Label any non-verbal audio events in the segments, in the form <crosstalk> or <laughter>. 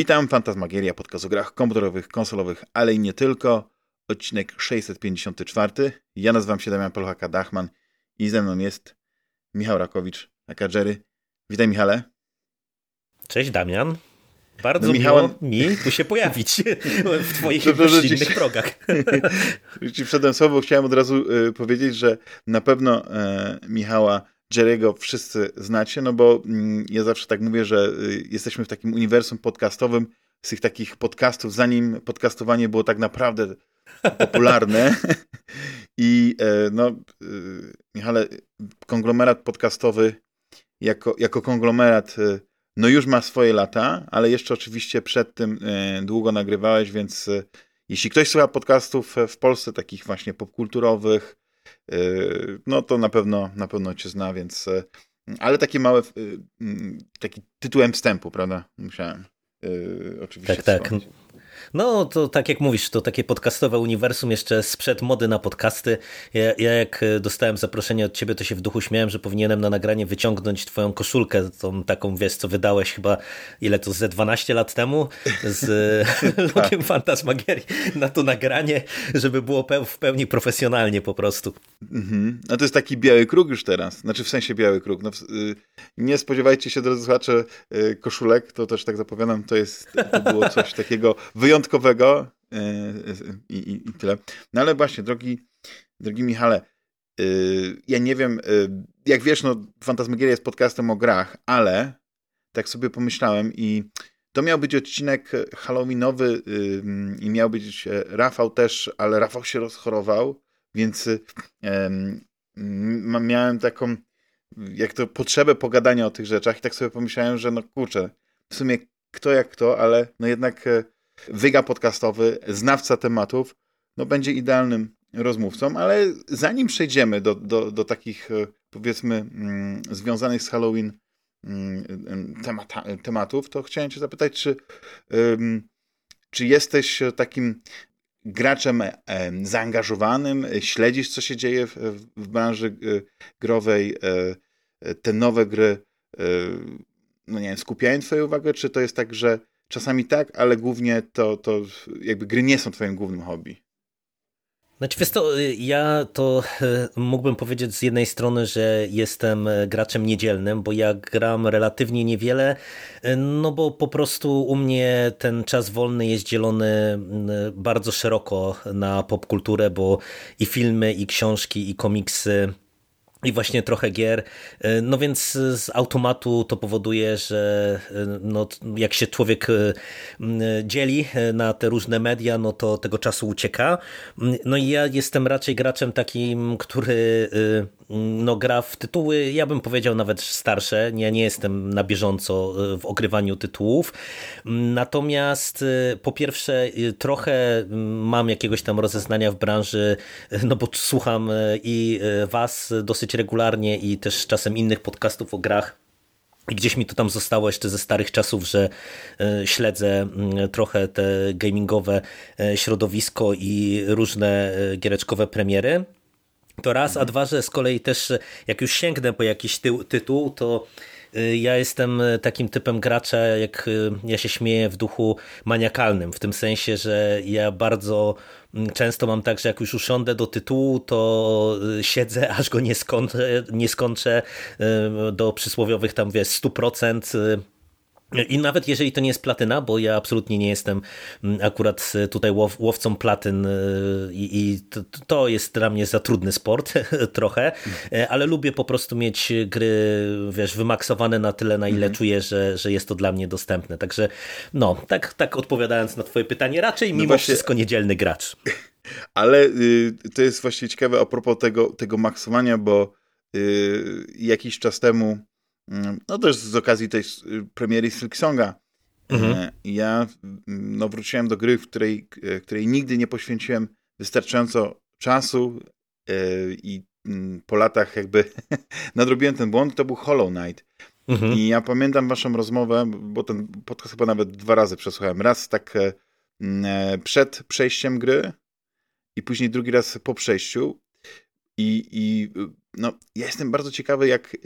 Witam, Fantasmagieria, podcast o grach komputerowych, konsolowych, ale i nie tylko. Odcinek 654. Ja nazywam się Damian Polchaka-Dachman i ze mną jest Michał Rakowicz, aka Jerry. Witaj Michale. Cześć Damian. Bardzo no, mi tu się pojawić <laughs> w twoich gościnnych <laughs> ci... progach. Ci wszedłem słowo, chciałem od razu y, powiedzieć, że na pewno y, Michała Jerry'ego wszyscy znacie, no bo mm, ja zawsze tak mówię, że y, jesteśmy w takim uniwersum podcastowym, z tych takich podcastów, zanim podcastowanie było tak naprawdę popularne. <laughs> I e, no, y, Michale, konglomerat podcastowy jako, jako konglomerat y, no już ma swoje lata, ale jeszcze oczywiście przed tym e, długo nagrywałeś, więc jeśli ktoś słucha podcastów w Polsce, takich właśnie popkulturowych, no to na pewno, na pewno cię zna, więc ale takie małe, taki tytułem wstępu, prawda? Musiałem oczywiście Tak, tak. No to tak jak mówisz, to takie podcastowe uniwersum jeszcze sprzed mody na podcasty. Ja, ja, jak dostałem zaproszenie od ciebie, to się w duchu śmiałem, że powinienem na nagranie wyciągnąć twoją koszulkę, tą taką, wiesz, co wydałeś chyba, ile to, ze 12 lat temu z <laughs> Lokiem Fantasmagierii na to nagranie, żeby było w pełni profesjonalnie po prostu. Mhm. A to jest taki biały kruk już teraz, znaczy w sensie biały kruk. No, y, nie spodziewajcie się, drodzy słuchacze, y, koszulek, to też tak zapowiadam, to jest, to było coś takiego wyjątkowego <laughs> wyjątkowego e, i, i, i tyle. No ale właśnie, drogi, drogi Michale, e, ja nie wiem, e, jak wiesz, no Fantasmagieria jest podcastem o grach, ale tak sobie pomyślałem i to miał być odcinek halloweenowy i miał być Rafał też, ale Rafał się rozchorował, więc miałem taką jak to potrzebę pogadania o tych rzeczach i tak sobie pomyślałem, że no kurczę, w sumie kto jak kto, ale no jednak wyga podcastowy, znawca tematów, no będzie idealnym rozmówcą, ale zanim przejdziemy do, do, do takich e, powiedzmy mm, związanych z Halloween mm, temata, tematów, to chciałem cię zapytać, czy, czy jesteś takim graczem zaangażowanym, śledzisz co się dzieje w, w branży e, growej, e, te nowe gry, no nie wiem, skupiają twoją uwagę, czy to jest tak, że Czasami tak, ale głównie to, to jakby gry nie są twoim głównym hobby. Znaczy, wiesz to, ja to e, mógłbym powiedzieć z jednej strony, że jestem e, graczem niedzielnym, bo ja gram relatywnie niewiele, no bo po prostu u mnie ten czas wolny jest dzielony bardzo szeroko na popkulturę, bo i filmy, i książki, i komiksy i właśnie trochę gier. E, no więc z automatu to powoduje, że e, no, jak się człowiek e, dzieli na te różne media, no to tego czasu ucieka. No i ja jestem raczej graczem takim, który no, gra w tytuły, ja bym powiedział nawet starsze. Ja nie jestem na bieżąco w ogrywaniu tytułów. Natomiast po pierwsze trochę mam jakiegoś tam rozeznania w branży, no bo słucham i was dosyć regularnie i też czasem innych podcastów o grach. I gdzieś mi to tam zostało jeszcze ze starych czasów, że e, śledzę mm, trochę te gamingowe e, środowisko i różne e, giereczkowe premiery. To raz, a dwa, że z kolei też jak już sięgnę po jakiś ty tytuł, to Y, ja jestem y, takim typem gracza, jak ja się śmieję w duchu maniakalnym, w tym sensie, że ja bardzo często mam tak, że jak już usiądę do tytułu, to siedzę, <laughs> aż go nie skończę, nie skończę do przysłowiowych tam, wiesz, 100%, i nawet jeżeli to nie jest platyna, bo ja absolutnie nie jestem mm, akurat tutaj łow, łowcą platyn y, i, i to, to, jest dla mnie za trudny sport <laughs> trochę, e, ale lubię po prostu mieć gry, wiesz, wymaksowane na tyle, na ile mhm. czuję, że, że jest to dla mnie dostępne. Także no, tak, tak odpowiadając na twoje pytanie, raczej no mimo właśnie... wszystko niedzielny gracz. <laughs> Ale y, to jest właśnie ciekawe a propos tego, tego maksowania, bo y, jakiś czas temu no też z okazji tej premiery Silksonga. Mhm. E, ja mm, no, wróciłem do gry, w której, e, której nigdy nie poświęciłem wystarczająco czasu e, i mm, po latach jakby <laughs> nadrobiłem ten błąd, to był Hollow Knight. Mhm. I ja pamiętam waszą rozmowę, bo ten podcast chyba nawet dwa razy przesłuchałem. Raz tak przed przejściem gry i później drugi raz po przejściu. I, i no, ja jestem bardzo ciekawy, jak,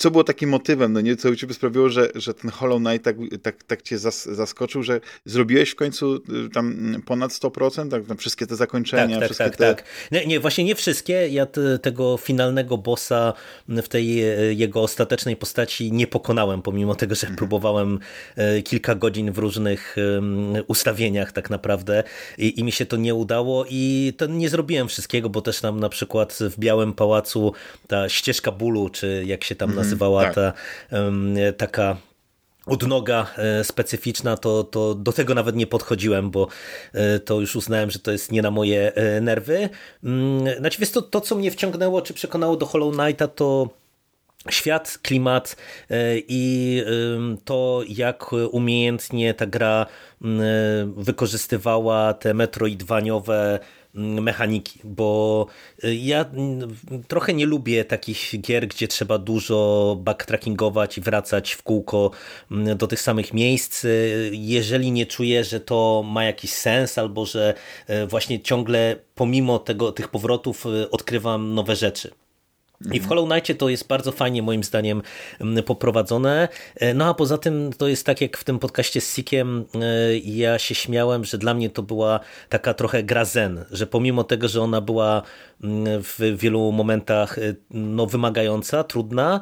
co było takim motywem, no nie, co u ciebie sprawiło, że, że ten Hollow Knight tak, tak, tak cię zas, zaskoczył, że zrobiłeś w końcu y, tam ponad 100%, tak, wszystkie te zakończenia, tak, tak, wszystkie tak, te... tak. Nie, nie, właśnie nie wszystkie, ja te, tego finalnego bossa w tej e, jego ostatecznej postaci nie pokonałem, pomimo tego, że mhm. próbowałem e, kilka godzin w różnych ustawieniach tak naprawdę i, i mi się to nie udało i to nie zrobiłem wszystkiego, bo też tam na przykład w Białym Pałacu ta ścieżka bólu, czy jak się tam mhm, nazywała tak. ta taka odnoga e, specyficzna, to, to do tego nawet nie podchodziłem, bo e, to już uznałem, że to jest nie na moje e, nerwy. Mm, znaczy, wiesz, to, to co mnie wciągnęło, czy przekonało do Hollow Knighta, to świat, klimat i to, jak umiejętnie ta gra wykorzystywała te metroidwaniowe mechaniki, bo y, ja mm, trochę nie lubię takich gier, gdzie trzeba dużo backtrackingować i wracać w kółko mm, do tych samych miejsc, y, jeżeli nie czuję, że to ma jakiś sens albo że y, właśnie ciągle pomimo tego, tych powrotów odkrywam nowe rzeczy. I w Hollow Knightie to jest bardzo fajnie moim zdaniem mm, poprowadzone. E, no a poza tym to jest tak jak w tym podcaście z Sikiem e, ja się śmiałem, że dla mnie to była taka trochę gra zen, że pomimo tego, że ona była w wielu momentach e, no, wymagająca, trudna,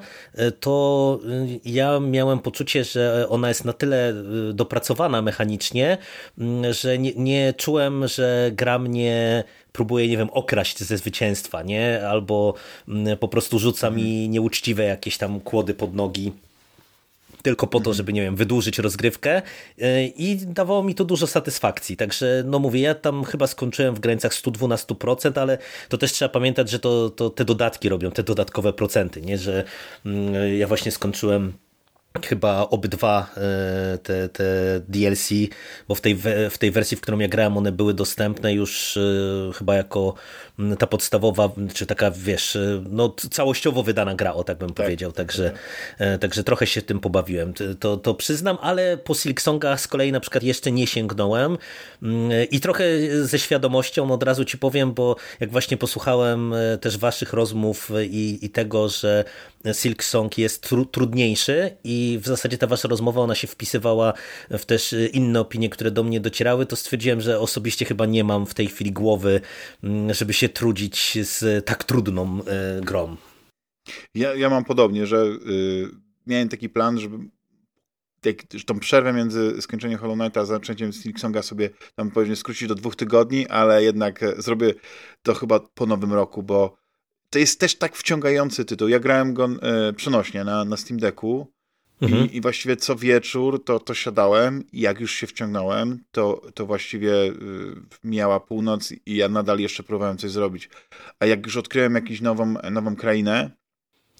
to ja miałem poczucie, że ona jest na tyle dopracowana mechanicznie, mm, że nie, nie czułem, że gra mnie próbuje, nie wiem, okraść ze zwycięstwa, nie? Albo mm, po prostu rzuca mi mhm. nieuczciwe jakieś tam kłody pod nogi tylko po to, mhm. żeby, nie wiem, wydłużyć rozgrywkę y, i dawało mi to dużo satysfakcji. Także, no mówię, ja tam chyba skończyłem w granicach 112%, ale to też trzeba pamiętać, że to, to te dodatki robią, te dodatkowe procenty, nie? Że mm, ja właśnie skończyłem chyba obydwa e, te, te DLC, bo w tej, w tej wersji, w którą ja grałem, one były dostępne już e, chyba jako ta podstawowa, czy taka, wiesz, e, no całościowo wydana gra, o tak bym tak. powiedział, także, także trochę się tym pobawiłem, to, to przyznam, ale po Silksongach z kolei na przykład jeszcze nie sięgnąłem i trochę ze świadomością od razu ci powiem, bo jak właśnie posłuchałem też waszych rozmów i, i tego, że Silk Song jest tru, trudniejszy i w zasadzie ta wasza rozmowa, ona się wpisywała w też inne opinie, które do mnie docierały, to stwierdziłem, że osobiście chyba nie mam w tej chwili głowy, mm, żeby się trudzić z tak trudną e, grą. Ja, ja mam podobnie, że y, miałem taki plan, żeby jak, tą przerwę między skończeniem Hollow a zaczęciem Silksonga sobie tam powiedzmy skrócić do dwóch tygodni, ale jednak e, zrobię to chyba po nowym roku, bo to jest też tak wciągający tytuł. Ja grałem go e, przenośnie na, na Steam Decku mhm. i, i, właściwie co wieczór to, to siadałem i jak już się wciągnąłem, to, to właściwie y, miała północ i ja nadal jeszcze próbowałem coś zrobić. A jak już odkryłem jakąś nową, nową krainę,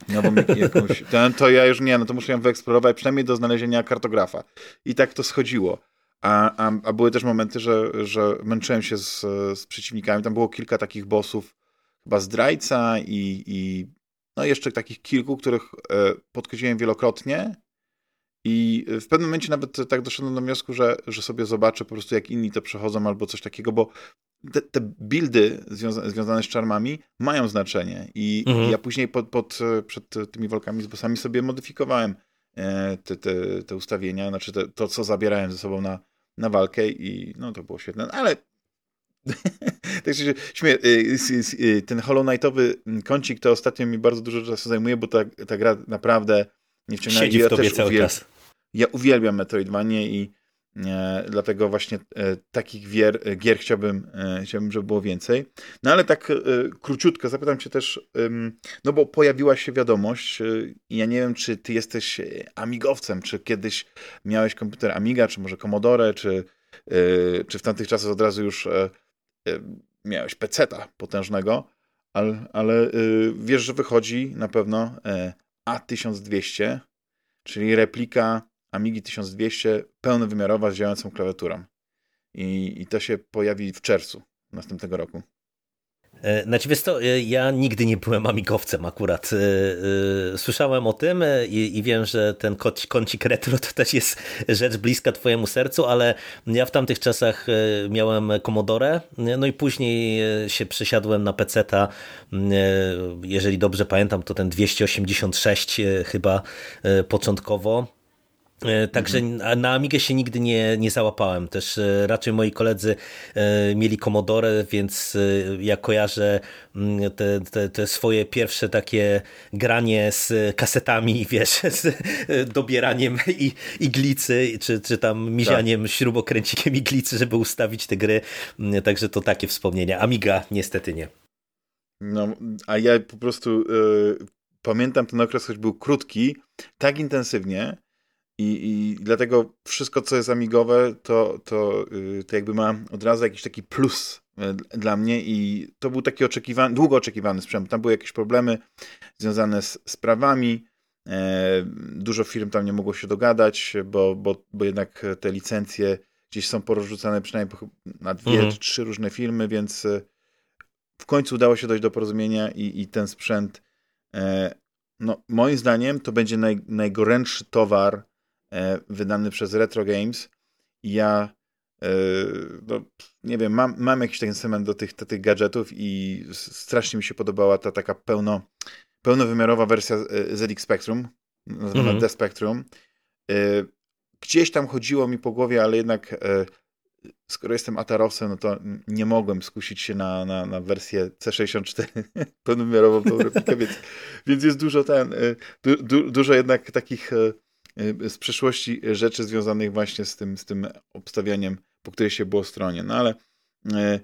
nową <laughs> jakąś, to, to ja już nie, no to muszę ją wyeksplorować, przynajmniej do znalezienia kartografa. I tak to schodziło. A, a, a były też momenty, że, że męczyłem się z, z przeciwnikami. Tam było kilka takich bossów, chyba zdrajca i, i no jeszcze takich kilku, których e, podkreśliłem wielokrotnie i w pewnym momencie nawet tak doszedłem do wniosku, że, że sobie zobaczę po prostu jak inni to przechodzą albo coś takiego, bo te, te buildy związa związane z czarmami mają znaczenie i, mhm. ja później pod, pod, przed tymi walkami z bossami sobie modyfikowałem e, te, te, te ustawienia, znaczy te, to, co zabierałem ze sobą na, na walkę i no to było świetne, ale <laughs> tak się śmieję. Y, y, ten Hollow Knightowy kącik to ostatnio mi bardzo dużo czasu zajmuje, bo ta, ta gra naprawdę nie wciąga. Siedzi w tobie cały czas. Ja uwielbiam Metroidvanie i e, dlatego właśnie e, takich gier, e, gier chciałbym, e, chciałbym, żeby było więcej. No ale tak e, króciutko zapytam cię też, no bo pojawiła się wiadomość i ja nie wiem, czy ty jesteś amigowcem, czy kiedyś miałeś komputer Amiga, czy może Commodore, czy, czy w tamtych czasach od razu już miałeś peceta potężnego, ale, ale y, wiesz, że wychodzi na pewno e, A1200, czyli replika Amigi 1200 pełnowymiarowa z działającą klawiaturą. I, I to się pojawi w czerwcu następnego roku. E, znaczy wiesz to, e, ja nigdy nie byłem amigowcem akurat. E, słyszałem o tym i, i wiem, że ten kącik retro to też jest rzecz bliska twojemu sercu, ale ja w tamtych czasach miałem Commodore, no i później się przesiadłem na PC-ta, jeżeli dobrze pamiętam, to ten 286 chyba początkowo E, także mhm. na Amigę się nigdy nie, nie załapałem. Też e, raczej moi koledzy e, mieli Commodore, więc ja kojarzę mm, te, te, te swoje pierwsze takie granie z kasetami, <laughs> wiesz, z dobieraniem i, iglicy, czy, czy tam mizianiem tak. śrubokręcikiem iglicy, żeby ustawić te gry. Mm, także to takie wspomnienia. Amiga niestety nie. No, a ja po prostu y, pamiętam ten okres, choć był krótki, tak intensywnie, i, I dlatego wszystko, co jest amigowe, to, to, y, to jakby ma od razu jakiś taki plus y, dla mnie i to był taki oczekiwany, długo oczekiwany sprzęt. Tam były jakieś problemy związane z, z prawami, e, dużo firm tam nie mogło się dogadać, bo, bo, bo jednak te licencje gdzieś są porozrzucane przynajmniej na dwie mhm. czy trzy różne firmy, więc e, w końcu udało się dojść do porozumienia i, i ten sprzęt e, no, moim zdaniem to będzie naj, najgorętszy towar wydany przez Retro Games ja e, no, nie wiem, mam, mam jakiś ten sentyment do tych, do tych gadżetów i strasznie mi się podobała ta taka pełno, pełnowymiarowa wersja e, ZX Spectrum, nazwana mm -hmm. The Spectrum. Gdzieś tam chodziło mi po głowie, ale jednak skoro jestem atarowcem, no to nie mogłem skusić się na, na, na wersję C64 <laughs> pełnowymiarową tą replikę, więc, więc jest dużo ten, du, du, dużo jednak takich z przeszłości rzeczy związanych właśnie z tym, z tym obstawianiem, po której się było stronie. No ale y,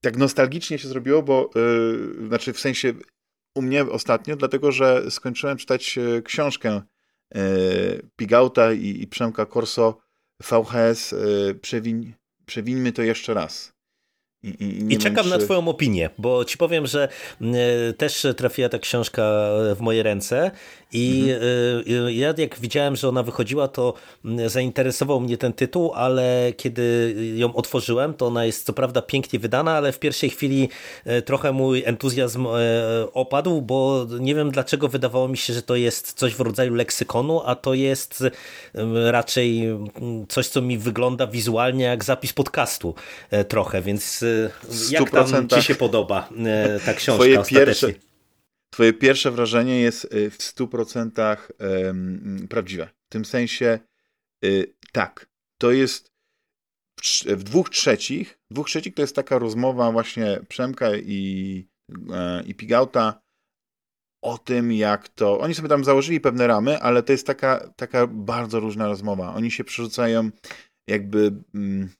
tak nostalgicznie się zrobiło, bo y, znaczy w sensie u mnie ostatnio, dlatego że skończyłem czytać książkę Pigauta i, i Przemka Corso VHS Przewiń, Przewińmy to jeszcze raz. I, i, I czekam czy... na twoją opinię, bo ci powiem, że też trafiła ta książka w moje ręce i mhm. ja jak widziałem, że ona wychodziła, to zainteresował mnie ten tytuł, ale kiedy ją otworzyłem, to ona jest co prawda pięknie wydana, ale w pierwszej chwili e, trochę mój entuzjazm e, opadł, bo nie wiem dlaczego wydawało mi się, że to jest coś w rodzaju leksykonu, a to jest raczej coś, co mi wygląda wizualnie jak zapis podcastu e, trochę, więc jak tam ci się podoba ta książka Twoje pierwsze, twoje pierwsze wrażenie jest y, w 100% um, prawdziwe. W tym sensie y, tak, to jest w, dwóch trzecich, dwóch trzecich to jest taka rozmowa właśnie Przemka i, e, i Pigauta o tym, jak to. Oni sobie tam założyli pewne ramy, ale to jest taka, taka bardzo różna rozmowa. Oni się przerzucają jakby mm,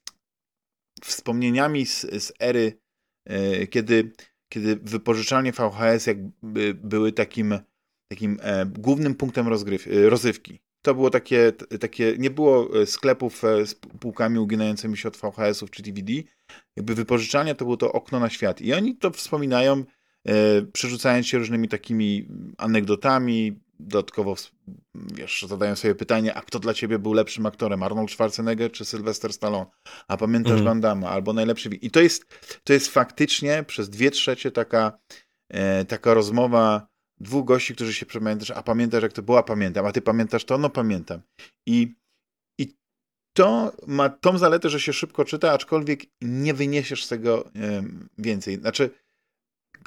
wspomnieniami z, z ery, e, kiedy kiedy wypożyczalnie VHS jakby były takim, takim e, głównym punktem rozgryw, e, rozrywki. To było takie, takie, nie było sklepów z półkami uginającymi się od VHS-ów czy DVD. Jakby wypożyczalnia to było to okno na świat. I oni to wspominają, przerzucając się różnymi takimi anegdotami, dodatkowo wiesz, zadają sobie pytanie, a kto dla ciebie był lepszym aktorem, Arnold Schwarzenegger czy Sylvester Stallone? A pamiętasz mm. Van Damme, albo najlepszy... I to jest, to jest faktycznie przez dwie trzecie taka, e, taka rozmowa dwóch gości, którzy się pamiętasz, a pamiętasz jak to było? A pamiętam. A ty pamiętasz to? No pamiętam. I, i to ma tą zaletę, że się szybko czyta, aczkolwiek nie wyniesiesz z tego e, więcej. Znaczy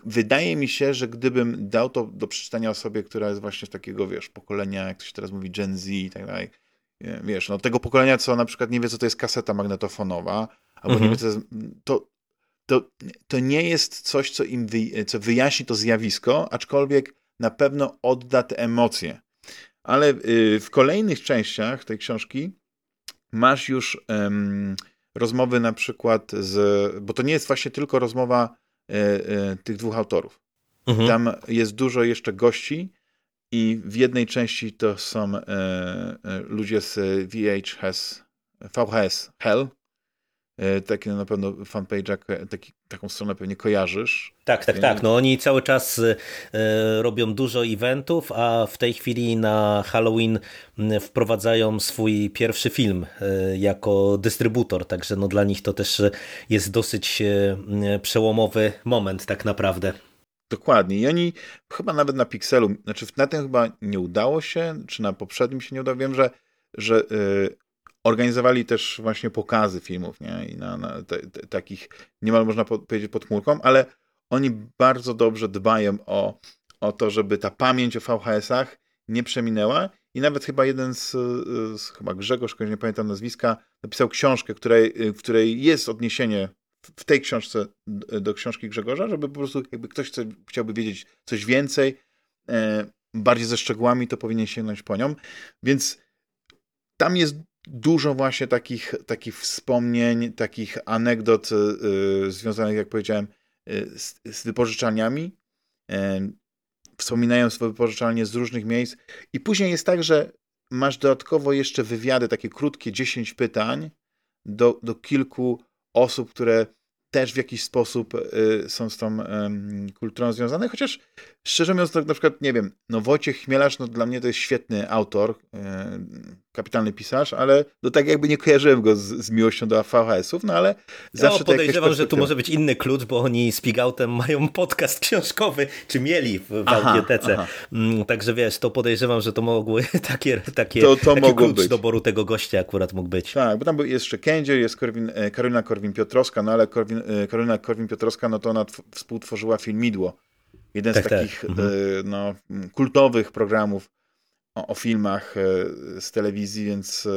wydaje mi się, że gdybym dał to do przeczytania osobie, która jest właśnie z takiego, wiesz, pokolenia, jak to się teraz mówi, Gen Z i tak dalej, wiesz, no tego pokolenia, co na przykład nie wie, co to jest kaseta magnetofonowa, albo mhm. nie wie, co to jest, to, to, to nie jest coś, co im wy, co wyjaśni to zjawisko, aczkolwiek na pewno odda te emocje. Ale y, w kolejnych częściach tej książki masz już um, rozmowy na przykład z, bo to nie jest właśnie tylko rozmowa E, e, tych dwóch autorów. Mhm. Tam jest dużo jeszcze gości i w jednej części to są e, ludzie z VHS, VHS Hell, taki na pewno fanpage, taki taką stronę pewnie kojarzysz. Tak, tak, tak. No oni cały czas y, robią dużo eventów, a w tej chwili na Halloween wprowadzają swój pierwszy film y, jako dystrybutor, także no dla nich to też jest dosyć y, przełomowy moment tak naprawdę. Dokładnie. I oni chyba nawet na Pixelu, znaczy na tym chyba nie udało się, czy na poprzednim się nie udało. Wiem, że, że organizowali też właśnie pokazy filmów, nie? I na, na te, te, takich niemal można powiedzieć pod chmurką, ale oni bardzo dobrze dbają o, o to, żeby ta pamięć o VHS-ach nie przeminęła. I nawet chyba jeden z, z chyba Grzegorz, nie pamiętam nazwiska, napisał książkę, której, w której jest odniesienie w tej książce do książki Grzegorza, żeby po prostu jakby ktoś chce, chciałby wiedzieć coś więcej, e, bardziej ze szczegółami, to powinien sięgnąć po nią. Więc tam jest dużo właśnie takich, takich wspomnień, takich anegdot y, związanych, jak powiedziałem, y, z, z wypożyczalniami. Y, wspominają swoje wypożyczalnie z różnych miejsc. I później jest tak, że masz dodatkowo jeszcze wywiady, takie krótkie 10 pytań do, do kilku osób, które też w jakiś sposób y, są z tą kulturą związane, chociaż szczerze mówiąc, tak na przykład, nie wiem, no Wojciech Chmielarz, no dla mnie to jest świetny autor, y, kapitalny pisarz, ale no tak jakby nie kojarzyłem go z, z miłością do VHS-ów, no ale zawsze no, podejrzewam, że tu może być inny klucz, bo oni z Pigautem mają podcast książkowy, czy mieli w, w aha, audiotece. Aha. Mm, także wiesz, to podejrzewam, że to mogły <laughs> takie, takie to, to taki klucz być. doboru tego gościa akurat mógł być. Tak, bo tam jest jeszcze Kędzier, jest Korwin, e, Karolina Korwin-Piotrowska, no ale Korwin, e, Karolina Korwin-Piotrowska, no to ona współtworzyła film Midło. Jeden tak, z takich tak. mhm. no, kultowych programów o, o filmach e, z telewizji, więc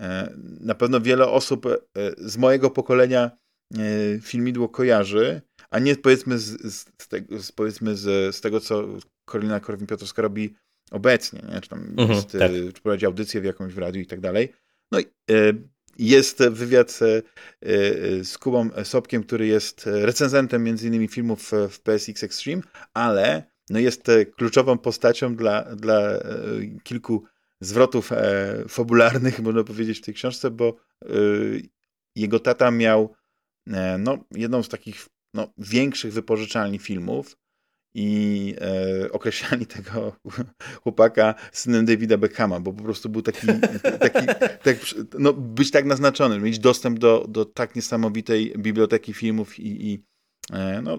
e, na pewno wiele osób e, z mojego pokolenia filmidło kojarzy, a nie powiedzmy z, z, tego, z powiedzmy z, z tego, co Karolina Korwin-Piotrowska robi obecnie, nie? czy tam mhm, jest, tak. czy prowadzi audycję w jakąś w radiu i tak dalej. No i jest wywiad z Kubą Sobkiem, który jest recenzentem między innymi filmów w PSX Extreme, ale no jest kluczową postacią dla, dla e, kilku zwrotów e, fabularnych, <laughs> można powiedzieć, w tej książce, bo e, jego tata miał no, jedną z takich no, większych wypożyczalni filmów i e, określali <laughs> tego chłopaka synem Davida Beckhama, bo po prostu był taki, taki tak, no, być tak naznaczony, mieć dostęp do, do tak niesamowitej biblioteki filmów i, i e, no,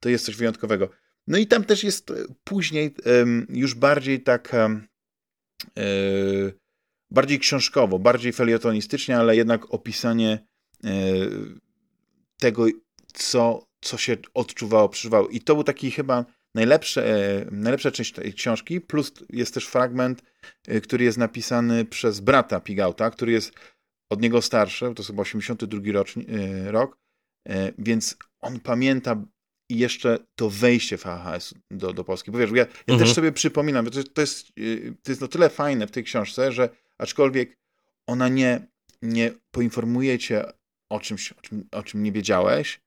to jest coś wyjątkowego. No i tam też jest e, później już bardziej tak e, bardziej książkowo, bardziej felietonistycznie, ale jednak opisanie e, tego, co, co się odczuwało, przeżywało. I to był taki chyba najlepszy, najlepsza część tej książki, plus jest też fragment, który jest napisany przez brata Pigauta, który jest od niego starszy, to jest chyba 82 roczny, rok, więc on pamięta i jeszcze to wejście VHS do, do Polski. Bo wiesz, ja, ja mhm. też sobie przypominam, to, to, jest, y, to jest o tyle fajne w tej książce, że aczkolwiek ona nie, nie poinformuje cię o czymś, o czym, o czym nie wiedziałeś,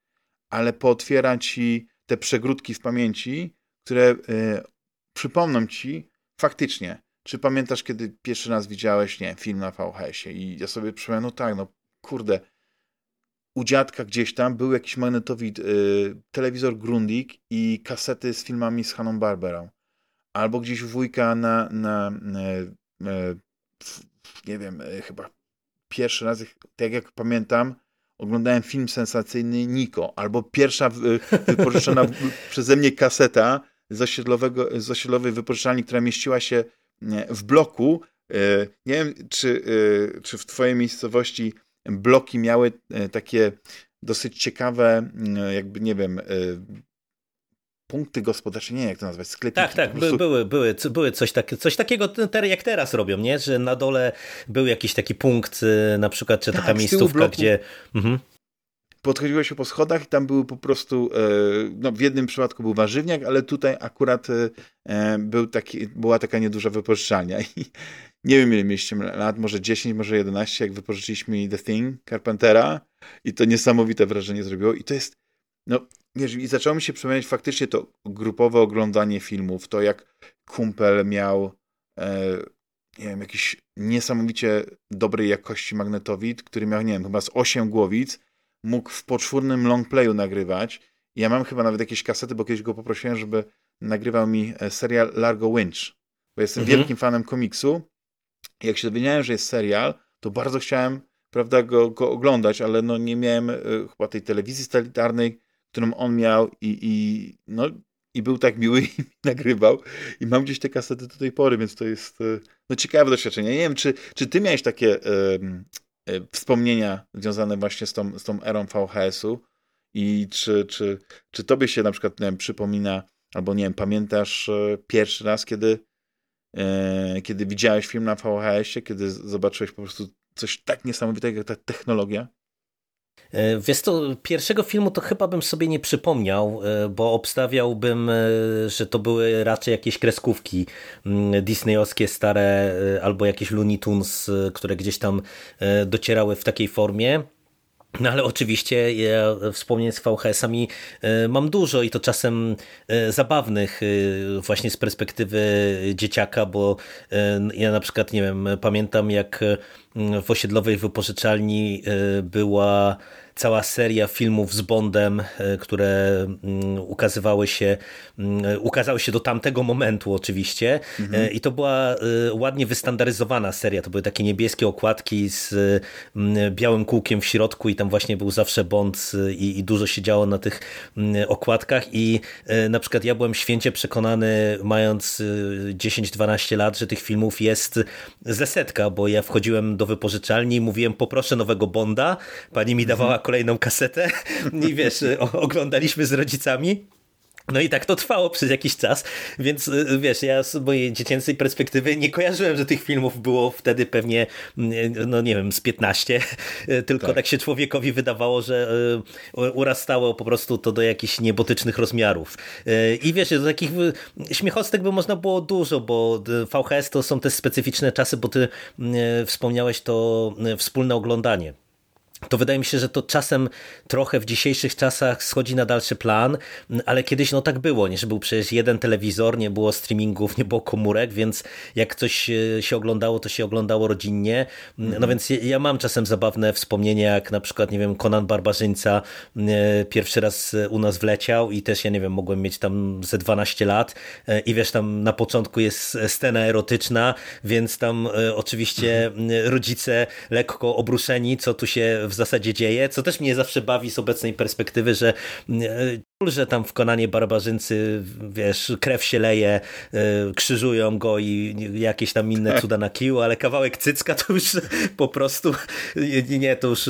ale pootwiera ci te przegródki w pamięci, które y, przypomną ci faktycznie, czy pamiętasz, kiedy pierwszy raz widziałeś, nie film na VHS-ie i ja sobie przypomniałem, no tak, no kurde, u dziadka gdzieś tam był jakiś magnetowid, y, telewizor Grundig i kasety z filmami z Haną Barberą. Albo gdzieś u wujka na, na y, y, nie wiem, y, chyba pierwszy raz, tak jak pamiętam, oglądałem film sensacyjny Niko, albo pierwsza wypożyczona <laughs> przeze mnie kaseta z, osiedlowego, z osiedlowej wypożyczalni, która mieściła się w bloku. Nie wiem, czy, czy w twojej miejscowości bloki miały e, takie dosyć ciekawe, jakby nie wiem, e, punkty gospodarcze, nie wiem jak to nazwać, sklepiki. Tak, tak, prostu... były, były, były coś, tak, coś takiego jak teraz robią, nie? że na dole był jakiś taki punkt, e, na przykład, czy tak, taka miejscówka, gdzie... Mhm. Podchodziło się po schodach i tam były po prostu, no w jednym przypadku był warzywniak, ale tutaj akurat był taki, była taka nieduża wypożyczalnia. <laughs> I nie wiem ile mieliście lat, może 10, może 11, jak wypożyczyliśmy The Thing Carpentera i to niesamowite wrażenie zrobiło. I to jest, no wiesz, i zaczęło mi się przypominać faktycznie to grupowe oglądanie filmów, to jak kumpel miał e, nie wiem, jakiś niesamowicie dobrej jakości magnetowid, który miał, nie wiem, chyba z 8 głowic, mógł w poczwórnym longplayu nagrywać. Ja mam chyba nawet jakieś kasety, bo kiedyś go poprosiłem, żeby nagrywał mi e, serial Largo Winch, bo jestem mhm. wielkim fanem komiksu. Jak się dowiedziałem, że jest serial, to bardzo chciałem prawda, go, go oglądać, ale no nie miałem y, chyba tej telewizji satelitarnej, którą on miał i, i, no, i był tak miły <laughs> i nagrywał. I mam gdzieś te kasety do tej pory, więc to jest y, no, ciekawe doświadczenie. Nie wiem, czy, czy ty miałeś takie y, y, wspomnienia związane właśnie z tą, z tą erą VHS-u i czy, czy, czy tobie się na przykład nie wiem, przypomina, albo nie wiem, pamiętasz y, pierwszy raz, kiedy, y, kiedy widziałeś film na VHS-ie, kiedy zobaczyłeś po prostu coś tak niesamowitego jak ta technologia? E, wiesz to pierwszego filmu to chyba bym sobie nie przypomniał, e, bo obstawiałbym, e, że to były raczej jakieś kreskówki mm, disneyowskie stare albo jakieś Looney Tunes, które gdzieś tam docierały w takiej formie. No ale oczywiście ja wspomnień z VHS-ami mam dużo i to czasem zabawnych właśnie z perspektywy dzieciaka, bo ja na przykład, nie wiem, pamiętam jak w osiedlowej wypożyczalni była cała seria filmów z Bondem, e, które mm, ukazywały się, mm, ukazały się do tamtego momentu oczywiście. Mhm. E, i to była e, ładnie wystandaryzowana seria, to były takie niebieskie okładki z mm, białym kółkiem w środku i tam właśnie był zawsze Bond i, i dużo się działo na tych okładkach. I na przykład ja byłem święcie przekonany mając 10-12 lat, że tych filmów jest ze setka, bo ja wchodziłem do wypożyczalni i mówiłem poproszę nowego Bonda, pani mi dawała mhm kolejną kasetę <laughs> i wiesz, oglądaliśmy z rodzicami. No i tak to trwało przez jakiś czas, więc y, wiesz, ja z mojej dziecięcej perspektywy nie kojarzyłem, że tych filmów było wtedy pewnie, mm, no nie wiem, z 15, <laughs> tylko tak, tak się człowiekowi wydawało, że y, urastało po prostu to do jakichś niebotycznych rozmiarów. Y, I wiesz, do takich śmiechostek by można było dużo, bo VHS to są też specyficzne czasy, bo ty wspomniałeś to wspólne oglądanie to wydaje mi się, że to czasem trochę w dzisiejszych czasach schodzi na dalszy plan, ale kiedyś no tak było, nie, że był przecież jeden telewizor, nie było streamingów, nie było komórek, więc jak coś e, się oglądało, to się oglądało rodzinnie. No mhm. więc ja mam czasem zabawne wspomnienia, jak na przykład, nie wiem, Conan Barbarzyńca e, pierwszy raz u nas wleciał i też, ja nie wiem, mogłem mieć tam ze 12 lat e, i wiesz, tam na początku jest scena erotyczna, więc tam oczywiście mhm. rodzice lekko obruszeni, co tu się w zasadzie dzieje, co też mnie zawsze bawi z obecnej perspektywy, że e, że tam w Konanie barbarzyńcy, wiesz, krew się leje, e, krzyżują go i jakieś tam inne tak. cuda na kiju, ale kawałek cycka to już po prostu, nie, to już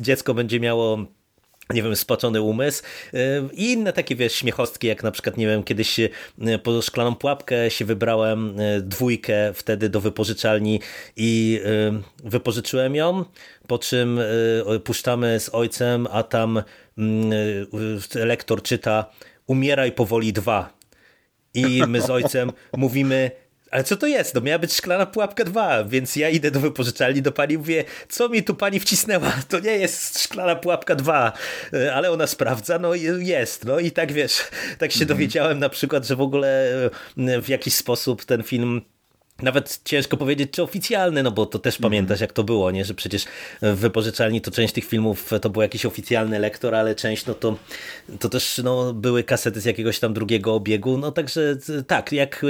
dziecko będzie miało nie wiem, spaczony umysł i inne takie, wiesz, śmiechostki, jak na przykład, nie wiem, kiedyś po szklaną pułapkę się wybrałem dwójkę wtedy do wypożyczalni i wypożyczyłem ją, po czym puszczamy z ojcem, a tam lektor czyta umieraj powoli dwa. I my z ojcem mówimy ale co to jest? To miała być szklana pułapka 2, więc ja idę do wypożyczalni do pani i mówię, co mi tu pani wcisnęła? <laughs> To nie jest szklana pułapka 2, e, ale ona sprawdza, no jest, no i tak wiesz, tak się mhm. dowiedziałem na przykład, że w ogóle e, w jakiś sposób ten film nawet ciężko powiedzieć, czy oficjalny, no bo to też pamiętasz, jak to było, nie? że przecież w wypożyczalni to część tych filmów to był jakiś oficjalny lektor, ale część no to, to też no, były kasety z jakiegoś tam drugiego obiegu, no także tak, jak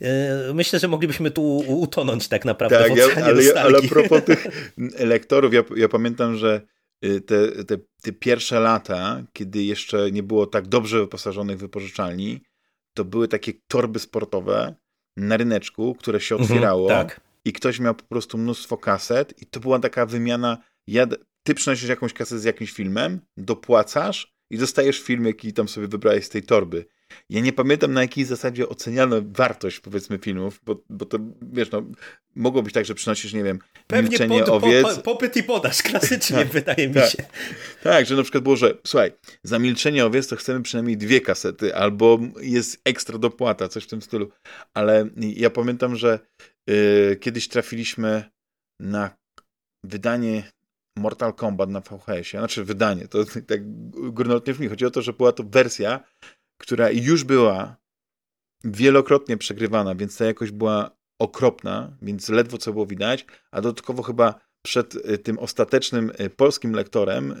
e, myślę, że moglibyśmy tu utonąć tak naprawdę tak, w ja, ale, ale a propos tych <laughs> lektorów, ja, ja pamiętam, że y, te, te, te pierwsze lata, kiedy jeszcze nie było tak dobrze wyposażonych wypożyczalni, to były takie torby sportowe, na ryneczku, które się mhm, otwierało tak. i ktoś miał po prostu mnóstwo kaset i to była taka wymiana, ja, ty przynosisz jakąś kasetę z jakimś filmem, dopłacasz i dostajesz film, jaki tam sobie wybrałeś z tej torby. Ja nie pamiętam na jakiej zasadzie oceniano wartość powiedzmy filmów, bo, bo to wiesz, no, mogło być tak, że przynosisz, nie wiem, Pewnie milczenie pod, owiec. Po, po, popyt i podaż, klasycznie <laughs> tak, wydaje mi tak, się. Tak, że na przykład było, że słuchaj, za milczenie owiec to chcemy przynajmniej dwie kasety, albo jest ekstra dopłata, coś w tym stylu. Ale ja pamiętam, że yy, kiedyś trafiliśmy na wydanie Mortal Kombat na VHS-ie, znaczy wydanie, to tak górnolotnie w mi. Chodzi o to, że była to wersja, która już była wielokrotnie przegrywana, więc ta jakość była okropna, więc ledwo co było widać, a dodatkowo chyba przed tym ostatecznym polskim lektorem,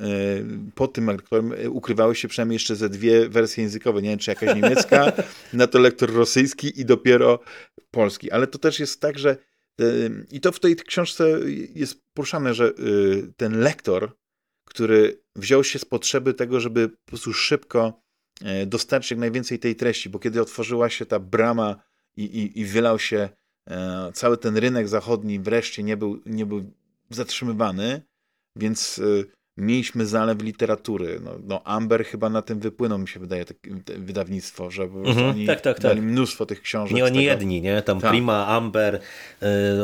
pod tym lektorem ukrywały się przynajmniej jeszcze ze dwie wersje językowe. Nie wiem, czy jakaś niemiecka, <laughs> na to lektor rosyjski i dopiero polski. Ale to też jest tak, że i to w tej książce jest poruszane, że ten lektor, który wziął się z potrzeby tego, żeby po prostu szybko e, dostarczyć jak najwięcej tej treści, bo kiedy otworzyła się ta brama i, i, i wylał się e, cały ten rynek zachodni, wreszcie nie był, nie był zatrzymywany, więc e, mieliśmy zalew literatury. No, no, Amber chyba na tym wypłynął, mi się wydaje, tak, wydawnictwo, że -hmm, oni tak, tak, dali tak. mnóstwo tych książek. Nie oni jedni, nie? Tam tak. Prima, Amber, y,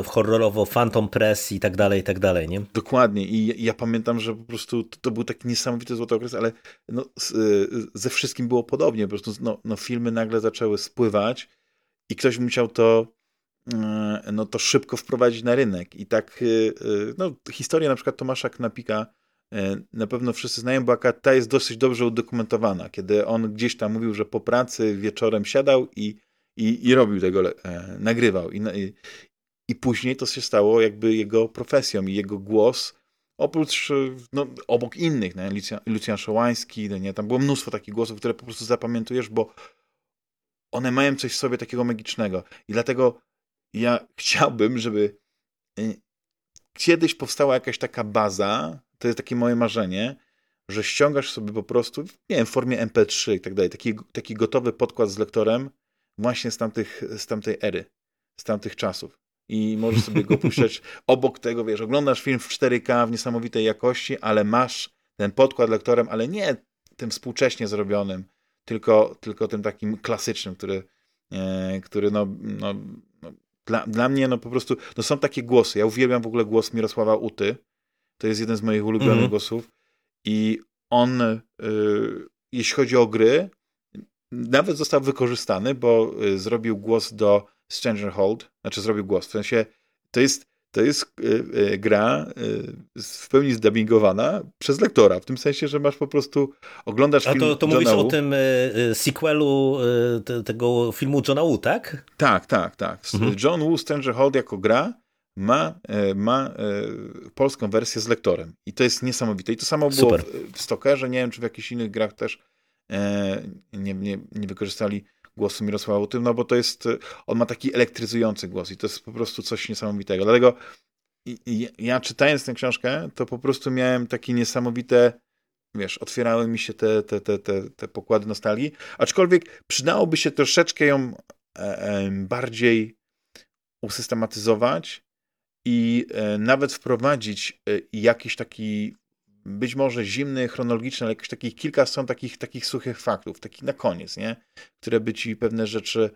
horrorowo Phantom Press i tak dalej, i tak dalej, nie? Dokładnie i ja pamiętam, że po prostu to, to był taki niesamowity złoty okres, ale no, z, y, ze wszystkim było podobnie, po prostu no, no, filmy nagle zaczęły spływać i ktoś musiał to y, no to szybko wprowadzić na rynek. I tak, y, no, historia na przykład Tomasza Knapika na pewno wszyscy znają, bo ta jest dosyć dobrze udokumentowana, kiedy on gdzieś tam mówił, że po pracy wieczorem siadał i, i, i robił tego, e, nagrywał. I, i, I później to się stało jakby jego profesją i jego głos, oprócz, e, no, obok innych, nie? Lucjan, Lucjan Szołański, no nie? tam było mnóstwo takich głosów, które po prostu zapamiętujesz, bo one mają coś w sobie takiego magicznego. I dlatego ja chciałbym, żeby e, kiedyś powstała jakaś taka baza, to jest takie moje marzenie, że ściągasz sobie po prostu, nie wiem, w formie MP3 i tak dalej, taki, taki gotowy podkład z lektorem właśnie z, tamtych, z tamtej ery, z tamtych czasów. I możesz sobie go <laughs> puszczać obok tego, wiesz, oglądasz film w 4K w niesamowitej jakości, ale masz ten podkład lektorem, ale nie tym współcześnie zrobionym, tylko, tylko tym takim klasycznym, który, e, który no, no, no, dla, dla mnie no po prostu, no są takie głosy. Ja uwielbiam w ogóle głos Mirosława Uty, to jest jeden z moich ulubionych mm -hmm. głosów. I on, y, jeśli chodzi o gry, nawet został wykorzystany, bo y, zrobił głos do Stranger Hold. Znaczy zrobił głos, w sensie to jest, to jest y, gra w pełni zdubbingowana przez lektora, w tym sensie, że masz po prostu, oglądasz A film to, to mówisz o tym sequelu tego filmu Johna Woo, tak? Tak, tak, tak. Mhm. John Woo Stranger Hold jako gra ma, e, ma e, polską wersję z lektorem. I to jest niesamowite. I to samo było w, w Stokerze, nie wiem, czy w jakichś innych grach też e, nie, nie, nie wykorzystali głosu Mirosława Tym, no bo to jest, on ma taki elektryzujący głos i to jest po prostu coś niesamowitego. Dlatego ja czytając tę książkę, to po prostu miałem takie niesamowite, wiesz, otwierały mi się te, te, te, te, te pokłady nostalgii, aczkolwiek przydałoby się troszeczkę ją bardziej usystematyzować i e, nawet wprowadzić e, jakiś taki być może zimny, chronologiczny, ale jakiś takich kilka są takich, takich suchych faktów, takich na koniec, nie? które by ci pewne rzeczy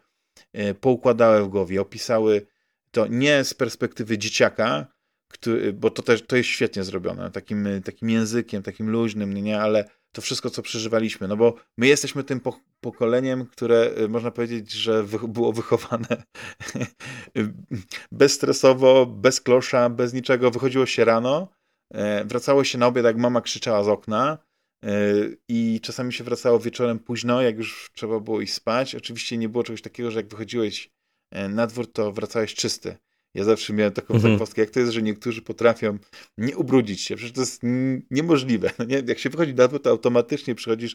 e, poukładały w głowie, opisały to nie z perspektywy dzieciaka, który, bo to też to jest świetnie zrobione, takim, takim językiem, takim luźnym, nie, ale to wszystko, co przeżywaliśmy, no bo my jesteśmy tym pokoleniem, które y, można powiedzieć, że wy było wychowane <laughs> bezstresowo, bez klosza, bez niczego. Wychodziło się rano, e, wracało się na obiad, jak mama krzyczała z okna e, i czasami się wracało wieczorem późno, jak już trzeba było iść spać. Oczywiście nie było czegoś takiego, że jak wychodziłeś e, na dwór, to wracałeś czysty. Ja zawsze miałem taką mhm. jak to jest, że niektórzy potrafią nie ubrudzić się. Przecież to jest niemożliwe. No nie? Jak się wychodzi na dwór, to automatycznie przychodzisz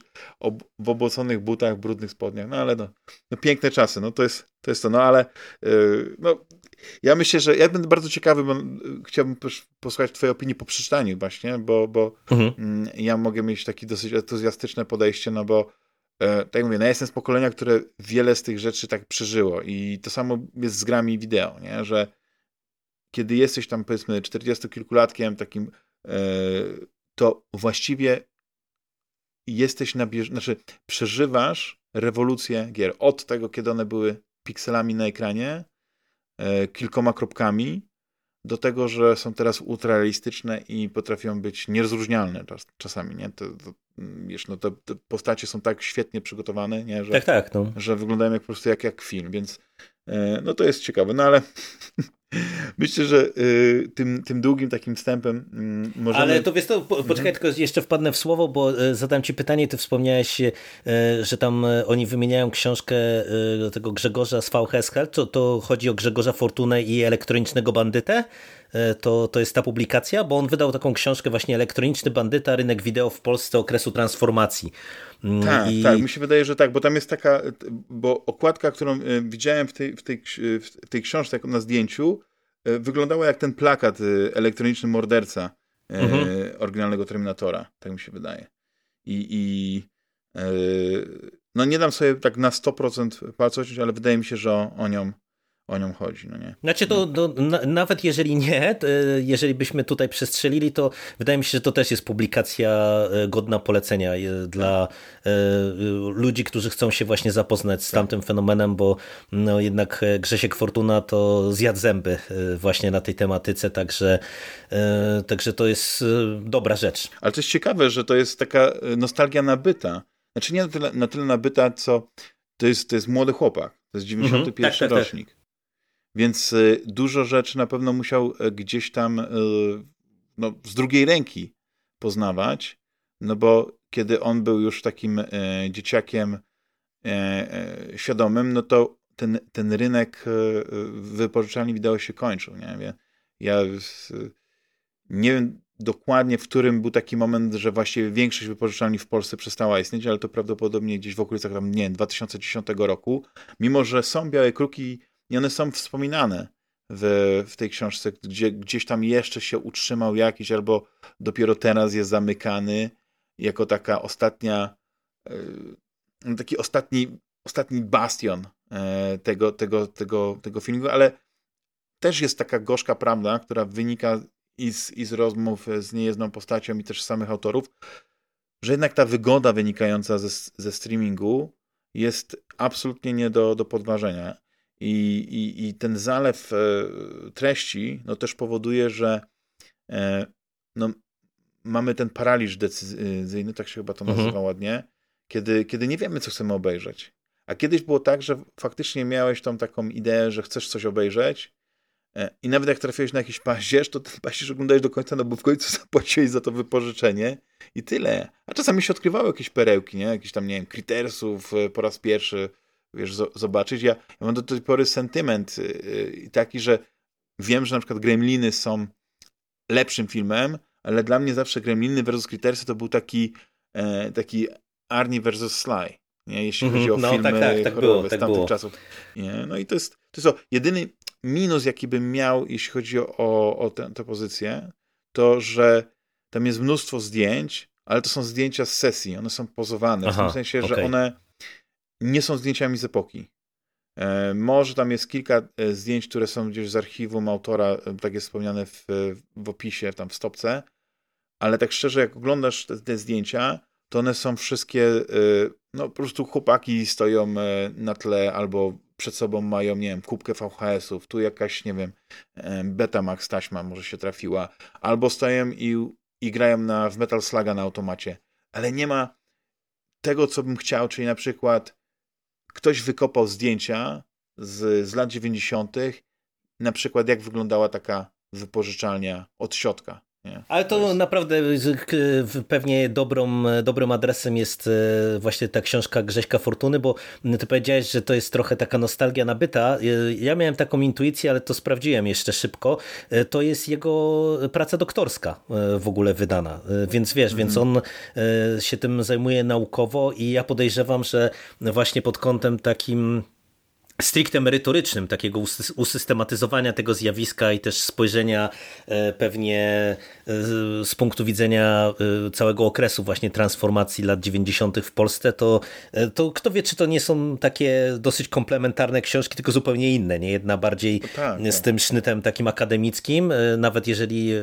w obłoconych butach, brudnych spodniach. No ale no, no piękne czasy. No to jest to, jest to. no ale yy, no, ja myślę, że ja będę bardzo ciekawy, bo chciałbym posłuchać twojej opinii po przeczytaniu właśnie, bo, bo mhm. Mm, ja mogę mieć takie dosyć entuzjastyczne podejście, no bo e, tak jak mówię, no ja jestem z pokolenia, które wiele z tych rzeczy tak przeżyło i to samo jest z grami wideo, nie? że kiedy jesteś tam powiedzmy 40-kilkulatkiem takim, e, to właściwie jesteś na bież... znaczy przeżywasz rewolucję gier od tego, kiedy one były pikselami na ekranie, kilkoma kropkami, do tego, że są teraz ultrarealistyczne i potrafią być nierozróżnialne czas, czasami, nie? To, to, wiesz, no te, te, postacie są tak świetnie przygotowane, nie? Że, tak, tak, no. że wyglądają jak po prostu jak, jak film, więc e, no to jest ciekawe, no ale <laughs> Myślę, że y, tym, tym długim takim wstępem y, możemy... Ale to wiesz, to po, poczekaj, mhm. tylko jeszcze wpadnę w słowo, bo y, zadam ci pytanie, ty wspomniałeś, y, że tam y, oni wymieniają książkę tego Grzegorza z VHS, to, to chodzi o Grzegorza Fortunę i elektronicznego bandytę? To, to jest ta publikacja, bo on wydał taką książkę właśnie Elektroniczny Bandyta, rynek wideo w Polsce okresu transformacji. Mm, tak, I... tak, mi się wydaje, że tak, bo tam jest taka, bo okładka, którą widziałem w tej, w tej, w tej książce na zdjęciu, wyglądała jak ten plakat Elektroniczny Morderca mhm. oryginalnego Terminatora, tak mi się wydaje. I, i no nie dam sobie tak na 100% palców, ale wydaje mi się, że o, o nią o nią chodzi, no nie? Znaczy to, to na, nawet jeżeli nie, jeżeli byśmy tutaj przestrzelili, to wydaje mi się, że to też jest publikacja e, godna polecenia e, dla e, ludzi, którzy chcą się właśnie zapoznać z tak. tamtym fenomenem, bo no jednak Grzesiek Fortuna to zjadł zęby właśnie na tej tematyce, także, także to jest dobra rzecz. Ale to jest ciekawe, że to jest taka nostalgia nabyta, znaczy nie na tyle, na tyle nabyta, co to jest, to jest młody chłopak. To jest 91 mhm, tak, tak, tak, rocznik. Więc y, dużo rzeczy na pewno musiał y, gdzieś tam y, no, z drugiej ręki poznawać, no bo kiedy on był już takim dzieciakiem świadomym, no to ten, ten rynek wypożyczalni wideo się kończył. Nie? Ja nie wiem dokładnie, w którym był taki moment, że właściwie większość wypożyczalni w Polsce przestała istnieć, ale to prawdopodobnie gdzieś w okolicach tam, nie wiem, 2010 roku, mimo że są białe kruki i one są wspominane w, w tej książce, gdzie gdzieś tam jeszcze się utrzymał jakiś, albo dopiero teraz jest zamykany jako taka ostatnia, e, taki ostatni, ostatni bastion e, tego, tego, tego, tego filmu, ale też jest taka gorzka prawda, która wynika i z, i z rozmów z niejedną postacią i też samych autorów, że jednak ta wygoda wynikająca ze, ze streamingu jest absolutnie nie do, do podważenia. I, i, I ten zalew e, treści no, też powoduje, że e, no, mamy ten paraliż decyzyjny, tak się chyba to mhm. nazywa mhm. ładnie, kiedy, kiedy nie wiemy, co chcemy obejrzeć. A kiedyś było tak, że faktycznie miałeś tą taką ideę, że chcesz coś obejrzeć E, I nawet jak trafiłeś na jakiś paździerz, to ten paździerz oglądałeś do końca, no bo w końcu <laughs> zapłaciłeś za to wypożyczenie i tyle. A czasami się odkrywały jakieś perełki, nie? Jakieś tam, nie wiem, Critersów e, po raz pierwszy, wiesz, zobaczyć. Ja, ja mam do tej pory sentyment yy, taki, że wiem, że na przykład Gremliny są lepszym filmem, ale dla mnie zawsze Gremliny versus Critersy to był taki, e, taki Arnie versus Sly. Nie? Jeśli mm -hmm. chodzi o no, filmy tak, tak, tak było, z tak tamtych było. czasów. Nie? No i to jest, to jest o, jedyny, minus, jaki bym miał, jeśli chodzi o, o tę, tę pozycję, to że tam jest mnóstwo zdjęć, ale to są zdjęcia z sesji, one są pozowane, Aha, w tym sensie, okay. że one nie są zdjęciami z epoki. E, może tam jest kilka e, zdjęć, które są gdzieś z archiwum autora, e, tak jest wspomniane w, w opisie, tam w stopce, ale tak szczerze, jak oglądasz te, te zdjęcia, to one są wszystkie, no po prostu chłopaki stoją na tle albo przed sobą mają, nie wiem, kubkę VHS-ów, tu jakaś, nie wiem, Betamax taśma może się trafiła, albo stoją i, i grają na, w Metal Sluga na automacie, ale nie ma tego, co bym chciał, czyli na przykład ktoś wykopał zdjęcia z, z lat 90., na przykład jak wyglądała taka wypożyczalnia od środka. Nie? Ale to, to jest... naprawdę pewnie dobrą, dobrym adresem jest e, właśnie ta książka Grześka Fortuny, bo ty powiedziałeś, że to jest trochę taka nostalgia nabyta. E, ja miałem taką intuicję, ale to sprawdziłem jeszcze szybko. E, to jest jego praca doktorska w ogóle wydana, więc wiesz, więc mhm. on się tym zajmuje naukowo i ja podejrzewam, że właśnie pod kątem takim stricte merytorycznym, takiego usystematyzowania tego zjawiska i też spojrzenia e, pewnie e, z punktu widzenia e, całego okresu właśnie transformacji lat 90. w Polsce, to, to kto wie, czy to nie są takie dosyć komplementarne książki, tylko zupełnie inne, nie? Jedna bardziej tak, z tak. tym sznytem takim akademickim, nawet jeżeli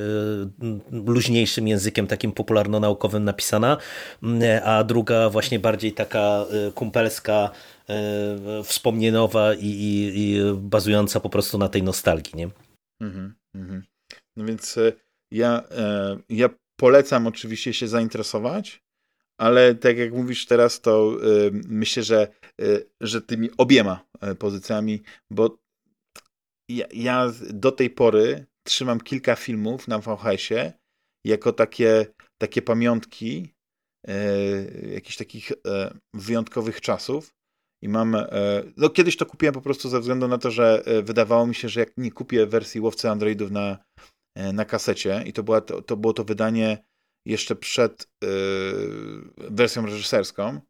luźniejszym językiem takim popularno-naukowym napisana, a druga właśnie bardziej taka kumpelska, wspomnienowa i, i, i bazująca po prostu na tej nostalgii, nie? Mhm, mhm. No więc e, ja, e, ja polecam oczywiście się zainteresować, ale tak jak mówisz teraz, to myślę, że, że tymi obiema pozycjami, bo ja, ja do tej pory trzymam kilka filmów na VHS-ie jako takie, takie pamiątki e, jakichś takich e, wyjątkowych czasów, i mam. E, no, kiedyś to kupiłem po prostu ze względu na to, że e, wydawało mi się, że jak nie kupię wersji łowcy Androidów na, na kasecie i to, była, to, to było to wydanie jeszcze przed yy, wersją reżyserską,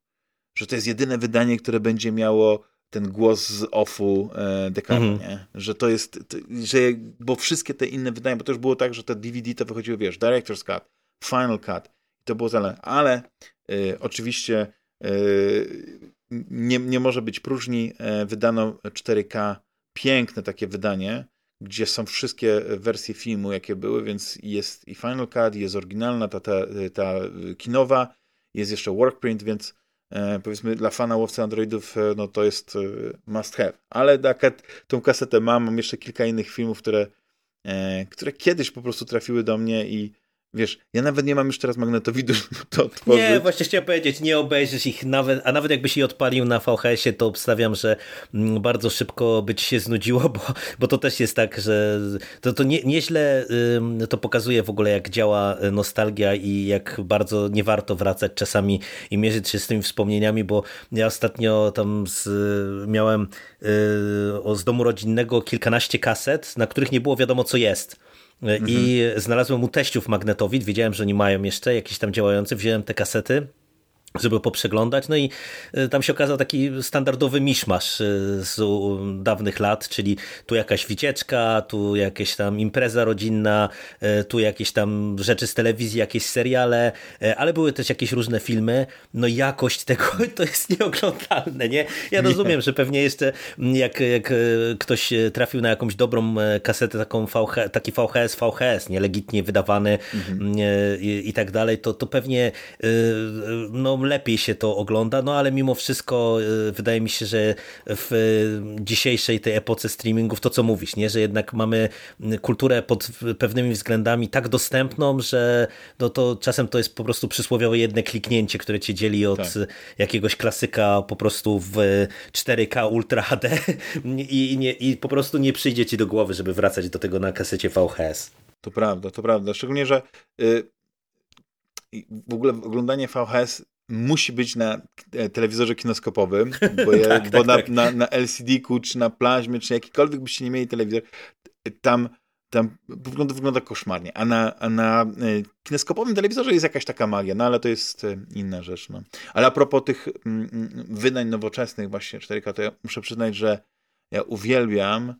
że to jest jedyne wydanie, które będzie miało ten głos z offu e, mhm. Że to jest, to, że, bo wszystkie te inne wydania, bo to już było tak, że te DVD to wychodziło, wiesz, Director's Cut, Final Cut, to było zale, ale y, oczywiście y, nie, nie może być próżni, e, wydano 4K, piękne takie wydanie, gdzie są wszystkie wersje filmu, jakie były, więc jest i Final Cut, jest oryginalna, ta, ta, ta kinowa, jest jeszcze workprint, więc e, powiedzmy dla fana łowcy Androidów e, no to jest must have. Ale na tą kasetę mam, mam jeszcze kilka innych filmów, które, które kiedyś po prostu trafiły do mnie i Wiesz, ja nawet nie mam już teraz magnetowidu, <laughs> żeby to otworzyć. Nie, właśnie chciałem powiedzieć, nie obejrzysz ich nawet, a nawet jakbyś je odpalił na VHS-ie, to obstawiam, że mm, bardzo szybko by ci się znudziło, bo, bo to też jest tak, że to, to nie, nieźle to pokazuje w ogóle, jak działa nostalgia i jak bardzo nie warto wracać czasami i mierzyć się z tymi wspomnieniami, bo ja ostatnio tam z, miałem y, z domu rodzinnego kilkanaście kaset, na których nie było wiadomo, co jest. I mhm. znalazłem u teściów magnetowid, wiedziałem, że oni mają jeszcze jakieś tam działające, wziąłem te kasety żeby poprzeglądać. No i e, tam się okazał taki standardowy miszmasz e, z dawnych lat, czyli tu jakaś wycieczka, tu jakieś tam impreza rodzinna, e, tu jakieś tam rzeczy z telewizji, jakieś seriale, ale były też jakieś różne filmy. No jakość tego <laughs> to jest nieoglądalne, nie? Ja rozumiem, że pewnie jeszcze jak, jak ktoś trafił na jakąś dobrą kasetę, taką VH, taki VHS, VHS, nielegitnie wydawany mhm. i, i tak dalej, to, to pewnie no lepiej się to ogląda, no ale mimo wszystko y, wydaje mi się, że w dzisiejszej tej epoce streamingów to co mówisz, nie? że jednak mamy kulturę pod pewnymi względami tak dostępną, że no to czasem to jest po prostu przysłowiowe jedne kliknięcie, które cię dzieli od tak. jakiegoś klasyka po prostu w 4K Ultra HD <laughs> i, nie, i po prostu nie przyjdzie ci do głowy, żeby wracać do tego na kasecie VHS. To prawda, to prawda. Szczególnie, że y, w ogóle oglądanie VHS musi być na e, telewizorze kinoskopowym, <laughs> bo, je, tak, bo tak, na, tak. na, na LCD-ku, czy na plaźmie, czy jakikolwiek byście nie mieli telewizor, tam, tam wygląda, wygląda koszmarnie. A na, a na e, kineskopowym telewizorze jest jakaś taka magia, no ale to jest e, inna rzecz. No. Ale a propos tych mm, mm, wydań nowoczesnych właśnie 4K, to ja muszę przyznać, że ja uwielbiam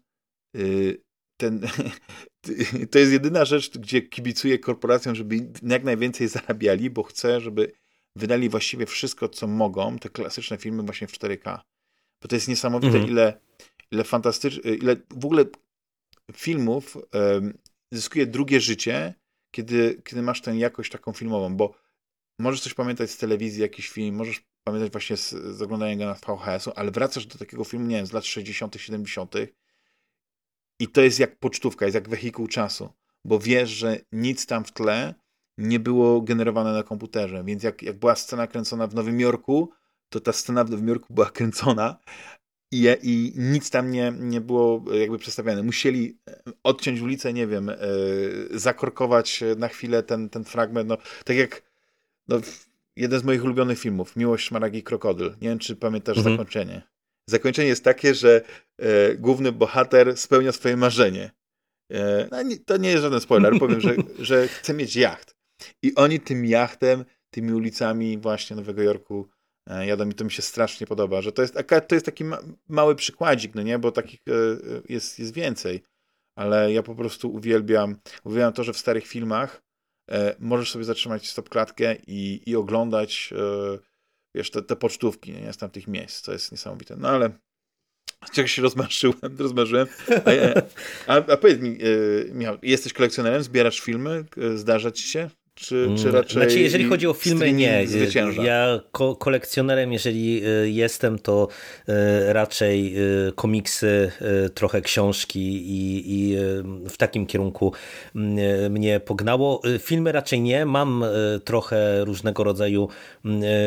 y, ten, <laughs> to jest jedyna rzecz, gdzie kibicuję korporacjom, żeby jak najwięcej zarabiali, bo chcę, żeby wydali właściwie wszystko, co mogą, te klasyczne filmy właśnie w 4K. Bo to jest niesamowite, mhm. ile, ile fantastycznych, ile w ogóle filmów um, zyskuje drugie życie, kiedy, kiedy masz tę jakość taką filmową, bo możesz coś pamiętać z telewizji, jakiś film, możesz pamiętać właśnie z, z oglądania go na VHS-u, ale wracasz do takiego filmu, nie wiem, z lat 60., 70. i to jest jak pocztówka, jest jak wehikuł czasu, bo wiesz, że nic tam w tle nie było generowane na komputerze, więc jak, jak była scena kręcona w Nowym Jorku, to ta scena w Nowym Jorku była kręcona i, i nic tam nie, nie było jakby przedstawiane. Musieli e, odciąć ulicę, nie wiem, yy, zakorkować na chwilę ten, ten fragment, no tak jak no, jeden z moich ulubionych filmów, Miłość, Szmaragi i Krokodyl. Nie wiem, czy pamiętasz mhm. zakończenie. Zakończenie jest takie, że e, główny bohater spełnia swoje marzenie. E, no, nie, to nie jest żaden spoiler, powiem, że, że chce mieć jacht. I oni tym jachtem, tymi ulicami właśnie Nowego Jorku e, jadą i to mi się strasznie podoba, że to jest, to jest taki mały przykładzik, no nie, bo takich e, jest, jest więcej, ale ja po prostu uwielbiam, uwielbiam to, że w starych filmach e, możesz sobie zatrzymać stopklatkę i, i oglądać wiesz, te, te pocztówki nie, z tamtych miejsc, to jest niesamowite, no ale Czegoś się rozmarzyłem, <laughs> rozmarzyłem. A, a, a powiedz mi, Michał, jesteś kolekcjonerem, zbierasz filmy, zdarza ci się? Czy, czy mm, raczej znaczy, jeżeli chodzi o filmy, nie. Zwycięża? Ja ko kolekcjonerem, jeżeli y, jestem, to y, raczej y, komiksy, trochę książki i, i w takim kierunku mnie pognało. Filmy raczej nie. Mam trochę różnego rodzaju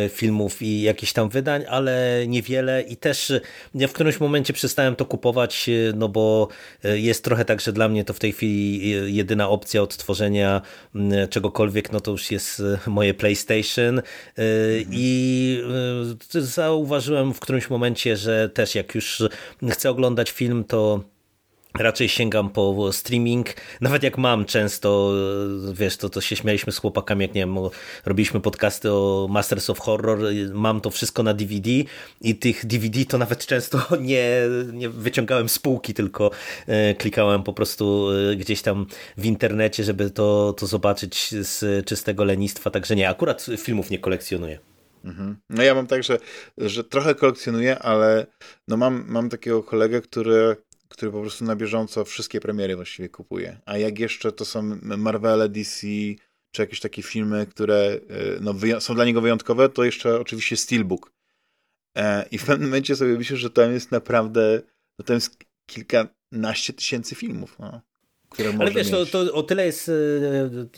filmów i jakichś tam wydań, ale niewiele i też ja w którymś momencie przestałem to kupować, no bo jest trochę tak, że dla mnie to w tej chwili jedyna opcja odtworzenia czegokolwiek no to już jest e, moje PlayStation e, mhm. i e, zauważyłem w którymś momencie, że też jak już chcę oglądać film, to raczej sięgam po streaming. Nawet jak mam często, wiesz, to, to się śmialiśmy z chłopakami, jak nie wiem, robiliśmy podcasty o Masters of Horror, mam to wszystko na DVD i tych DVD to nawet często <laughs> nie, nie wyciągałem z półki, tylko e, klikałem po prostu e, gdzieś tam w internecie, żeby to, to zobaczyć z czystego lenistwa, także nie, akurat filmów nie kolekcjonuję. Mhm. No ja mam tak, że, że trochę kolekcjonuję, ale no mam, mam takiego kolegę, który który po prostu na bieżąco wszystkie premiery właściwie kupuje. A jak jeszcze to są Marvele, DC, czy jakieś takie filmy, które e, no, są dla niego wyjątkowe, to jeszcze oczywiście Steelbook. E, I w pewnym momencie sobie myślę, że tam jest naprawdę, no tam jest kilkanaście tysięcy filmów. No które Ale wiesz, to, to, o tyle jest e,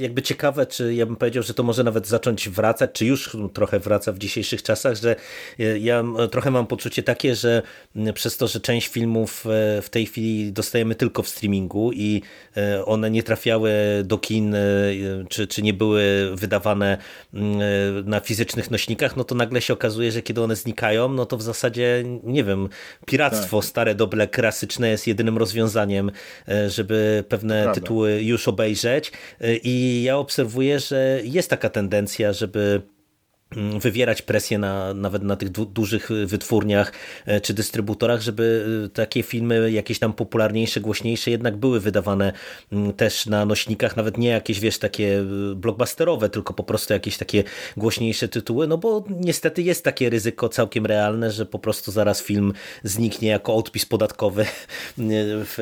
jakby ciekawe, czy ja bym powiedział, że to może nawet zacząć wracać, czy już trochę wraca w dzisiejszych czasach, że e, ja trochę mam poczucie takie, że przez to, że część filmów e, w tej chwili dostajemy tylko w streamingu i one nie trafiały do kin, czy, czy nie były wydawane na fizycznych nośnikach, no to nagle się okazuje, że kiedy one znikają, no to w zasadzie, nie wiem, piractwo tak. stare, dobre, klasyczne jest jedynym rozwiązaniem, żeby pewne pewne Prawda. tytuły już obejrzeć y, i ja obserwuję, że jest taka tendencja, żeby wywierać presję na, nawet na tych du dużych wytwórniach e, czy dystrybutorach, żeby y, takie filmy jakieś tam popularniejsze, głośniejsze jednak były wydawane mm, też na nośnikach, nawet nie jakieś wiesz takie y, blockbusterowe, tylko po prostu jakieś takie głośniejsze tytuły, no bo niestety jest takie ryzyko całkiem realne, że po prostu zaraz film zniknie jako odpis podatkowy <laughs> w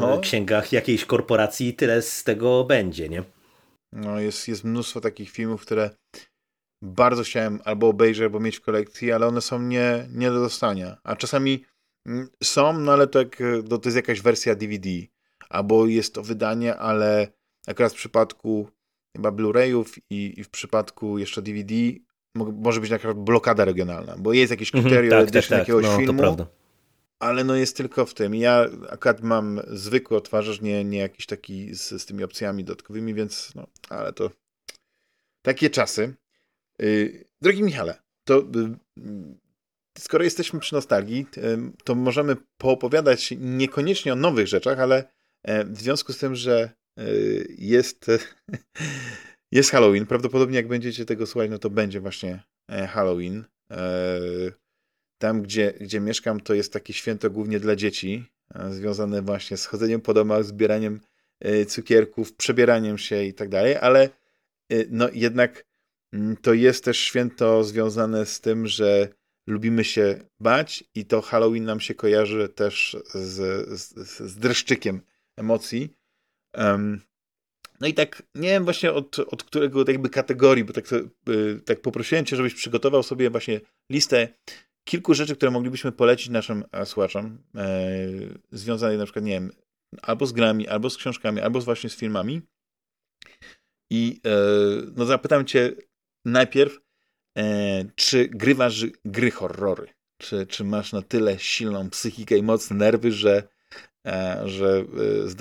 no. księgach jakiejś korporacji i tyle z tego będzie, nie? No jest, jest mnóstwo takich filmów, które bardzo chciałem albo obejrzeć, albo mieć w kolekcji, ale one są nie, nie do dostania. A czasami mm, są, no ale to, jak, to jest jakaś wersja DVD, albo jest to wydanie, ale akurat w przypadku chyba Blu-rayów i, i, w przypadku jeszcze DVD może być przykład blokada regionalna, bo jest jakieś mhm, kryterium mm, tak, tak, tak, jakiegoś no, filmu, ale no jest tylko w tym. Ja akurat mam zwykły odtwarzacz, nie, nie jakiś taki z, z tymi opcjami dodatkowymi, więc no, ale to takie czasy. Y, drogi Michale, to y, skoro jesteśmy przy nostalgii, y, to możemy poopowiadać niekoniecznie o nowych rzeczach, ale e, w związku z tym, że jest, <laughs> jest Halloween, prawdopodobnie jak będziecie tego słuchać, no to będzie właśnie e, Halloween. E, tam, gdzie, gdzie mieszkam, to jest takie święto głównie dla dzieci, związane właśnie z chodzeniem po domach, zbieraniem cukierków, przebieraniem się i tak dalej, ale no jednak to jest też święto związane z tym, że lubimy się bać i to Halloween nam się kojarzy też z, z, z dreszczykiem emocji. Um, no i tak, nie wiem właśnie od, od którego jakby kategorii, bo tak, y, tak poprosiłem cię, żebyś przygotował sobie właśnie listę kilku rzeczy, które moglibyśmy polecić naszym e, słuchaczom, e, związane na przykład, nie wiem, albo z grami, albo z książkami, albo właśnie z filmami. I e, no zapytam cię, najpierw, e, czy grywasz gry horrory? Czy, czy masz na tyle silną psychikę i mocne nerwy, że, e, że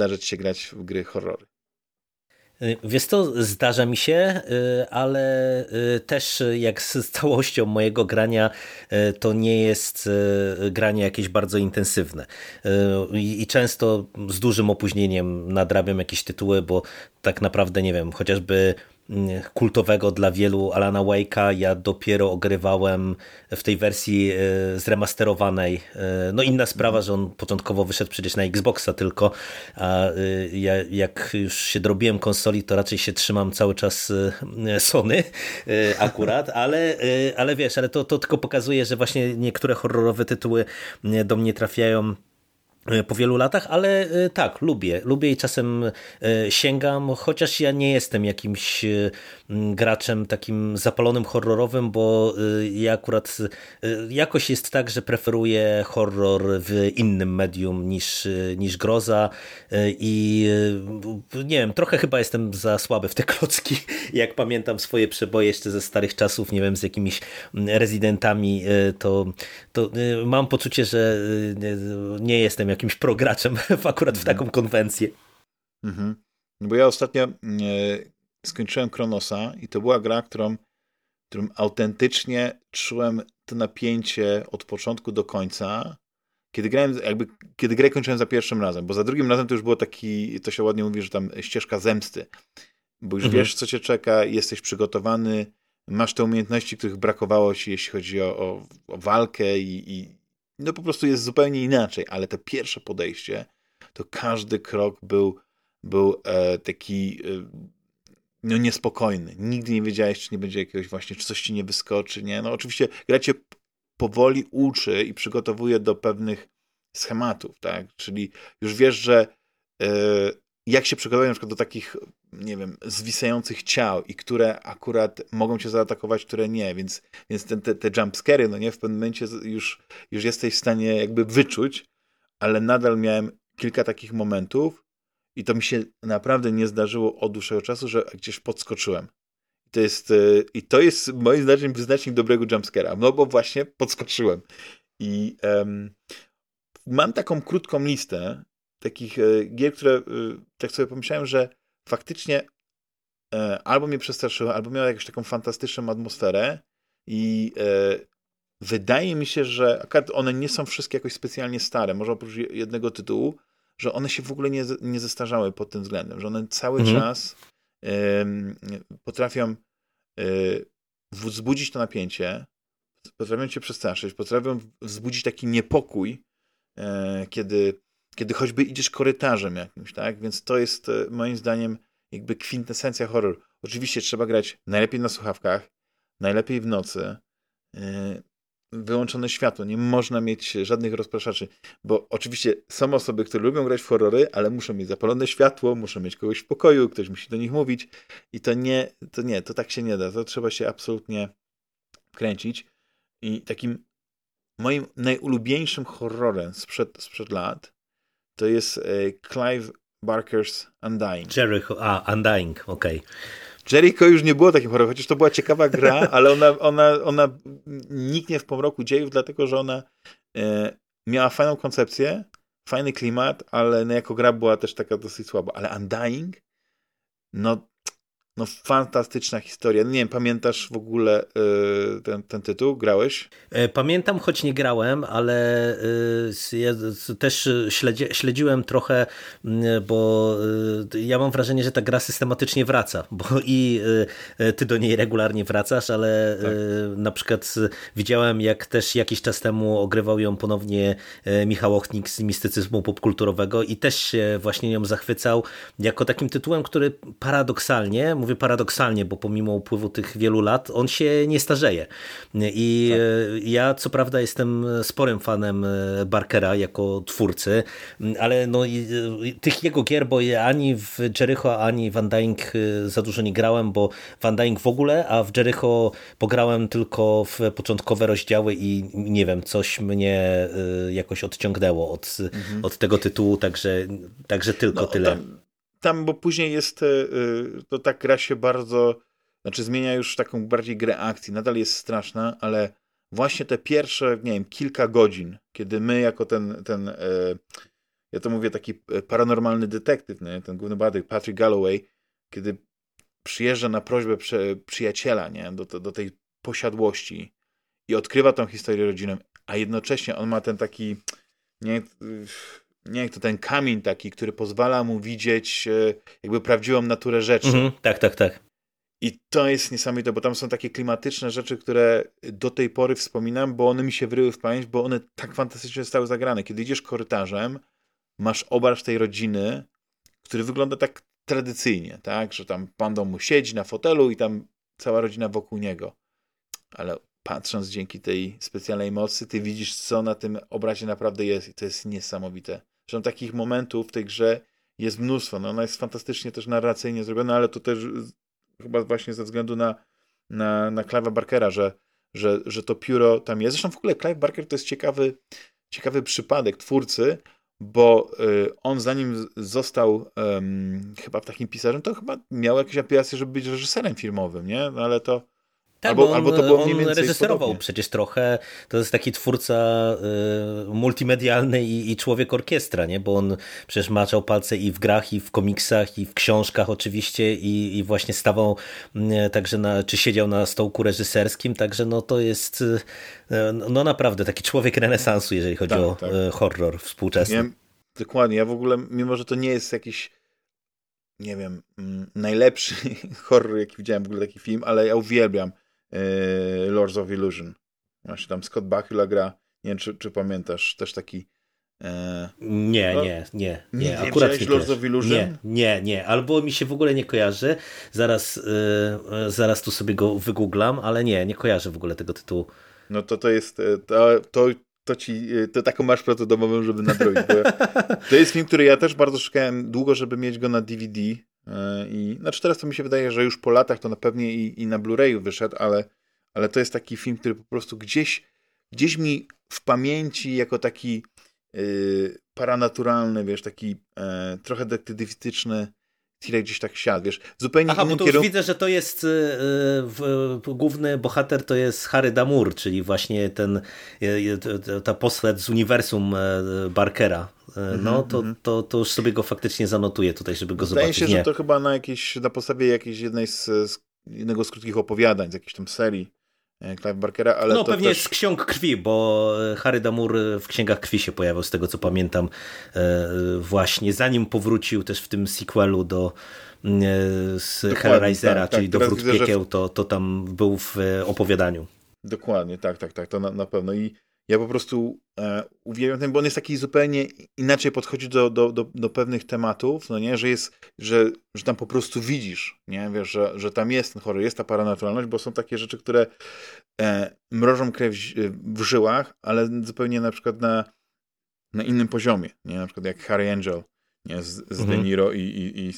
e, ci się grać w gry horrory? Wiesz to zdarza mi się, y, ale y, też jak z całością mojego grania to nie jest granie jakieś bardzo intensywne. I często z dużym opóźnieniem nadrabiam jakieś tytuły, bo tak naprawdę nie wiem, chociażby kultowego dla wielu Alana Wake'a ja dopiero ogrywałem w tej wersji e, zremasterowanej. E, no inna sprawa, że on początkowo wyszedł przecież na Xboxa tylko, a e, ja jak już się drobiłem konsoli, to raczej się trzymam cały czas Sony akurat, <laughs> ale, ale wiesz, ale to, to tylko pokazuje, że właśnie niektóre horrorowe tytuły do mnie trafiają po wielu latach, ale e, tak, lubię. Lubię i czasem e, sięgam, chociaż ja nie jestem jakimś graczem takim zapalonym horrorowym, bo ja akurat jakoś jest tak, że preferuję horror w innym medium niż, niż groza i nie wiem, trochę chyba jestem za słaby w te klocki, <laughs> jak pamiętam swoje przeboje jeszcze ze starych czasów, nie wiem, z jakimiś rezydentami, to, to mam poczucie, że nie jestem jakimś prograczem <laughs> akurat w taką konwencję. Mhm. No bo ja ostatnio skończyłem Kronosa i to była gra, którą, którą autentycznie czułem to napięcie od początku do końca kiedy grałem, jakby, kiedy grę kończyłem za pierwszym razem, bo za drugim razem to już było taki, to się ładnie mówi, że tam ścieżka zemsty, bo już mhm. wiesz, co cię czeka, jesteś przygotowany, masz te umiejętności, których brakowało ci, jeśli chodzi o, o, o walkę i, i, no po prostu jest zupełnie inaczej, ale to pierwsze podejście, to każdy krok był, był e, taki e, no niespokojny. Nigdy nie wiedziałeś, czy nie będzie jakiegoś właśnie, czy coś ci nie wyskoczy, nie? No oczywiście gra cię powoli uczy i przygotowuje do pewnych schematów, tak? Czyli już wiesz, że e, jak się przygotować na przykład do takich, nie wiem, zwisających ciał i które akurat mogą cię zaatakować, które nie, więc, więc te, te, te jumpscary, no nie, w pewnym momencie już, już jesteś w stanie jakby wyczuć, ale nadal miałem kilka takich momentów i to mi się naprawdę nie zdarzyło od dłuższego czasu, że gdzieś podskoczyłem. To jest, e, I to jest moim zdaniem wyznacznik dobrego jumpscare'a, no bo właśnie podskoczyłem. I um, mam taką krótką listę takich e, gier, które e, tak sobie pomyślałem, że faktycznie e, albo mnie przestraszyły, albo miały jakąś taką fantastyczną atmosferę i e, wydaje mi się, że one nie są wszystkie jakoś specjalnie stare, może oprócz jednego tytułu, że one się w ogóle nie, nie zestarzały pod tym względem, że one cały mhm. czas potrafią e, wzbudzić to napięcie, potrafią cię przestraszyć, potrafią wzbudzić taki niepokój, e, kiedy, kiedy choćby idziesz korytarzem jakimś, tak? Więc to jest e, moim zdaniem jakby kwintesencja horror. Oczywiście trzeba grać najlepiej na słuchawkach, najlepiej w nocy, wyłączone światło, nie można mieć żadnych rozpraszaczy, bo oczywiście są osoby, które lubią grać w horrory, ale muszą mieć zapalone światło, muszą mieć kogoś w pokoju, ktoś musi do nich mówić i to nie, to nie, to tak się nie da, to trzeba się absolutnie kręcić i takim moim najulubieńszym horrorem sprzed, sprzed lat to jest e, Clive Barker's Undying. Jericho, a, Undying, okej. Okay. Jericho już nie było takim horrorem, chociaż to była ciekawa gra, <laughs> ale ona, ona, ona niknie w pomroku dziejów, dlatego że ona e, miała fajną koncepcję, fajny klimat, ale no, jako gra była też taka dosyć słaba. Ale Undying, no no fantastyczna historia. Nie wiem, pamiętasz w ogóle y, ten, ten tytuł? Grałeś? E, pamiętam, choć nie grałem, ale y, ja też śledzi, śledziłem trochę, bo y, ja mam wrażenie, że ta gra systematycznie wraca, bo i ty do niej regularnie wracasz, ale tak. na przykład widziałem, jak też jakiś czas temu ogrywał ją ponownie Michał Ochnik z mistycyzmu popkulturowego i też się właśnie nią zachwycał jako takim tytułem, który paradoksalnie mówię paradoksalnie, bo pomimo upływu tych wielu lat, on się nie starzeje. I tak. E, ja co prawda jestem sporym fanem e, Barkera jako twórcy, ale no, tych jego gier, bo ani w Jericho, ani w Undying e, za dużo nie grałem, bo w Undying w ogóle, a w Jericho pograłem tylko w początkowe rozdziały i nie wiem, coś mnie jakoś odciągnęło od, mhm. od tego tytułu, także, także tylko no, tyle. Tam tam, bo później jest, e, e, to tak gra się bardzo, znaczy zmienia już taką bardziej grę akcji, nadal jest straszna, ale właśnie te pierwsze, nie wiem, kilka godzin, kiedy my jako ten, ten e, ja to mówię taki paranormalny detektyw, nie? ten główny badyk Patrick Galloway, kiedy przyjeżdża na prośbę przyjaciela nie? Do, do tej posiadłości i odkrywa tą historię rodzinną, a jednocześnie on ma ten taki nie, nie to ten kamień taki, który pozwala mu widzieć e, jakby prawdziwą naturę rzeczy. Mhm, tak, tak, tak. I to jest niesamowite, bo tam są takie klimatyczne rzeczy, które do tej pory wspominam, bo one mi się wryły w pamięć, bo one tak fantastycznie zostały zagrane. Kiedy idziesz korytarzem, masz obraz tej rodziny, który wygląda tak tradycyjnie, tak, że tam pan dom mu siedzi na fotelu i tam cała rodzina wokół niego. Ale patrząc dzięki tej specjalnej mocy, ty widzisz, co na tym obrazie naprawdę jest i to jest niesamowite. Że takich momentów w tej grze jest mnóstwo. No ona jest fantastycznie też narracyjnie zrobiona, ale to też chyba właśnie ze względu na, na, na Clive'a Barkera, że, że, że to pióro tam jest. Zresztą w ogóle Clive Barker to jest ciekawy, ciekawy przypadek twórcy, bo y, on zanim został um, chyba takim pisarzem, to chyba miał jakieś aspiracje, żeby być reżyserem filmowym, nie? No ale to Tak, albo, bo on, albo to było mniej więcej reżyserował podobnie. przecież trochę. To jest taki twórca y, multimedialny i, i, człowiek orkiestra, nie? bo on przecież maczał palce i w grach, i w komiksach, i w książkach oczywiście i, i właśnie stawał y, także na, czy siedział na stołku reżyserskim, także no to jest y, no naprawdę taki człowiek renesansu, jeżeli chodzi tak, o tak. Y, horror współczesny. Ja, dokładnie, ja w ogóle, mimo że to nie jest jakiś nie wiem, mm, najlepszy <laughs> horror, jaki widziałem w ogóle taki film, ale ja uwielbiam Lords of Illusion. Właśnie tam Scott Bakula gra, nie wiem czy, czy pamiętasz, też taki e... Nie, no, nie, nie, nie. nie Akurat nie Lords of Illusion? Nie, nie, nie. Albo mi się w ogóle nie kojarzy. Zaraz, yy, zaraz tu sobie go wygooglam, ale nie, nie kojarzę w ogóle tego tytułu. No to to jest, e, to, to, to ci, to taką masz pracę domową, żeby nadrobić. <laughs> to jest film, który ja też bardzo szukałem długo, żeby mieć go na DVD, E, I znaczy teraz to mi się wydaje, że już po latach to na pewnie i, i na Blu-rayu wyszedł, ale, ale to jest taki film, który po prostu gdzieś, gdzieś mi w pamięci jako taki yy, paranaturalny, wiesz, taki yy, trochę detektywistyczny thriller gdzieś tak siadł, wiesz, zupełnie Aha, bo to już widzę, że to jest yy, główny bohater to jest Harry Damur, czyli właśnie ten ta postać z uniwersum Barkera. E, no mhm, to, mhm. to, to już sobie go faktycznie zanotuję tutaj, żeby go Zdaje zobaczyć. Wydaje się, że to chyba na, jakieś, na podstawie jakiejś jednej z, z jednego z krótkich opowiadań, z jakiejś tam serii e, Clive Barkera, ale No pewnie też... z ksiąg krwi, bo Harry Damur w księgach krwi się pojawiał, z tego co pamiętam e, właśnie, zanim powrócił też w tym sequelu do z Hellraisera, tak, czyli tak. do Wrót Piekieł, to, to tam był w opowiadaniu. Dokładnie, tak, tak, tak, to na, na pewno i ja po prostu e, uwielbiam ten, bo on jest taki zupełnie inaczej podchodzi do, do, do, do, pewnych tematów, no nie, że jest, że, że tam po prostu widzisz, nie, wiesz, że, że tam jest ten horror, jest ta paranaturalność, bo są takie rzeczy, które e, mrożą krew w żyłach, ale zupełnie na przykład na, na innym poziomie, nie, na przykład jak Harry Angel, nie, z, z mhm. De Niro i, i, i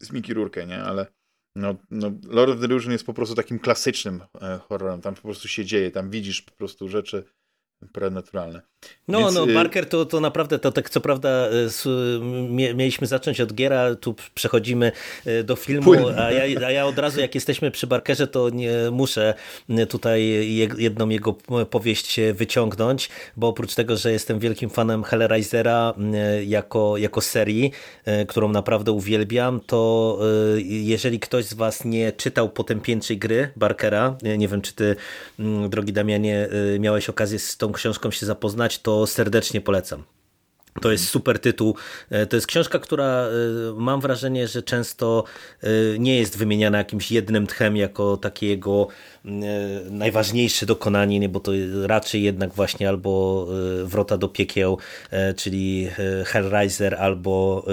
z Mickey Rourke, nie, ale no, no, Lord of the Illusion jest po prostu takim klasycznym e, horrorem, tam po prostu się dzieje, tam widzisz po prostu rzeczy, prenaturalne. No, Więc, no, y, Barker to, to naprawdę, to tak co prawda y, mieliśmy zacząć od giera, tu przechodzimy y, do filmu, a ja, a ja od razu jak jesteśmy przy Barkerze, to nie muszę tutaj jedną jego powieść wyciągnąć, bo oprócz tego, że jestem wielkim fanem Hellraisera jako, jako serii, którą naprawdę uwielbiam, to jeżeli ktoś z was nie czytał potępieńczej gry Barkera, nie wiem czy ty, mm, drogi Damianie, miałeś okazję z tą książką się zapoznać, to serdecznie polecam. To jest super tytuł. E, to jest książka, która e, mam wrażenie, że często e, nie jest wymieniana jakimś jednym tchem jako takiego najważniejsze dokonanie, nie, bo to raczej jednak właśnie albo e, Wrota do piekieł, e, czyli Hellraiser, albo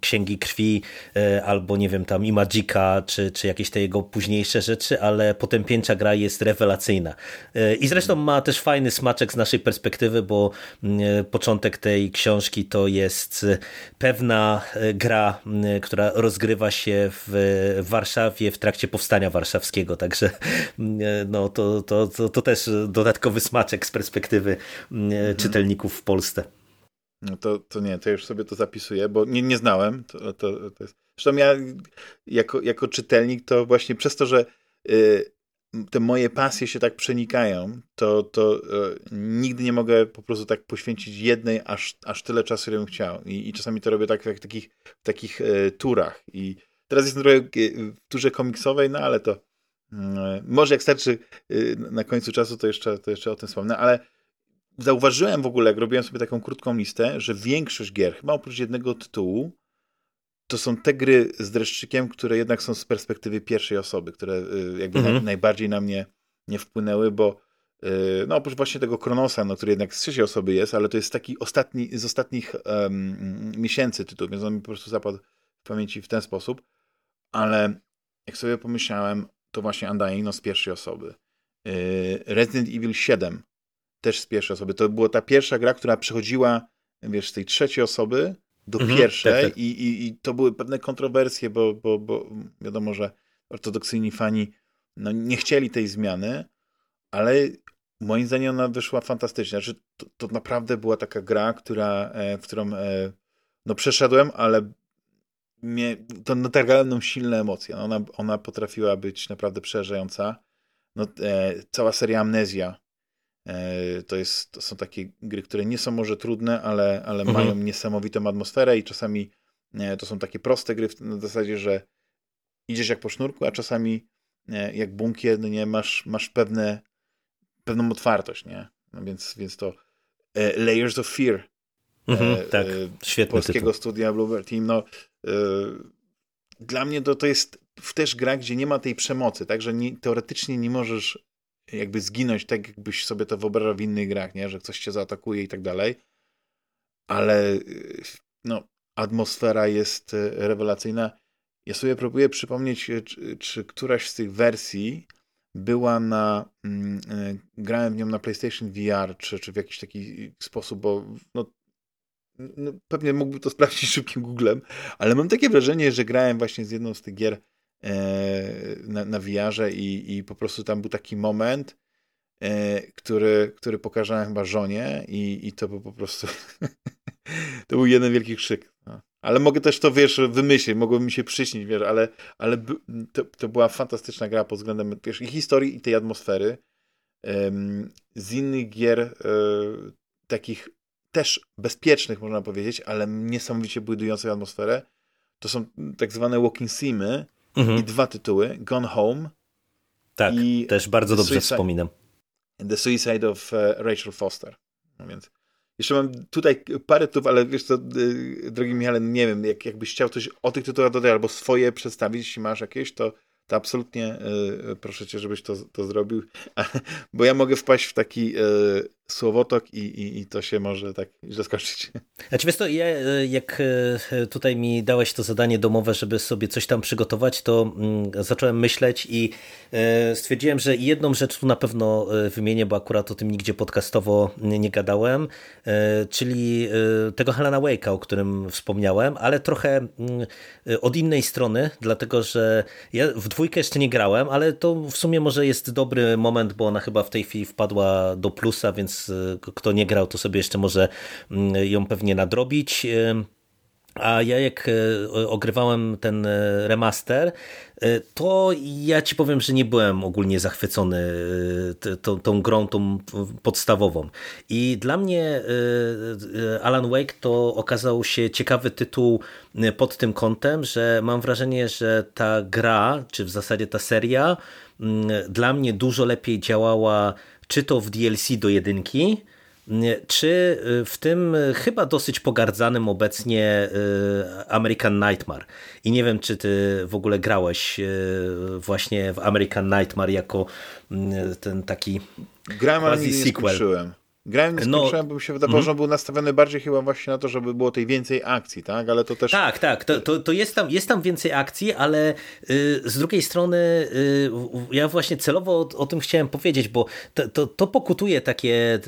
Księgi Krwi, albo nie wiem, tam Imagika, czy, czy jakieś te jego późniejsze rzeczy, ale potępieńcza gra jest rewelacyjna. I zresztą ma też fajny smaczek z naszej perspektywy, bo początek tej książki to jest pewna gra, która rozgrywa się w Warszawie w trakcie powstania warszawskiego, także no to, to, to, to też dodatkowy smaczek z perspektywy mhm. czytelników w Polsce. No to, to nie, to już sobie to zapisuję, bo nie, nie znałem. To, to, to jest... Zresztą ja jako, jako czytelnik to właśnie przez to, że y, te moje pasje się tak przenikają, to, to y, nigdy nie mogę po prostu tak poświęcić jednej aż, aż tyle czasu, ile bym chciał. I, i czasami to robię tak w takich, w takich y, turach. I teraz jestem trochę w turze komiksowej, no ale to Mm, może jak starczy y, na końcu czasu, to jeszcze, to jeszcze o tym wspomnę, ale zauważyłem w ogóle, jak robiłem sobie taką krótką listę, że większość gier, chyba oprócz jednego tytułu, to są te gry z dreszczykiem, które jednak są z perspektywy pierwszej osoby, które y, jakby mhm. najbardziej na mnie nie wpłynęły, bo y, no oprócz właśnie tego Kronosa, no, który jednak z trzeciej osoby jest, ale to jest taki ostatni, z ostatnich um, miesięcy tytuł, więc on mi po prostu zapadł w pamięci w ten sposób, ale jak sobie pomyślałem, to właśnie Undying no, z pierwszej osoby. Y, Resident Evil 7 też z pierwszej osoby. To była ta pierwsza gra, która przechodziła wiesz, z tej trzeciej osoby do mhm, pierwszej tak, tak. I, i, I, to były pewne kontrowersje, bo, bo, bo wiadomo, że ortodoksyjni fani no, nie chcieli tej zmiany, ale moim zdaniem ona wyszła fantastycznie. Znaczy, to, to naprawdę była taka gra, która, e, w którą e, no, przeszedłem, ale mnie, to natargała mną silne emocje. Ona, ona potrafiła być naprawdę przerażająca. no, e, cała seria Amnezja. E, to, jest, to są takie gry, które nie są może trudne, ale, ale mhm. mają niesamowitą atmosferę i czasami e, to są takie proste gry w zasadzie, że idziesz jak po sznurku, a czasami e, jak bunkier, no nie, masz, masz pewne, pewną otwartość, nie? No więc, więc to e, Layers of Fear mhm, e, tak, świetny polskiego tytuł. studia Bluebird Team, no dla mnie to, to jest też gra, gdzie nie ma tej przemocy, także nie, teoretycznie nie możesz jakby zginąć tak, jakbyś sobie to wyobrażał w innych grach, nie? że ktoś cię zaatakuje i tak dalej, ale no, atmosfera jest rewelacyjna. Ja sobie próbuję przypomnieć, czy, czy któraś z tych wersji była na. Mm, grałem w nią na PlayStation VR, czy, czy w jakiś taki sposób, bo no, no, pewnie mógłbym to sprawdzić szybkim Googlem, ale mam takie wrażenie, że grałem właśnie z jedną z tych gier e, na, na VR-ze i, i po prostu tam był taki moment, e, który, który pokazałem chyba żonie i, i to był po prostu <laughs> to był jeden wielki krzyk. No. Ale mogę też to, wiesz, wymyślić, mogło mi się przyśnić, wiesz, ale, ale to, to była fantastyczna gra pod względem wiesz, i historii, i tej atmosfery. Z innych gier e, takich też bezpiecznych, można powiedzieć, ale niesamowicie budujących atmosferę, to są tak zwane walking simy mhm. i dwa tytuły, Gone Home tak, i też bardzo dobrze Suicide, wspominam. The Suicide of uh, Rachel Foster. No więc jeszcze mam tutaj parę tytułów, ale wiesz co, drogi Michale, nie wiem, jak, jakbyś chciał coś o tych tytułach dodać albo swoje przedstawić, jeśli masz jakieś, to, to absolutnie y, proszę cię, żebyś to, to zrobił, <laughs> bo ja mogę wpaść w taki y, słowotok i, i, i to się może tak zaskoczyć. Znaczy wiesz to, ja, e, jak e, tutaj mi dałeś to zadanie domowe, żeby sobie coś tam przygotować, to mm, zacząłem myśleć i e, stwierdziłem, że jedną rzecz tu na pewno wymienię, bo akurat o tym nigdzie podcastowo nie gadałem, czyli tego Helena Wake'a, o którym wspomniałem, ale trochę mm, od innej strony, dlatego że ja w dwójkę jeszcze nie grałem, ale to w sumie może jest dobry moment, bo ona chyba w tej chwili wpadła do plusa, więc więc y, kto nie grał, to sobie jeszcze może mm, ją pewnie nadrobić. Y, a ja jak y, ogrywałem ten remaster, to ja ci powiem, że nie byłem ogólnie zachwycony tą, tą grą, tą podstawową. I dla mnie Alan Wake to okazał się ciekawy tytuł pod tym kątem, że mam wrażenie, że ta gra, czy w zasadzie ta seria, mm, dla mnie dużo lepiej działała czy to w DLC do jedynki, czy y, w tym y, chyba dosyć pogardzanym obecnie y, American Nightmare. I nie wiem, czy ty w ogóle grałeś właśnie w American Nightmare jako ten taki Grałem, ale nie sequel. Grałem nie no, bo mi się wydawało, mm. że on był nastawiony bardziej chyba właśnie na to, żeby było tej więcej akcji, tak? Ale to też... Tak, tak, to, to, to jest, tam, jest tam więcej akcji, ale y, z drugiej strony y, ja właśnie celowo o, o, tym chciałem powiedzieć, bo to, to, to pokutuje takie,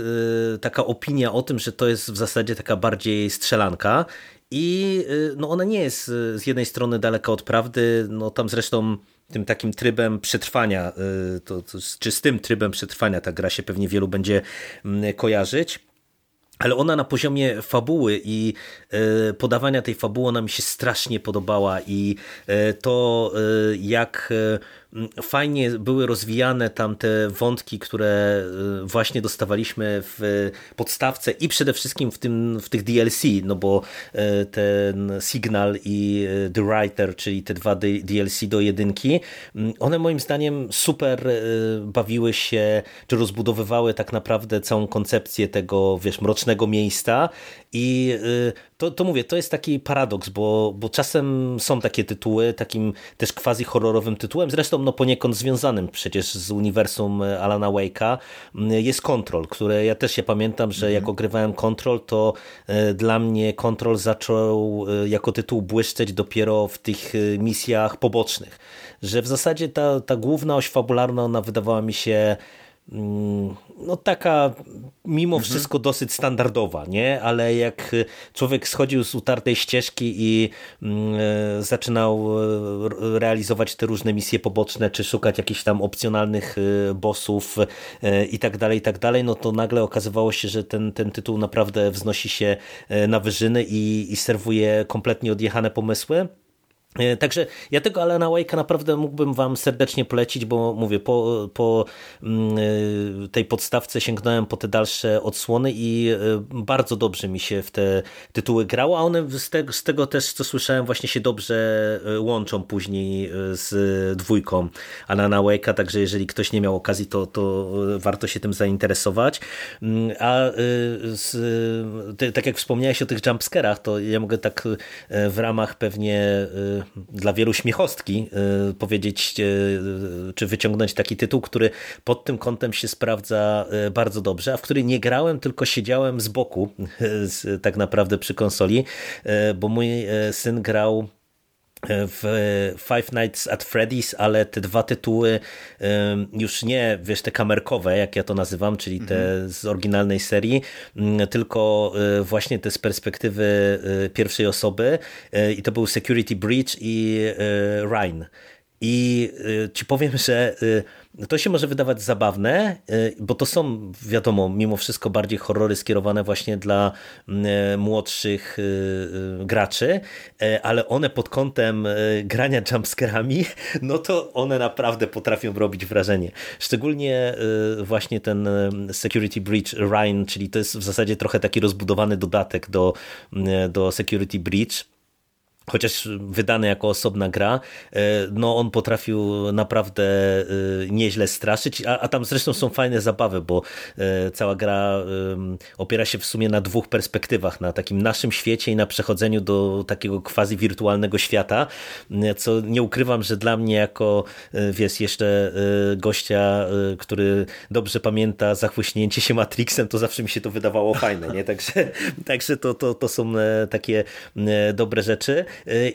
y, taka opinia o tym, że to jest w zasadzie taka bardziej strzelanka i y, no ona nie jest y, z jednej strony daleka od prawdy, no tam zresztą tym takim trybem przetrwania, y, to, to, czy z tym trybem przetrwania ta gra się pewnie wielu będzie mm, kojarzyć. Ale ona na poziomie fabuły i podawania tej fabuły, ona mi się strasznie podobała i to jak fajnie były rozwijane tam te wątki, które y, właśnie dostawaliśmy w podstawce i przede wszystkim w, tym, w tych DLC, no bo y, ten Signal i y, The Writer, czyli te dwa DLC do jedynki, mm, one moim zdaniem super bawiły się, czy rozbudowywały tak naprawdę całą koncepcję tego, wiesz, mrocznego miejsca i to, to mówię, to jest taki paradoks, bo, bo czasem są takie tytuły, takim też quasi horrorowym tytułem, zresztą no poniekąd związanym przecież z uniwersum Alana Wake'a, jest Control, które ja też się pamiętam, że jak mhm. ogrywałem Control, to dla mnie Control zaczął jako tytuł błyszczeć dopiero w tych misjach pobocznych, że w zasadzie ta, ta główna oś fabularna, ona wydawała mi się no taka mimo mhm. wszystko dosyć standardowa, nie? Ale jak człowiek schodził z utartej ścieżki i mm, e, zaczynał e, realizować te różne misje poboczne, czy szukać jakichś tam opcjonalnych e, bossów i tak dalej, i tak dalej, no to nagle okazywało się, że ten, ten tytuł naprawdę wznosi się na wyżyny i, i serwuje kompletnie odjechane pomysły. E, także ja tego Alana Wake'a naprawdę mógłbym wam serdecznie polecić, bo mówię, po, po mm, e, tej podstawce sięgnąłem po te dalsze odsłony i e, bardzo dobrze mi się w te tytuły grało, a one z tego, z tego też, co słyszałem, właśnie się dobrze łączą później z dwójką Alana Wake'a, także jeżeli ktoś nie miał okazji, to, to warto się tym zainteresować. Mm, a z, tak jak wspomniałeś o tych jumpscarach, to ja mogę tak w ramach pewnie dla wielu śmiechostki y, powiedzieć, y, czy wyciągnąć taki tytuł, który pod tym kątem się sprawdza y, bardzo dobrze, a w który nie grałem, tylko siedziałem z boku tak naprawdę przy konsoli, bo mój syn grał w Five Nights at Freddy's, ale te dwa tytuły już nie, wiesz, te kamerkowe, jak ja to nazywam, czyli te mhm. z oryginalnej serii, tylko e, właśnie te z perspektywy e, pierwszej osoby e, i to był Security Breach i Rhine. I ci powiem, że to się może wydawać zabawne, y, bo to są, wiadomo, mimo wszystko bardziej horrory skierowane właśnie dla mm, e, młodszych y, y, graczy, e, ale one pod kątem grania jumpscarami, <laughs> no to one naprawdę potrafią robić wrażenie. Szczególnie właśnie ten Security Breach Rhine, czyli to jest w zasadzie trochę taki rozbudowany dodatek do, mm, do Security Breach, chociaż wydany jako osobna gra, e, no on potrafił naprawdę e, nieźle straszyć, a, a tam zresztą są fajne zabawy, bo e, cała gra opiera się w sumie na dwóch perspektywach, na takim naszym świecie i na przechodzeniu do takiego quasi wirtualnego świata, co nie ukrywam, że dla mnie jako, wiesz, jeszcze gościa, który dobrze pamięta zachłyśnięcie się Matrixem, to zawsze mi się to wydawało fajne, nie? Także, <laughs> także to, to, to są takie dobre rzeczy.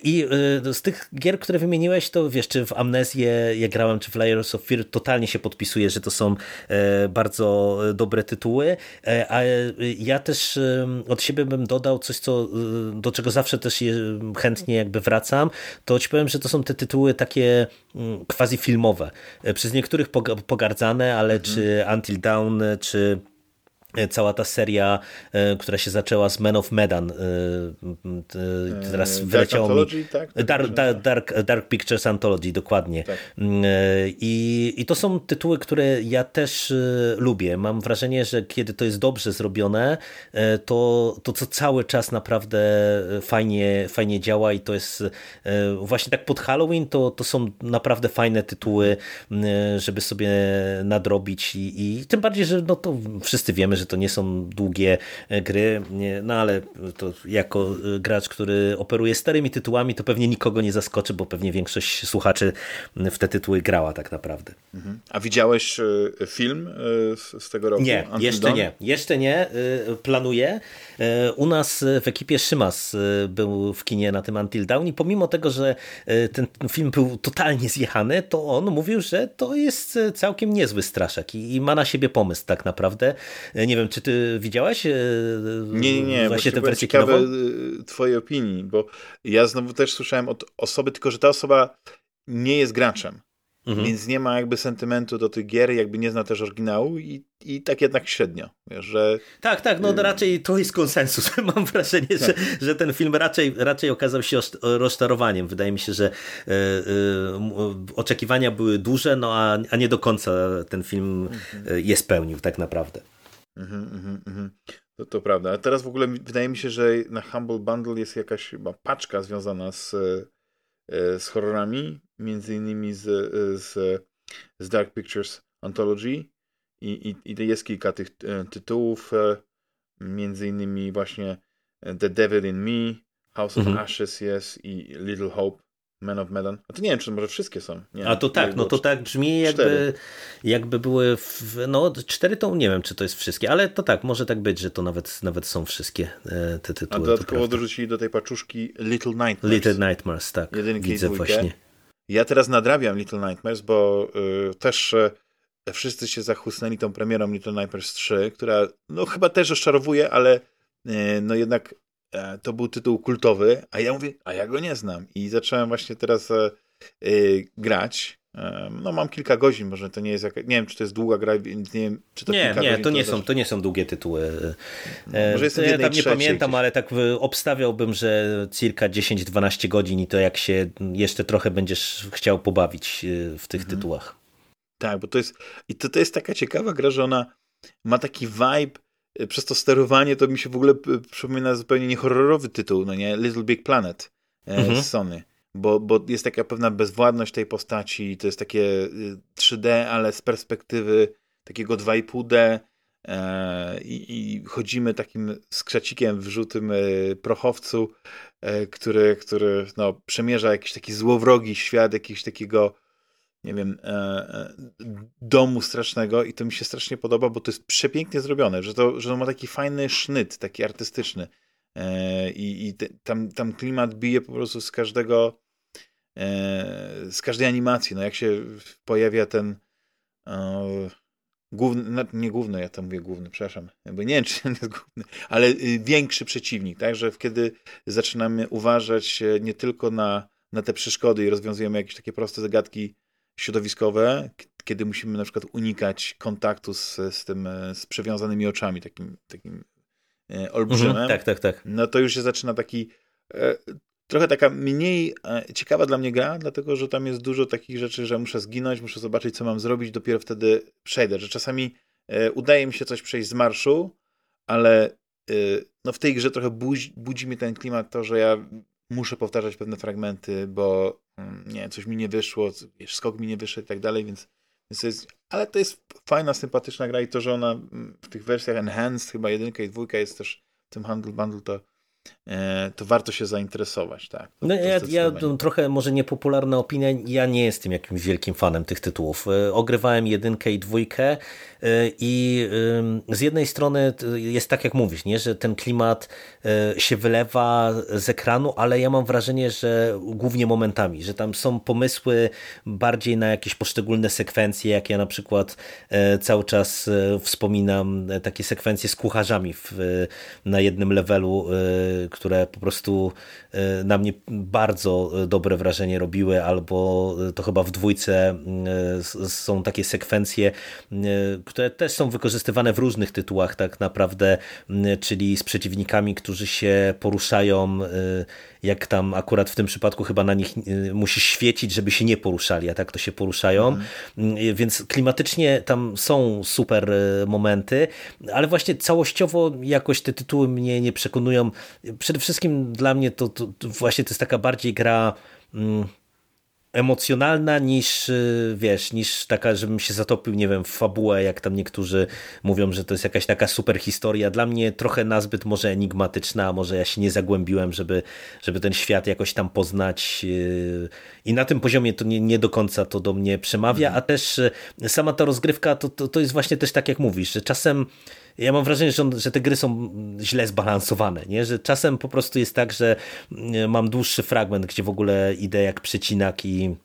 I y, z tych gier, które wymieniłeś, to wiesz, czy w Amnezję ja grałem, czy w Layers of Fear, totalnie się podpisuję, że to są e, bardzo dobre tytuły, e, a ja też od siebie bym dodał coś, co, y, do czego zawsze też chętnie jakby wracam, to ci powiem, że to są te tytuły takie mm, quasi filmowe. E, przez niektórych pogardzane, ale mhm. czy Until Dawn, czy E, cała ta seria, e, która się zaczęła z Men of Medan. E, teraz wyleciało Dark mi... Tak? Dark, Dark, Dark, Pictures Anthology, dokładnie. Tak. I, I to są tytuły, które ja też lubię. Mam wrażenie, że kiedy to jest dobrze zrobione, to, to co cały czas naprawdę fajnie, fajnie działa i to jest właśnie tak pod Halloween, to, to są naprawdę fajne tytuły, żeby sobie nadrobić i, i tym bardziej, że no to wszyscy wiemy, że to nie są długie e, gry, no ale to jako e, gracz, który operuje starymi tytułami, to pewnie nikogo nie zaskoczy, bo pewnie większość słuchaczy w te tytuły grała tak naprawdę. Mhm. A widziałeś e, film z tego roku? Nie, Until jeszcze Dawn? nie. Jeszcze nie. Planuję. U nas w ekipie Szymas był w kinie na tym Until Dawn i pomimo tego, że ten film był totalnie zjechany, to on mówił, że to jest całkiem niezły straszek i ma na siebie pomysł tak naprawdę. Nie wiem, czy ty widziałeś e, nie, nie, nie, właśnie tę wersję ciekawe kinową? E, twojej opinii, bo ja znowu też słyszałem od osoby, tylko że ta osoba nie jest graczem. Mhm. Więc nie ma jakby sentymentu do tych gier, jakby nie zna też oryginału i, i tak jednak średnio. Że... Tak, tak, no y- raczej to jest konsensus. <laughs> Mam wrażenie, tak. że, że ten film raczej, raczej okazał się rozczarowaniem. Wydaje mi się, że y, y, oczekiwania były duże, no a, a nie do końca ten film mhm. je spełnił tak naprawdę. Mhm, mhm, mhm. To, to prawda. A teraz w ogóle wydaje mi się, że na Humble Bundle jest jakaś chyba paczka związana z, e, z horrorami, między innymi z, z, z Dark Pictures Anthology i, i, i jest kilka tych e, tytułów, e, między innymi właśnie The Devil in Me, House of mhm. Ashes jest i Little Hope. Man of Medan. A to nie wiem, czy może wszystkie są. Nie, A to tak, no to tak brzmi jakby, jakby były, w, no cztery to nie wiem, czy to jest wszystkie, ale to tak, może tak być, że to nawet, nawet są wszystkie e, te tytuły. A dodatkowo dorzucili do tej paczuszki Little Nightmares. Little Nightmares, tak. Jedynkę Widzę właśnie. Ja teraz nadrabiam Little Nightmares, bo y, też y, wszyscy się zachłysnęli tą premierą Little Nightmares 3, która no chyba też rozczarowuje, ale y, no jednak E, to był tytuł kultowy, a ja mówię, a ja go nie znam. I zacząłem właśnie teraz e, e, grać no mam kilka godzin, może to nie jest jaka, nie wiem, czy to jest długa gra, nie wiem, czy to Nie, nie, to nie, są, to nie są długie tytuły. No, może jestem ja tam nie pamiętam, gdzieś. ale tak obstawiałbym, że cirka 10-12 godzin i to jak się jeszcze trochę będziesz chciał pobawić e, w tych mhm. tytułach. Tak, bo to jest, i to, to jest taka ciekawa gra, że ona ma taki vibe, e, przez to sterowanie to mi się w ogóle przypomina zupełnie niehorrorowy tytuł, no nie, Little Big Planet mhm. z Sony bo, bo jest taka pewna bezwładność tej postaci, to jest takie 3D, y, ale z perspektywy takiego 2,5D e, i, i, chodzimy takim skrzecikiem w żółtym e, prochowcu, e, który, który no, przemierza jakiś taki złowrogi świat, jakiegoś takiego nie wiem, e, e, domu strasznego i to mi się strasznie podoba, bo to jest przepięknie zrobione, że to, że to ma taki fajny sznyt, taki artystyczny. E, I, i te, tam, tam klimat bije po prostu z każdego, z każdej animacji. No jak się pojawia ten główny, nie główny, ja tam mówię główny, przepraszam, bo nie wiem, czy <laughs> on jest główny, ale y, większy przeciwnik, tak, że kiedy zaczynamy uważać nie tylko na, na te przeszkody i rozwiązujemy jakieś takie proste zagadki środowiskowe, kiedy musimy na przykład unikać kontaktu z, z tym, z przewiązanymi oczami, takim, takim E, olbrzymem, mhm, tak, tak, tak. no to już się zaczyna taki e, trochę taka mniej e, ciekawa dla mnie gra, dlatego że tam jest dużo takich rzeczy, że muszę zginąć, muszę zobaczyć, co mam zrobić, dopiero wtedy przejdę, że czasami udaje mi się coś przejść z marszu, ale no w tej grze trochę budzi, budzi mi ten klimat to, że ja muszę powtarzać pewne fragmenty, bo nie coś mi nie wyszło, wiesz, skok mi nie wyszedł i tak dalej, więc więc jest, ale to jest fajna, sympatyczna gra i to, że ona w tych wersjach Enhanced, chyba jedynka i dwójka jest też w tym Handle Bundle, to to warto się zainteresować, tak. No, ja, ja trochę może niepopularna opinia, ja nie jestem jakimś wielkim fanem tych tytułów. E, ogrywałem jedynkę i dwójkę e, i z jednej strony jest tak jak mówisz, nie? że ten klimat się wylewa z ekranu, ale ja mam wrażenie, że głównie momentami, że tam są pomysły bardziej na jakieś poszczególne sekwencje, jak ja na przykład cały czas wspominam takie sekwencje z kucharzami w, na jednym levelu które po prostu e, na mnie bardzo dobre wrażenie robiły, albo to chyba w dwójce e, są takie sekwencje, e, które też są wykorzystywane w różnych tytułach tak naprawdę, czyli z przeciwnikami, którzy się poruszają jak tam akurat w tym przypadku chyba na nich y, musisz świecić, żeby się nie poruszali, a tak to się poruszają. Mhm. Y, więc klimatycznie tam są super y, momenty, ale właśnie całościowo jakoś te tytuły mnie nie przekonują. Przede wszystkim dla mnie to, to, to właśnie to jest taka bardziej gra mm, emocjonalna niż, y, wiesz, niż taka, żebym się zatopił, nie wiem, w fabułę, jak tam niektórzy mówią, że to jest jakaś taka super historia. Dla mnie trochę nazbyt może enigmatyczna, może ja się nie zagłębiłem, żeby, żeby ten świat jakoś tam poznać y, i na tym poziomie to nie, nie do końca to do mnie przemawia, mhm. a też y, sama ta rozgrywka to, to, to jest właśnie też tak jak mówisz, że czasem ja mam wrażenie, że, że te gry są źle zbalansowane, nie? że czasem po prostu jest tak, że mm, mam dłuższy fragment, gdzie w ogóle idę jak przecinak i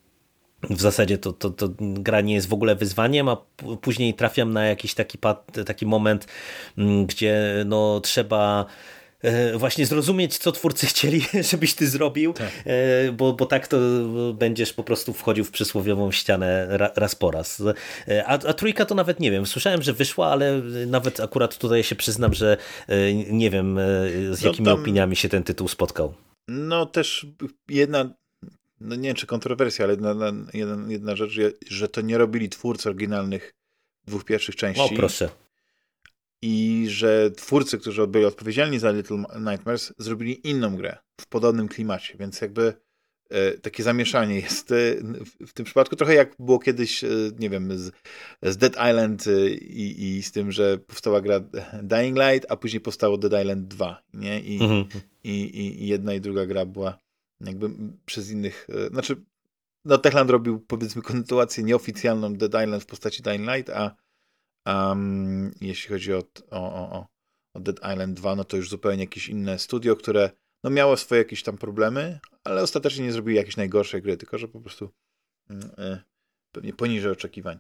w zasadzie to, to, to gra nie jest w ogóle wyzwaniem, a później trafiam na jakiś taki, taki moment, mm, gdzie no, trzeba E, właśnie zrozumieć, co twórcy <laughs> chcieli, żebyś ty zrobił, tak. E, bo, bo tak to będziesz po prostu wchodził w przysłowiową ścianę raz po raz. E, a, a trójka to nawet nie wiem, słyszałem, że wyszła, ale nawet akurat tutaj się przyznam, że nie wiem, z no jakimi no tam, opiniami się ten tytuł spotkał. No też jedna, no nie wiem czy kontrowersja, ale jedna, jedna, jedna rzecz, że to nie robili twórcy oryginalnych dwóch pierwszych części. O, proszę i że twórcy, którzy byli odpowiedzialni za Little Nightmares, zrobili inną grę w podobnym klimacie, więc jakby e, takie zamieszanie jest e, w, w, tym przypadku trochę jak było kiedyś, e, nie wiem, z, z Dead Island i, i, z tym, że powstała gra Dying Light, a później powstało Dead Island 2, nie? I, mhm. i, i, jedna i druga gra była jakby przez innych, znaczy no Techland robił powiedzmy kontynuację nieoficjalną Dead Island w postaci Dying Light, a Um, jeśli chodzi o, o, o, o Dead Island 2, no to już zupełnie jakieś inne studio, które no miało swoje jakieś tam problemy, ale ostatecznie nie zrobili jakiejś najgorszej gry, tylko że po prostu mm, e, pewnie poniżej oczekiwań.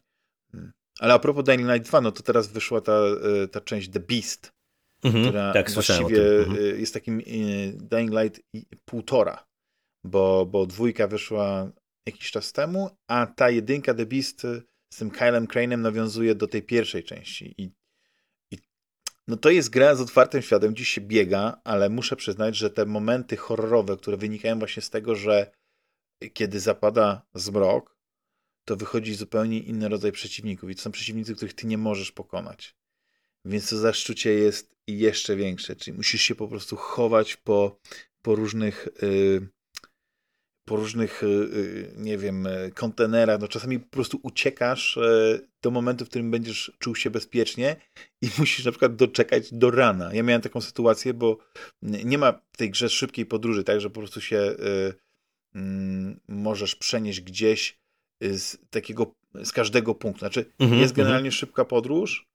Mm. Ale a propos Dying Light 2, no to teraz wyszła ta, e, ta część The Beast, mhm, która tak, właściwie mhm. E, jest takim Dying Light półtora, bo, bo dwójka wyszła jakiś czas temu, a ta jedynka The Beast z tym Kylem Crane'em nawiązuje do tej pierwszej części. I, I, no to jest gra z otwartym światem, dziś się biega, ale muszę przyznać, że te momenty horrorowe, które wynikają właśnie z tego, że kiedy zapada zmrok, to wychodzi zupełnie inny rodzaj przeciwników i to są przeciwnicy, których ty nie możesz pokonać. Więc to zaszczucie jest jeszcze większe, czyli musisz się po prostu chować po, po różnych yy, po różnych, y, y, nie wiem, y, kontenerach, no czasami po prostu uciekasz do momentu, w którym będziesz czuł się bezpiecznie i <laughs> musisz na przykład doczekać do rana. Ja miałem taką sytuację, bo nie ma w tej grze szybkiej podróży, tak, że po prostu się mm, możesz przenieść gdzieś z takiego, z każdego punktu. Znaczy, mhm, jest mhm. generalnie szybka podróż,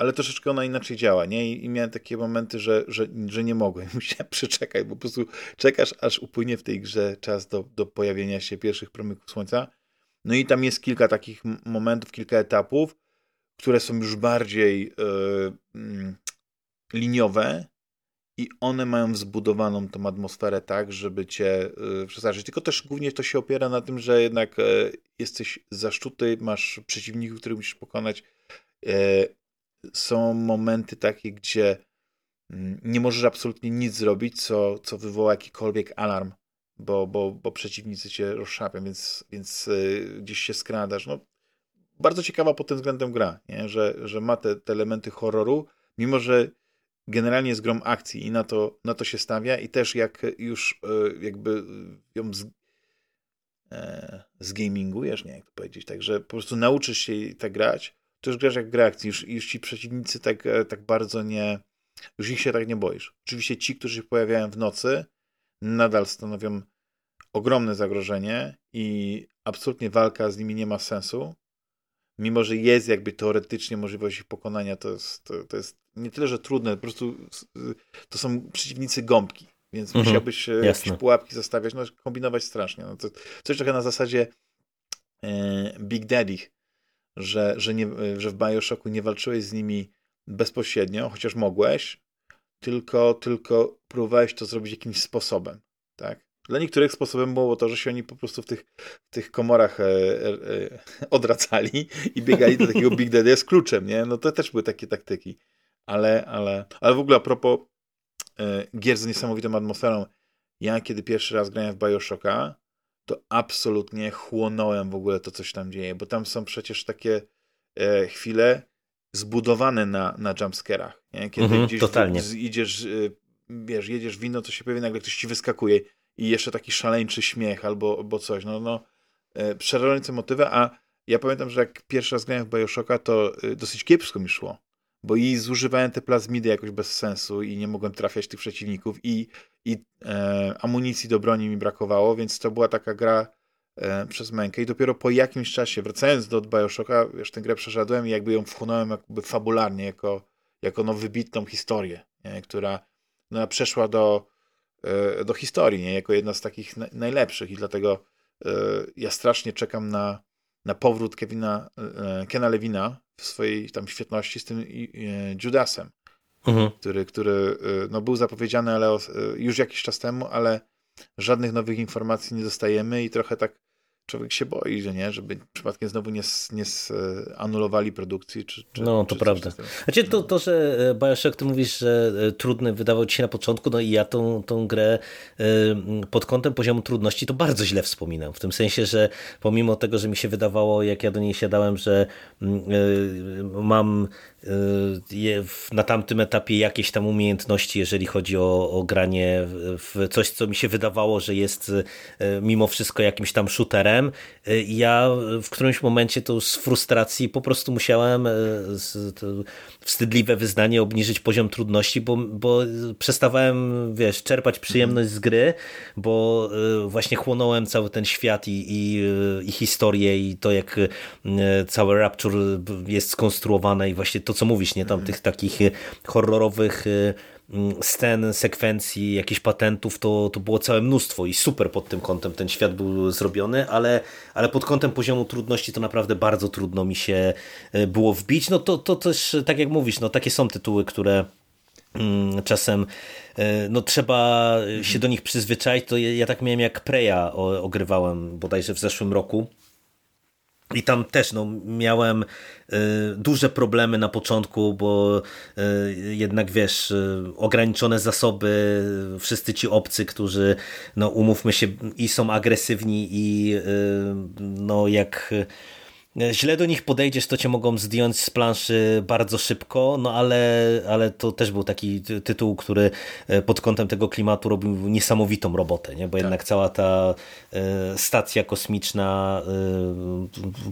ale troszeczkę ona inaczej działa, nie? I, i miałem takie momenty, że, że, że nie mogłem. <laughs> Musiałem przeczekać, bo po prostu czekasz, aż upłynie w tej grze czas do, do pojawienia się pierwszych promyków słońca. No i tam jest kilka takich momentów, kilka etapów, które są już bardziej yy, liniowe i one mają zbudowaną tą atmosferę tak, żeby cię yy. Tylko też głównie to się opiera na tym, że jednak yy, jesteś zaszczuty, masz przeciwników, których musisz pokonać są momenty takie, gdzie mm, nie możesz absolutnie nic zrobić, co, co wywoła jakikolwiek alarm, bo, bo, bo przeciwnicy cię rozszapią, więc, więc y, gdzieś się skradasz. No, bardzo ciekawa pod tym względem gra, nie? Że, że ma te, te elementy horroru, mimo że generalnie jest grom akcji i na to, na to się stawia i też jak już y, jakby ją z, e, zgamingujesz, nie jak to powiedzieć, także po prostu nauczysz się tak grać, już grasz jak gra akcji, już, już ci przeciwnicy tak, e, tak bardzo nie, już ich się tak nie boisz. Oczywiście ci, którzy się pojawiają w nocy, nadal stanowią ogromne zagrożenie i absolutnie walka z nimi nie ma sensu. Mimo, że jest jakby teoretycznie możliwość ich pokonania, to jest, to, to jest nie tyle, że trudne, po prostu to są przeciwnicy gąbki, więc mhm, musiałbyś e, jasne. jakieś pułapki zostawiać, no kombinować strasznie. No to coś trochę na zasadzie e, Big Daddy, że, że, nie, że w Bioshocku nie walczyłeś z nimi bezpośrednio, chociaż mogłeś, tylko, tylko próbowałeś to zrobić jakimś sposobem, tak? Dla niektórych sposobem było to, że się oni po prostu w tych, w tych komorach e, e, e odracali i biegali do takiego Big Daddy z kluczem, nie? No to też były takie taktyki. Ale, ale, ale w ogóle a propos e, gier z niesamowitą atmosferą, ja kiedy pierwszy raz grałem w Bioshocka, to absolutnie chłonąłem w ogóle to, co się tam dzieje, bo tam są przecież takie e, chwile zbudowane na, na jumpscarach, nie? Kiedy mhm, gdzieś totalnie. W, idziesz, e, wiesz, jedziesz wino, to się powie, nagle ktoś ci wyskakuje i jeszcze taki szaleńczy śmiech albo, albo coś, no, no e, przerażające motywy, a ja pamiętam, że jak pierwszy raz grałem w Bioshocka, to e, dosyć kiepsko mi szło, bo i zużywałem te plazmidy jakoś bez sensu i nie mogłem trafiać tych przeciwników i, i e, amunicji do broni mi brakowało, więc to była taka gra e, przez mękę i dopiero po jakimś czasie, wracając do Bioshocka, już tę grę przeszedłem i jakby ją wchłonąłem jakby fabularnie, jako, jako no wybitną historię, nie? która no, przeszła do, e, do historii, nie? jako jedna z takich na, najlepszych i dlatego e, ja strasznie czekam na, na powrót Kevina, e, Kena Lewina w swojej tam świetności z tym Judasem, mhm. który, który no, był zapowiedziany ale już jakiś czas temu, ale żadnych nowych informacji nie dostajemy i trochę tak człowiek się boi, że nie, żeby przypadkiem znowu nie, nie anulowali produkcji. Czy, czy, no, to czy prawda. Znaczy to, to, że e, Bioshock, ty mówisz, że e, trudny wydawał ci się na początku, no i ja tą, tą grę e, pod kątem poziomu trudności to bardzo źle wspominam. W tym sensie, że pomimo tego, że mi się wydawało, jak ja do niej siadałem, że mam na tamtym etapie jakieś tam umiejętności, jeżeli chodzi o, o granie w coś, co mi się wydawało, że jest mimo wszystko jakimś tam shooterem, Y, ja w którymś momencie to z frustracji po prostu musiałem y, wstydliwe wyznanie obniżyć poziom trudności, bo, bo przestawałem, wiesz, czerpać przyjemność z gry, bo y, właśnie chłonąłem cały ten świat i, i, i historię i to, jak całe Rapture jest skonstruowane i właśnie to, co mówisz, nie, tam tych takich horrorowych scen, sekwencji, jakichś patentów, to, to było całe mnóstwo i super pod tym kątem ten świat był zrobiony, ale, ale pod kątem poziomu trudności to naprawdę bardzo trudno mi się e, było wbić. No to, to też, tak jak mówisz, no takie są tytuły, które mm, czasem no, trzeba się do nich przyzwyczaić, to ja tak miałem jak Preya ogrywałem bodajże w zeszłym roku i tam też no, miałem y, duże problemy na początku, bo y, jednak wiesz, y, ograniczone zasoby, wszyscy ci obcy, którzy no, umówmy się i są agresywni i no jak źle do nich podejdziesz, to cię mogą zdjąć z planszy bardzo szybko, no ale, ale to też był taki tytuł, który e, pod kątem tego klimatu robił niesamowitą robotę, nie? bo tak. jednak cała ta e, stacja kosmiczna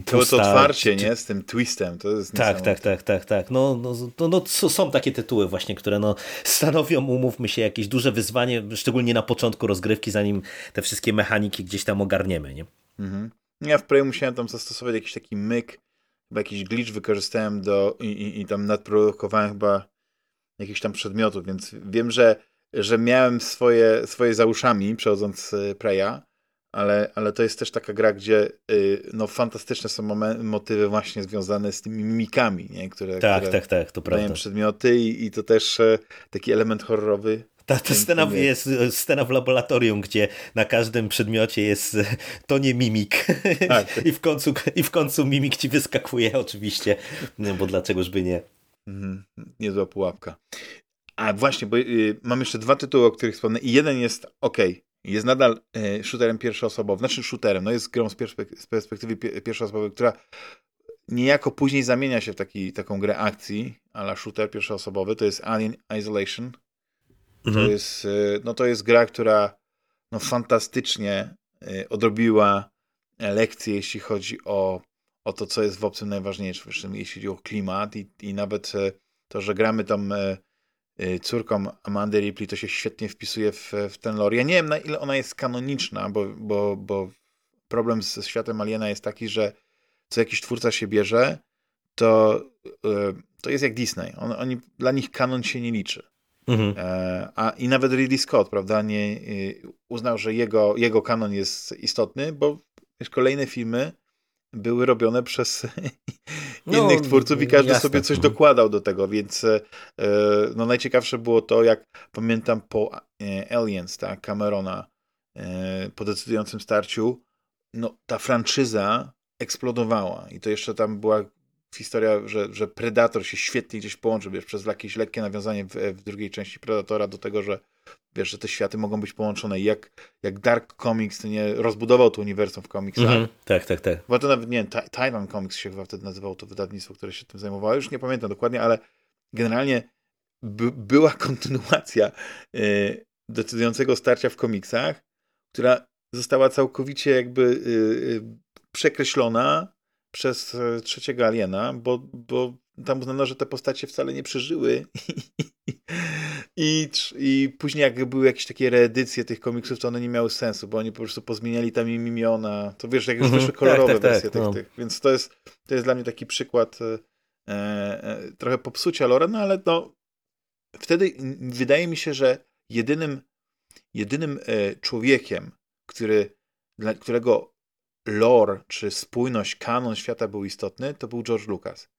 pusta, to otwarcie, nie? Z tym twistem, to jest Tak, tak, tak, tak, tak. No, no, no, no, są takie tytuły właśnie, które no, stanowią, umówmy się, jakieś duże wyzwanie, szczególnie na początku rozgrywki, zanim te wszystkie mechaniki gdzieś tam ogarniemy, nie? Mhm. Ja w Prey musiałem tam zastosować jakiś taki myk, chyba jakiś glitch wykorzystałem do i, i, i tam nadprodukowałem chyba jakichś tam przedmiotów, więc wiem, że, że miałem swoje, swoje za uszami przechodząc e, Preya, ale, ale to jest też taka gra, gdzie y, no, fantastyczne są motywy właśnie związane z tymi mimikami, nie? które Tak, które tak, tak, to prawda. przedmioty i, i to też e, taki element horrorowy ta, ta scena jest scena w laboratorium, gdzie na każdym przedmiocie jest to nie mimik. Tak. <laughs> I, w końcu, I w końcu mimik ci wyskakuje oczywiście, no, bo dlaczegoż by nie. Mhm. Niezła pułapka. A właśnie, bo y, mam jeszcze dwa tytuły, o których wspomnę i jeden jest ok, jest nadal y, shooterem pierwszoosobowym, znaczy shooterem, no jest grą z, perspek z perspektywy pi pierwszoosobowej, która niejako później zamienia się w taki, taką grę akcji, ale shooter pierwszoosobowy, to jest Alien Isolation, Mhm. To, jest, y, no to jest gra, która no fantastycznie y, odrobiła lekcję, jeśli chodzi o, o to, co jest w obcym najważniejsze, jeśli chodzi o klimat i, i nawet y, to, że gramy tam córką Amandy Ripley, to się świetnie wpisuje w, w ten lore. Ja nie wiem, na ile ona jest kanoniczna, bo, bo, bo problem z światem Aliena jest taki, że co jakiś twórca się bierze, to, to jest jak Disney. On, oni, dla nich kanon się nie liczy. Mhm. E, a, I nawet Ridley Scott, prawda, nie, y, uznał, że jego, jego kanon jest istotny, bo wiesz, kolejne filmy były robione przez <laughs> no, innych twórców i każdy jasne. sobie coś dokładał do tego, więc e, no, najciekawsze było to, jak pamiętam po e, Aliens, tak, Camerona, po decydującym starciu, no, ta franczyza eksplodowała i to jeszcze tam była historia, że, że Predator się świetnie gdzieś połączył, wiesz, przez jakieś lekkie nawiązanie w, w drugiej części Predatora do tego, że wiesz, że te światy mogą być połączone i jak, jak Dark Comics nie rozbudował to uniwersum w komiksach. Mm -hmm. Tak, tak, tak. Bo to nawet, nie wiem, Titan Comics się chyba wtedy nazywało to wydawnictwo, które się tym zajmowało. Już nie pamiętam dokładnie, ale generalnie była <laughs> kontynuacja y, decydującego starcia w komiksach, która została całkowicie jakby y, y, przekreślona przez e, trzeciego aliena, bo, bo tam uznano, że te postacie wcale nie przeżyły. <laughs> I, I później jak były jakieś takie reedycje tych komiksów, to one nie miały sensu, bo oni po prostu pozmieniali tam im imiona. To wiesz, jak już -hmm. wyszły kolorowe tak, tak, wersje tak, tych, no. tych. Więc to jest, to jest dla mnie taki przykład e, e, trochę popsucia lore, no ale no wtedy wydaje mi się, że jedynym jedynym e, człowiekiem, który, dla którego lore czy spójność, kanon świata był istotny, to był George Lucas.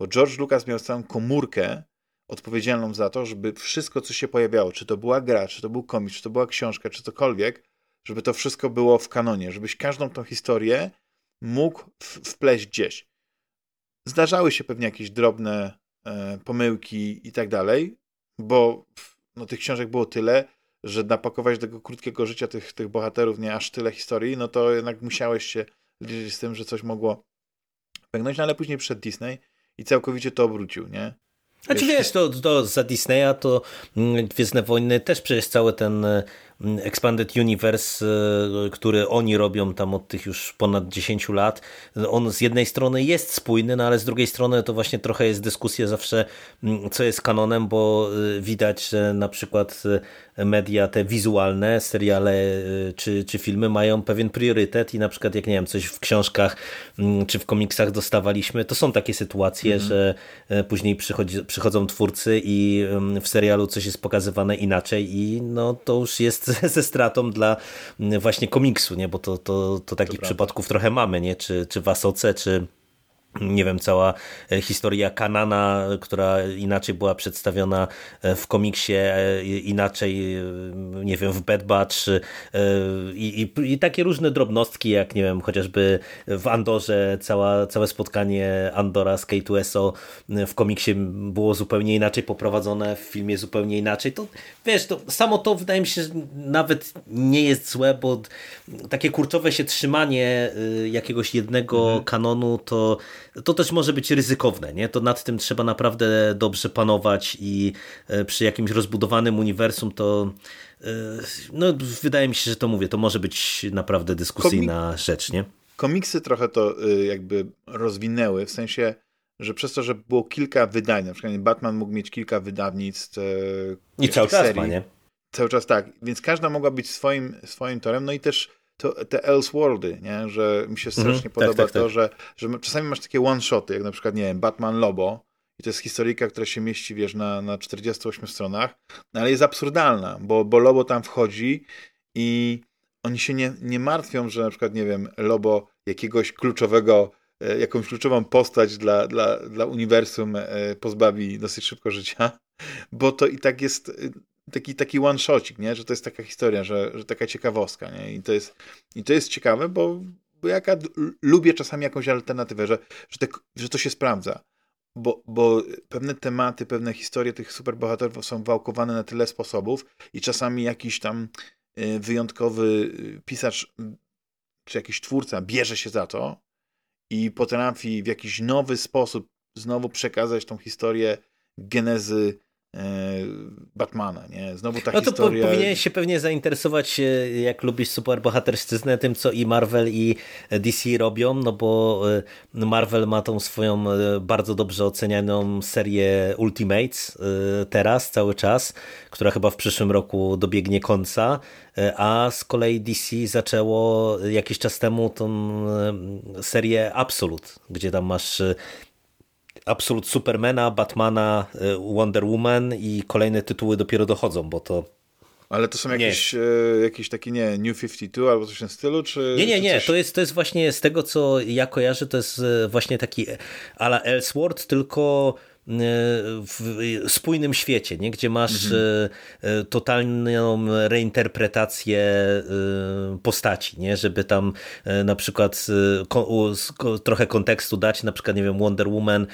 Bo George Lucas miał całą komórkę odpowiedzialną za to, żeby wszystko, co się pojawiało, czy to była gra, czy to był komiks, czy to była książka, czy cokolwiek, żeby to wszystko było w kanonie, żebyś każdą tą historię mógł wpleść gdzieś. Zdarzały się pewnie jakieś drobne e, pomyłki i tak dalej, bo no, tych książek było tyle, że napakować do tego krótkiego życia tych, tych bohaterów nie aż tyle historii, no to jednak musiałeś się liczyć z tym, że coś mogło pęknąć, no ale później przed Disney i całkowicie to obrócił, nie? Znaczy wiesz, to, to za Disneya to mm, Gwiezdne Wojny też przecież cały ten mm, Expanded Universe, e, który oni robią tam od tych już ponad 10 lat, on z jednej strony jest spójny, no ale z drugiej strony to właśnie trochę jest dyskusja zawsze, co jest kanonem, bo e, widać, że na przykład e, media te wizualne, seriale czy, czy filmy mają pewien priorytet i na przykład jak nie wiem, coś w książkach czy w komiksach dostawaliśmy, to są takie sytuacje, mm -hmm. że później przychodzi, przychodzą twórcy i w serialu coś jest pokazywane inaczej i no to już jest <laughs> ze stratą dla mm, właśnie komiksu, nie? bo to, to, to takich przypadków trochę mamy, nie? Czy, czy w Asoce, czy nie wiem, cała e, historia Kanana, która inaczej była przedstawiona e, w komiksie, e, inaczej, nie wiem, w Bad Batch i, i, i, takie różne drobnostki, jak nie wiem, chociażby w Andorze cała, całe spotkanie Andora z K2SO w komiksie było zupełnie inaczej poprowadzone, w filmie zupełnie inaczej. To wiesz, to samo to wydaje mi się, że nawet nie jest złe, bo takie kurczowe się trzymanie jakiegoś jednego mhm. kanonu to to też może być ryzykowne, nie? To nad tym trzeba naprawdę dobrze panować i e, przy jakimś rozbudowanym uniwersum to e, no wydaje mi się, że to mówię, to może być naprawdę dyskusyjna Komik rzecz, nie? Komiksy trochę to y, jakby rozwinęły, w sensie że przez to, że było kilka wydań, na przykład Batman mógł mieć kilka wydawnictw e, i cały czas ma, nie? Cały czas tak, więc każda mogła być swoim, swoim torem, no i też to, te Elseworldy, nie? że mi się strasznie mm, podoba tak, tak, to, tak. Że, że czasami masz takie one-shoty, jak na przykład, nie wiem, Batman Lobo i to jest historyjka, która się mieści, wiesz, na, na 48 stronach, ale jest absurdalna, bo, bo Lobo tam wchodzi i oni się nie, nie martwią, że na przykład, nie wiem, Lobo jakiegoś kluczowego e, jakąś kluczową postać dla, dla, dla uniwersum e, pozbawi dosyć szybko życia, bo to i tak jest taki, taki one-shotик, nie? że to jest taka historia, że, że taka ciekawostka. Nie? I, to jest, I to jest ciekawe, bo, bo ja lubię czasami jakąś alternatywę, że, że, te, że to się sprawdza. Bo, bo pewne tematy, pewne historie tych superbohaterów są wałkowane na tyle sposobów i czasami jakiś tam y, wyjątkowy y, pisarz czy jakiś twórca bierze się za to i potrafi w jakiś nowy sposób znowu przekazać tą historię genezy Batmana, nie? Znowu ta no to historia... Powinieneś się pewnie zainteresować, jak lubisz superbohaterszczyznę, tym co i Marvel i DC robią, no bo e, Marvel ma tą swoją e, bardzo dobrze ocenianą serię Ultimates teraz, cały czas, która chyba w przyszłym roku dobiegnie końca, a z kolei DC zaczęło jakiś czas temu tą serię Absolute, gdzie tam masz Absolut Supermana, Batmana, y, Wonder Woman i kolejne tytuły dopiero dochodzą, bo to ale to są jakieś, e, jakieś takie, nie, New 52 albo coś w tym stylu, czy... Nie, nie, nie, coś... to, jest, to jest właśnie z tego, co ja kojarzę, to jest e, właśnie taki ala Elseworld, tylko w spójnym świecie, nie? gdzie masz mhm. E, e, totalną reinterpretację e, postaci, nie? żeby tam na przykład trochę kontekstu dać, na przykład, nie wiem, Wonder Woman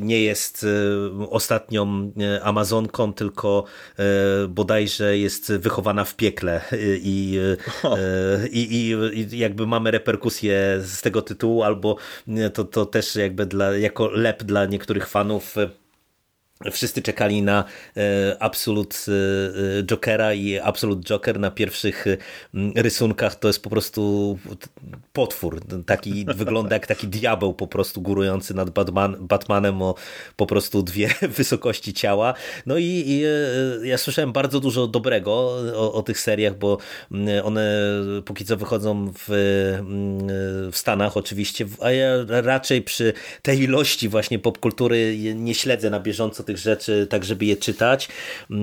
nie jest ostatnią Amazonką, tylko bodajże jest wychowana w piekle i, i, i, jakby mamy reperkusje z tego tytułu, albo to, to też jakby dla, jako lep dla niektórych niektórych fanów Wszyscy czekali na e, Absolut e, e, Jokera i Absolut Joker na pierwszych rysunkach to jest po prostu potwór. Taki wygląda jak taki diabeł po prostu górujący nad Batman, Batmanem o po prostu dwie <laughs> wysokości ciała. No i, i ja słyszałem bardzo dużo dobrego o, o, tych seriach, bo one póki co wychodzą w, w Stanach oczywiście, a ja raczej przy tej ilości właśnie popkultury nie śledzę na bieżąco tych rzeczy, tak żeby je czytać. E,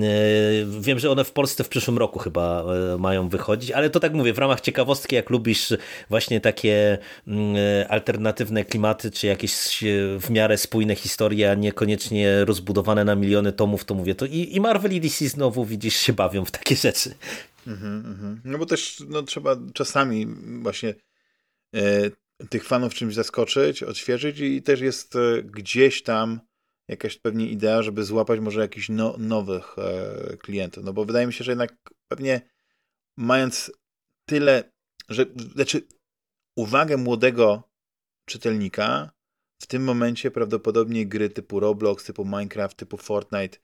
wiem, że one w Polsce w przyszłym roku chyba e, mają wychodzić, ale to tak mówię, w ramach ciekawostki, jak lubisz właśnie takie mm, e, alternatywne klimaty, czy jakieś w miarę spójne historie, a niekoniecznie rozbudowane na miliony tomów, to mówię, to i, Marvel i DC znowu widzisz się bawią w takie rzeczy. Mm -hmm. No bo też no, trzeba czasami właśnie e, tych fanów czymś zaskoczyć, odświeżyć i też jest e, gdzieś tam jakaś pewnie idea, żeby złapać może jakichś no, nowych e, klientów. No bo wydaje mi się, że jednak pewnie mając tyle, że znaczy uwagę młodego czytelnika, w tym momencie prawdopodobnie gry typu Roblox, typu Minecraft, typu Fortnite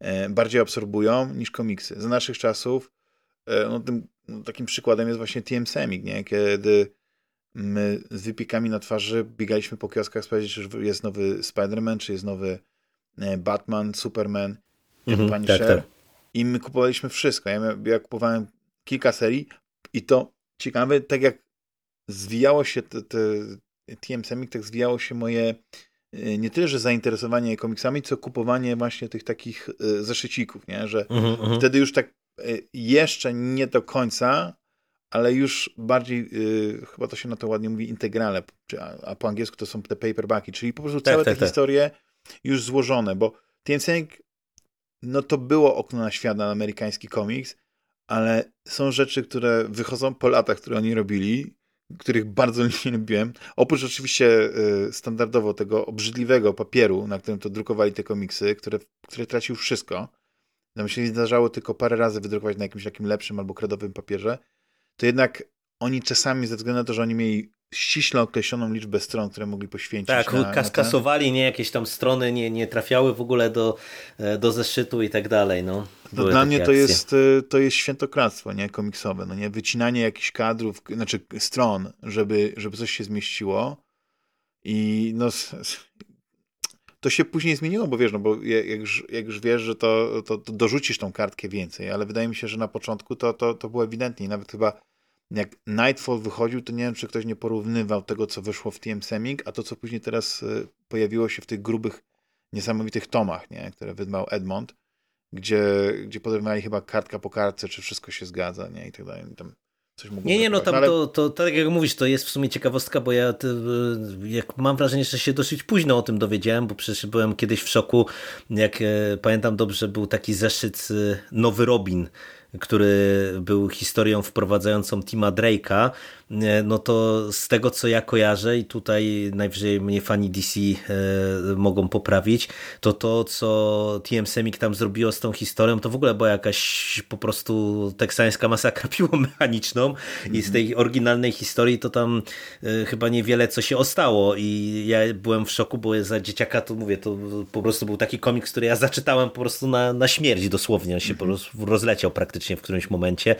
e, bardziej absorbują niż komiksy. Za naszych czasów e, no, tym, no, takim przykładem jest właśnie TM Semik, nie? kiedy my z wypikami na twarzy biegaliśmy po kioskach sprawdzić, czy jest nowy Spider-Man, czy jest nowy Batman, Superman, mhm, Punisher. Tak, tak. I my kupowaliśmy wszystko. Ja, ja kupowałem kilka serii i to ciekawe, tak jak zwijało się te, te TM Semik, tak zwijało się moje e, nie tyle, że zainteresowanie komiksami, co kupowanie właśnie tych takich e, zeszycików, nie? że mm -hmm. wtedy już tak jeszcze nie do końca, ale już bardziej, chyba to się na to ładnie mówi, integrale, a, a, po angielsku to są te paperbacki, czyli po prostu tak, całe tak, te tak. historie już złożone, bo TNC no to było okno na świat, na amerykański komiks, ale są rzeczy, które wychodzą po latach, które oni robili, których bardzo <laughs> nie lubiłem. Oprócz oczywiście y, standardowo tego obrzydliwego papieru, na którym to drukowali te komiksy, które, które tracił wszystko. Nam się zdarzało tylko parę razy wydrukować na jakimś takim lepszym albo kredowym papierze, to jednak oni czasami, ze względu na to, że oni mieli ściśle określoną liczbę stron, które mogli poświęcić. Tak, na, kas kasowali, nie jakieś tam strony nie, nie trafiały w ogóle do, e, do zeszytu i tak dalej. No. no dla mnie to jest, e, to jest świętokradztwo nie? komiksowe. No nie? Wycinanie jakichś kadrów, znaczy stron, żeby, żeby coś się zmieściło. I no, to się później zmieniło, bo wiesz, no bo jak już, jak już wiesz, że to, to, to, dorzucisz tą kartkę więcej, ale wydaje mi się, że na początku to, to, to było ewidentnie i nawet chyba jak Nightfall wychodził, to nie wiem, czy ktoś nie porównywał tego, co wyszło w TM Seming, a to, co później teraz y, pojawiło się w tych grubych, niesamowitych tomach, nie? które wydał Edmond, gdzie, gdzie porównywali chyba kartka po kartce, czy wszystko się zgadza, nie? I tak dalej. Tam coś nie, nie, no tam no, ale... to, to, to, tak jak mówisz, to jest w sumie ciekawostka, bo ja y, jak mam wrażenie, że się dosyć późno o tym dowiedziałem, bo przecież byłem kiedyś w szoku, jak e, pamiętam dobrze, był taki zeszyt y, Nowy Robin, który był historią wprowadzającą Tima Drake'a, no to z tego co ja kojarzę i tutaj najwyżej mnie fani DC e, mogą poprawić, to to co TM Semik tam zrobiło z tą historią, to w ogóle była jakaś po prostu teksańska masakra <laughs> piłą mechaniczną i z mhm. tej oryginalnej historii to tam e, chyba niewiele co się ostało i ja byłem w szoku, bo za dzieciaka to mówię, to po prostu był taki komiks, który ja zaczytałem po prostu na, na śmierć dosłownie, on się po mhm. prostu rozleciał praktycznie w którymś momencie,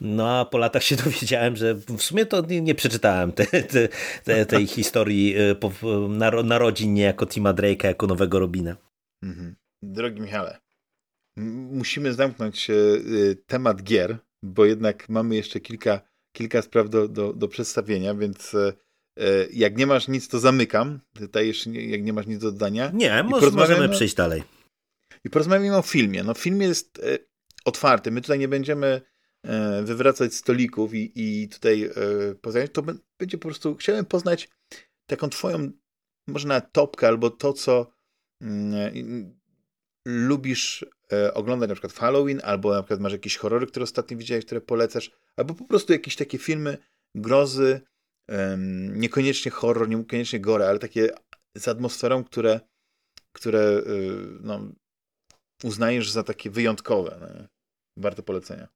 no a po latach się <laughs> dowiedziałem, że w sumie to nie, przeczytałem te, te, te, tej historii y, narodzin niejako Tima Drake'a jako nowego Robina. Mhm. Drogi Michale, musimy zamknąć y, temat gier, bo jednak mamy jeszcze kilka, kilka spraw do, do, do przedstawienia, więc jak nie masz nic, to zamykam. Tutaj jeszcze nie, jak nie masz nic do dodania. Nie, może, możemy przejść dalej. I porozmawiamy o filmie. No, film jest otwarty. My tutaj nie będziemy E, wywracać stolików i, i tutaj e, poznać, to będzie po prostu, chciałem poznać taką twoją, może na topkę, albo to, co mm, lubisz e, oglądać na przykład Halloween, albo na przykład masz jakieś horrory, które ostatnio widziałeś, które polecasz, albo po prostu jakieś takie filmy grozy, niekoniecznie horror, niekoniecznie gore, ale takie z atmosferą, które, które no, uznajesz za takie wyjątkowe. Warte polecenia.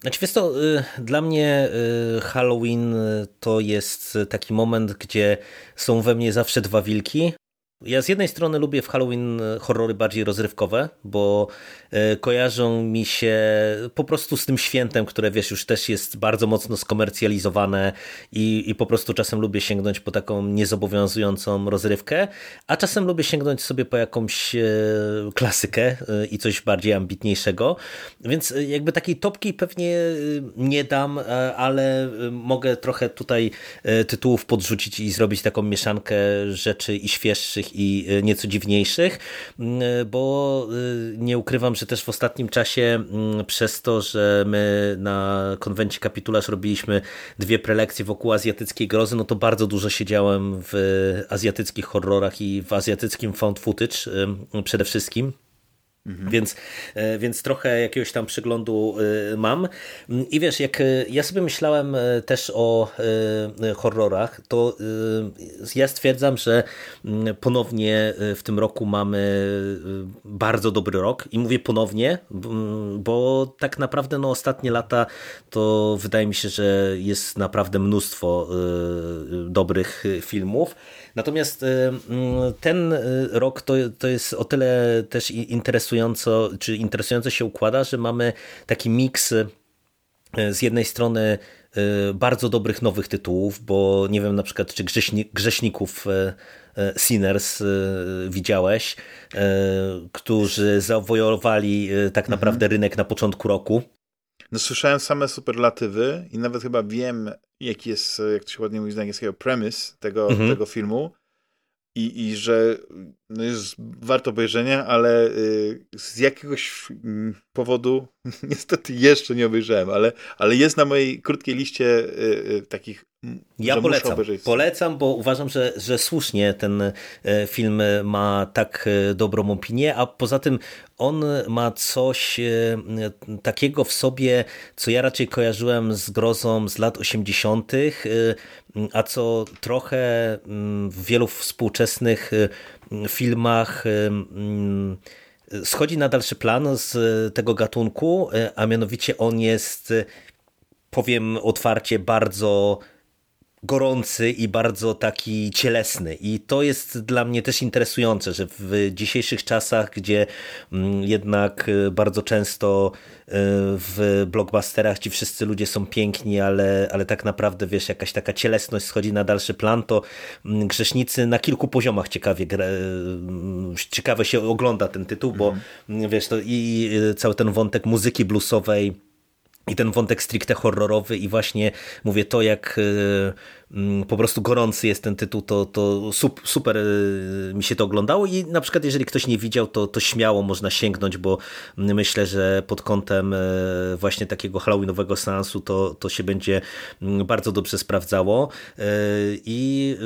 Znaczy wiesz to, y, dla mnie y, Halloween y, to jest taki moment, gdzie są we mnie zawsze dwa wilki. Ja z jednej strony lubię w Halloween horrory bardziej rozrywkowe, bo E, kojarzą mi się po prostu z tym świętem, które wiesz, już też jest bardzo mocno skomercjalizowane i, i po prostu czasem lubię sięgnąć po taką niezobowiązującą rozrywkę, a czasem lubię sięgnąć sobie po jakąś e, klasykę e, i coś bardziej ambitniejszego, więc jakby takiej topki pewnie nie dam, ale mogę trochę tutaj tytułów podrzucić i zrobić taką mieszankę rzeczy i świeższych i nieco dziwniejszych, bo nie ukrywam, że też w ostatnim czasie przez to, że my na konwencie kapitularz robiliśmy dwie prelekcje wokół azjatyckiej grozy, no to bardzo dużo siedziałem w azjatyckich horrorach i w azjatyckim found footage przede wszystkim. Mhm. Więc, e, więc trochę jakiegoś tam przyglądu e, mam. I wiesz, jak e, ja sobie myślałem też o horrorach, to ja stwierdzam, że mm, ponownie w tym roku mamy bardzo dobry rok. I mówię ponownie, bo tak naprawdę no, ostatnie lata to wydaje mi się, że jest naprawdę mnóstwo dobrych filmów. Natomiast ten rok to, to jest o tyle też interesująco, czy interesująco się układa, że mamy taki miks z jednej strony bardzo dobrych nowych tytułów, bo nie wiem na przykład czy Grześników Sinners widziałeś, którzy zawojowali tak mhm. naprawdę rynek na początku roku. No słyszałem same superlatywy i nawet chyba wiem, jaki jest, jak to się ładnie mówi z angielskiego, premise tego, mhm. tego filmu. I, I że no jest warto obejrzenia, ale y, z jakiegoś mm, powodu <laughs> niestety jeszcze nie obejrzałem, ale, ale jest na mojej krótkiej liście y, y, takich ja polecam, polecam, bo uważam, że, że słusznie ten film ma tak dobrą opinię, a poza tym on ma coś takiego w sobie, co ja raczej kojarzyłem z grozą z lat 80., a co trochę mm, w wielu współczesnych filmach schodzi na dalszy plan z tego gatunku, a mianowicie on jest, powiem otwarcie, bardzo gorący i bardzo taki cielesny. I to jest dla mnie też interesujące, że w dzisiejszych czasach, gdzie mm, jednak e, bardzo często e, w blockbusterach ci wszyscy ludzie są piękni, ale, ale tak naprawdę wiesz, jakaś taka cielesność schodzi na dalszy plan, to mm, grzesznicy na kilku poziomach ciekawie e, ciekawe się ogląda ten tytuł, bo mhm. wiesz, to i cały ten wątek muzyki bluesowej i ten wątek stricte horrorowy i właśnie mówię to, jak e, po prostu gorący jest ten tytuł, to, to super e, mi się to oglądało i na przykład jeżeli ktoś nie widział, to, to śmiało można sięgnąć, bo myślę, że pod kątem e, właśnie takiego halloweenowego seansu to, to się będzie mm, bardzo dobrze sprawdzało i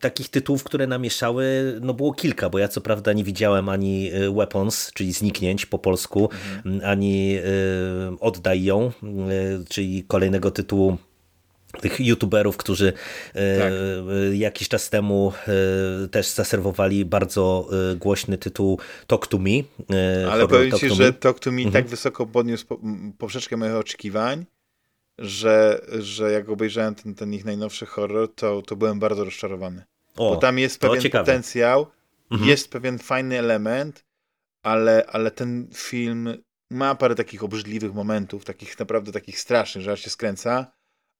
takich tytułów, które namieszały, no było kilka, bo ja co prawda nie widziałem ani Weapons, czyli Zniknięć po polsku, mhm. ani Oddaj ją, czyli kolejnego tytułu tych youtuberów, którzy e, tak. jakiś czas temu e, też zaserwowali bardzo głośny tytuł Talk to Me. Ale powiem Ci, że Talk to Me mhm. tak wysoko podniósł poprzeczkę moich oczekiwań, że, że jak obejrzałem ten, ten ich najnowszy horror, to, to byłem bardzo rozczarowany. O, Bo tam jest pewien ciekawe. potencjał, mhm. jest pewien fajny element, ale, ale ten film ma parę takich obrzydliwych momentów, takich naprawdę takich strasznych, że aż się skręca,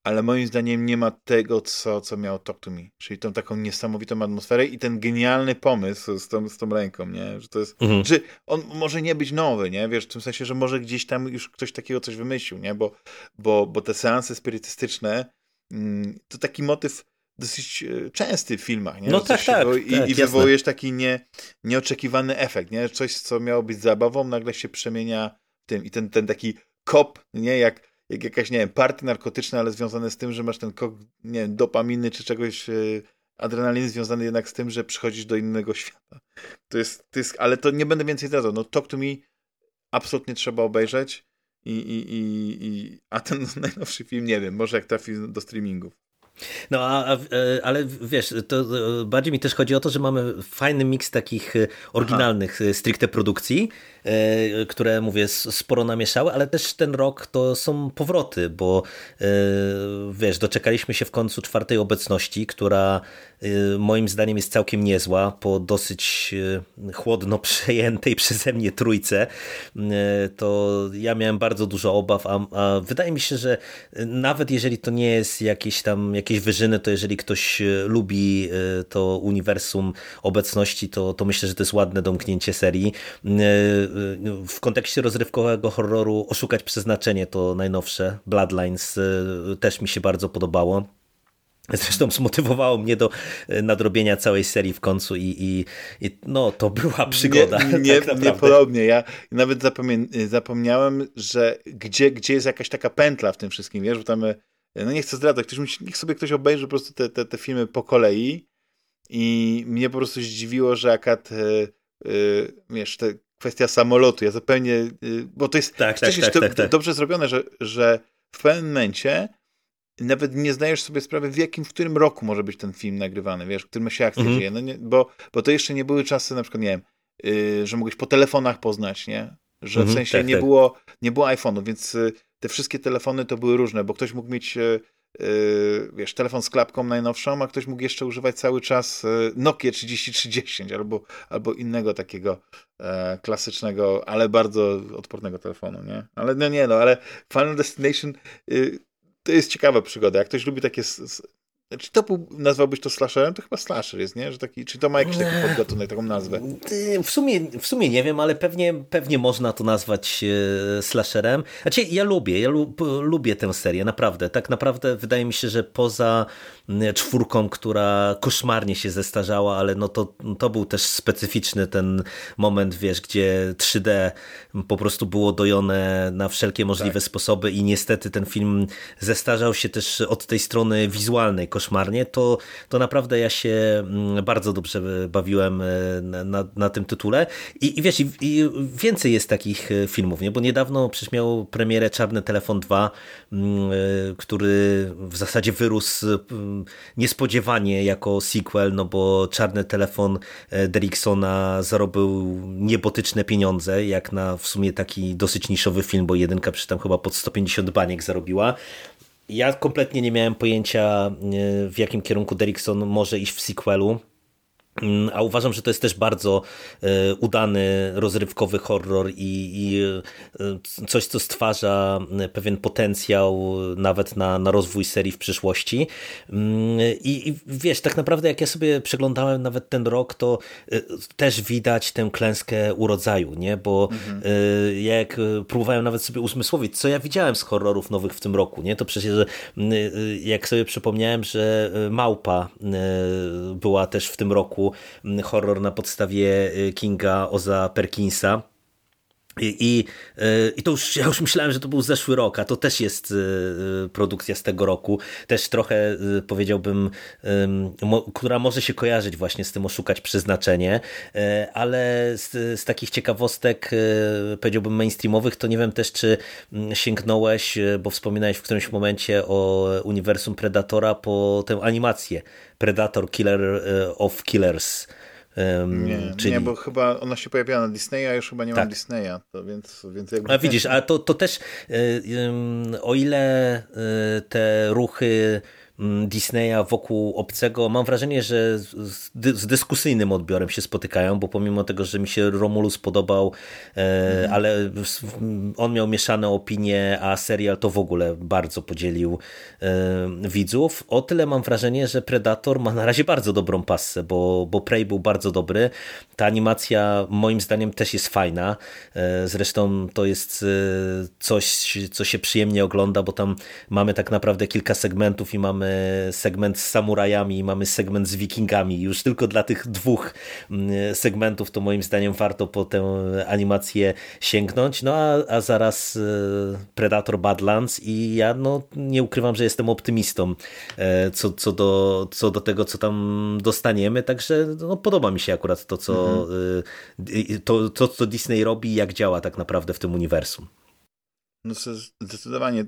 ale moim zdaniem nie ma tego, co, co miał Talk to Me, czyli tą taką niesamowitą atmosferę i ten genialny pomysł z tą, z tą ręką, nie? Że to jest, mhm. że on może nie być nowy, nie? Wiesz, w tym sensie, że może gdzieś tam już ktoś takiego coś wymyślił, nie? Bo, bo, bo te seanse spirytystyczne mm, to taki motyw dosyć e, częsty w filmach, nie? No tak, tak, i, tak, I wywołujesz taki nie, nieoczekiwany efekt, nie? Coś, co miało być zabawą, nagle się przemienia tym. I ten, ten taki kop, nie? Jak, jak jakaś, nie wiem, party narkotyczne, ale związane z tym, że masz ten kok, nie wiem, dopaminy czy czegoś, yy, adrenaliny związany jednak z tym, że przychodzisz do innego świata. To jest, to jest ale to nie będę więcej zdradzał. No Talk to Me absolutnie trzeba obejrzeć. I, i, i, i, a ten <laughs> najnowszy film, nie wiem, może jak trafi do streamingów. No, a, a, e, ale wiesz, to bardziej mi też chodzi o to, że mamy fajny miks takich e, oryginalnych Aha. E, stricte produkcji, które mówię sporo namieszały, ale też ten rok to są powroty, bo wiesz, doczekaliśmy się w końcu czwartej obecności, która moim zdaniem jest całkiem niezła po dosyć chłodno <laughs> przejętej przeze mnie trójce. To ja miałem bardzo dużo obaw, a, a wydaje mi się, że nawet jeżeli to nie jest jakieś tam jakieś wyżyny, to jeżeli ktoś e, lubi e, to uniwersum obecności, to, to myślę, że to jest ładne domknięcie serii. E, w kontekście rozrywkowego horroru Oszukać Przeznaczenie to najnowsze, Bloodlines też mi się bardzo podobało. Zresztą zmotywowało mnie do nadrobienia całej serii w końcu i, i, i no, to była przygoda. Nie, <laughs> nie, tak nie podobnie. Ja nawet zapomniałem, że gdzie, gdzie jest jakaś taka pętla w tym wszystkim, wiesz, bo tam no nie chcę zdradzać, ktoś, niech sobie ktoś obejrzy po prostu te, te, te filmy po kolei i mnie po prostu zdziwiło, że akad, yy, wiesz, te kwestia samolotu, ja zupełnie, yy, bo to jest tak, tak, tak, tak, tak, dobrze zrobione, że, że w pewnym momencie nawet nie zdajesz sobie sprawy, w jakim, w którym roku może być ten film nagrywany, wiesz, w którym się akcja -hmm. dzieje, no nie, bo, bo to jeszcze nie były czasy, na przykład, nie wiem, yy, że mogłeś po telefonach poznać, nie? Że w mm -hmm, sensie tak, nie, tak. Było, nie było iPhone'u, więc te wszystkie telefony to były różne, bo ktoś mógł mieć e, e, wiesz, telefon z klapką najnowszą, a ktoś mógł jeszcze używać cały czas e, Nokia 3310 albo, albo innego takiego e, klasycznego, ale bardzo odpornego telefonu, nie? Ale no nie, no, ale Final Destination y, to jest ciekawa przygoda. Jak ktoś lubi takie Czy to był, nazwałbyś to slasherem? To chyba slasher jest, nie? Że taki, czy to ma jakiś taki podgatunek, taką nazwę? W sumie, w sumie nie wiem, ale pewnie, pewnie można to nazwać e, slasherem. Znaczy ja lubię, ja lub, lubię tę serię, naprawdę. Tak naprawdę wydaje mi się, że poza czwórką, która koszmarnie się zestarzała, ale no to, to był też specyficzny ten moment, wiesz, gdzie 3D po prostu było dojone na wszelkie możliwe tak. sposoby i niestety ten film zestarzał się też od tej strony wizualnej koszmarnie, to, to naprawdę ja się mm, bardzo dobrze bawiłem e, na, na, tym tytule. I, i wiesz, i, i, więcej jest takich e, filmów, nie? bo niedawno przecież miał premierę Czarny Telefon 2, mm, który w zasadzie wyrósł niespodziewanie jako sequel, no bo Czarny Telefon Derricksona zarobił niebotyczne pieniądze, jak na w sumie taki dosyć niszowy film, bo jedynka przy tam chyba pod 150 baniek zarobiła. Ja kompletnie nie miałem pojęcia, e, w jakim kierunku Derrickson może iść w sequelu. Mm, a uważam, że to jest też bardzo e, udany, rozrywkowy horror i, i, e, coś, co stwarza e, pewien potencjał nawet na, na rozwój serii w przyszłości. Mm, I, I, wiesz, tak naprawdę jak ja sobie przeglądałem nawet ten rok, to też widać tę klęskę urodzaju, nie? Bo mhm. jak próbowałem nawet sobie uzmysłowić, co ja widziałem z horrorów nowych w tym roku, nie? To przecież jak sobie przypomniałem, że Małpa była też w tym roku Mm, horror na podstawie y, Kinga Oza Perkinsa. I, i, y, I to już, ja już myślałem, że to był zeszły rok, a to też jest y, produkcja z tego roku. Też trochę powiedziałbym, która może się kojarzyć właśnie z tym oszukać przeznaczenie, ale z, z takich ciekawostek powiedziałbym mainstreamowych, to nie wiem też, czy mm, sięgnąłeś, bo wspominałeś w którymś momencie o uniwersum Predatora po tę animację Predator Killer of Killers. Um, nie, czyli... nie, bo chyba ona się pojawiała na Disneya, a już chyba nie tak. mam Disneya, to więc, więc jakby... A widzisz, a to, to też e, o ile e, te ruchy Disneya wokół obcego, mam wrażenie, że z, dyskusyjnym odbiorem się spotykają, bo pomimo tego, że mi się Romulus podobał, mm. ale on miał mieszane opinie, a serial to w ogóle bardzo podzielił e, widzów. O tyle mam wrażenie, że Predator ma na razie bardzo dobrą passę, bo, bo Prey był bardzo dobry. Ta animacja moim zdaniem też jest fajna. E, zresztą to jest coś, co się przyjemnie ogląda, bo tam mamy tak naprawdę kilka segmentów i mamy segment z samurajami, mamy segment z wikingami. Już tylko dla tych dwóch mm, segmentów to moim zdaniem warto po tę animację sięgnąć. No a, a zaraz e, Predator Badlands i ja no, nie ukrywam, że jestem optymistą e, co, co, do, co do tego, co tam dostaniemy. Także no, podoba mi się akurat to, co, mhm. E, to, to, co Disney robi i jak działa tak naprawdę w tym uniwersum. No zdecydowanie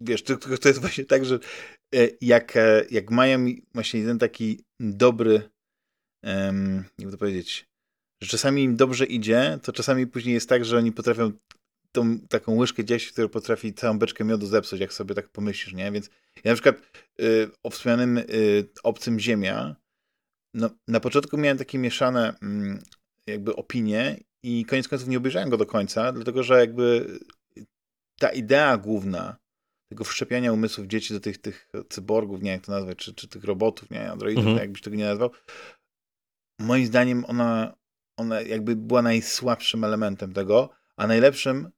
wiesz, to, to jest właśnie tak, że jak, e, jak mają właśnie jeden taki dobry, um, jak to powiedzieć, że czasami im dobrze idzie, to czasami później jest tak, że oni potrafią tą taką łyżkę dzieci, która potrafi całą beczkę miodu zepsuć, jak sobie tak pomyślisz, nie? Więc ja na przykład y, o wspomnianym Obcym Ziemia, no, na początku miałem takie mieszane y, jakby opinie i koniec końców nie obejrzałem go do końca, dlatego że jakby ta idea główna tego wszczepiania umysłów dzieci do tych, tych cyborgów, nie jak to nazwać, czy, czy tych robotów, nie, androidów, mhm. jakbyś tego nie nazwał. Moim zdaniem ona, ona jakby była najsłabszym elementem tego, a najlepszym,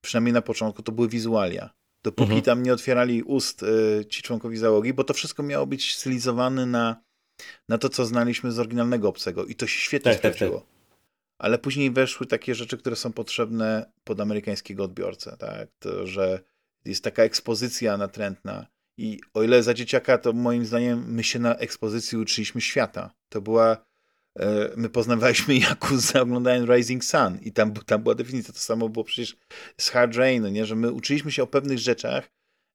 przynajmniej na początku, to były wizualia. Dopóki mhm. tam nie otwierali ust y, ci członkowie załogi, bo to wszystko miało być stylizowane na, na to, co znaliśmy z oryginalnego obcego i to się świetnie tak, sprawdziło. Tak, tak. Ale później weszły takie rzeczy, które są potrzebne pod amerykańskiego odbiorcę, tak? To, że jest taka ekspozycja natrętna. I o ile za dzieciaka, to moim zdaniem my się na ekspozycji uczyliśmy świata. To była. E, my poznawaliśmy Yakuza oglądając Rising Sun i tam, tam była definicja. To samo było przecież z Hard Rain, nie? że my uczyliśmy się o pewnych rzeczach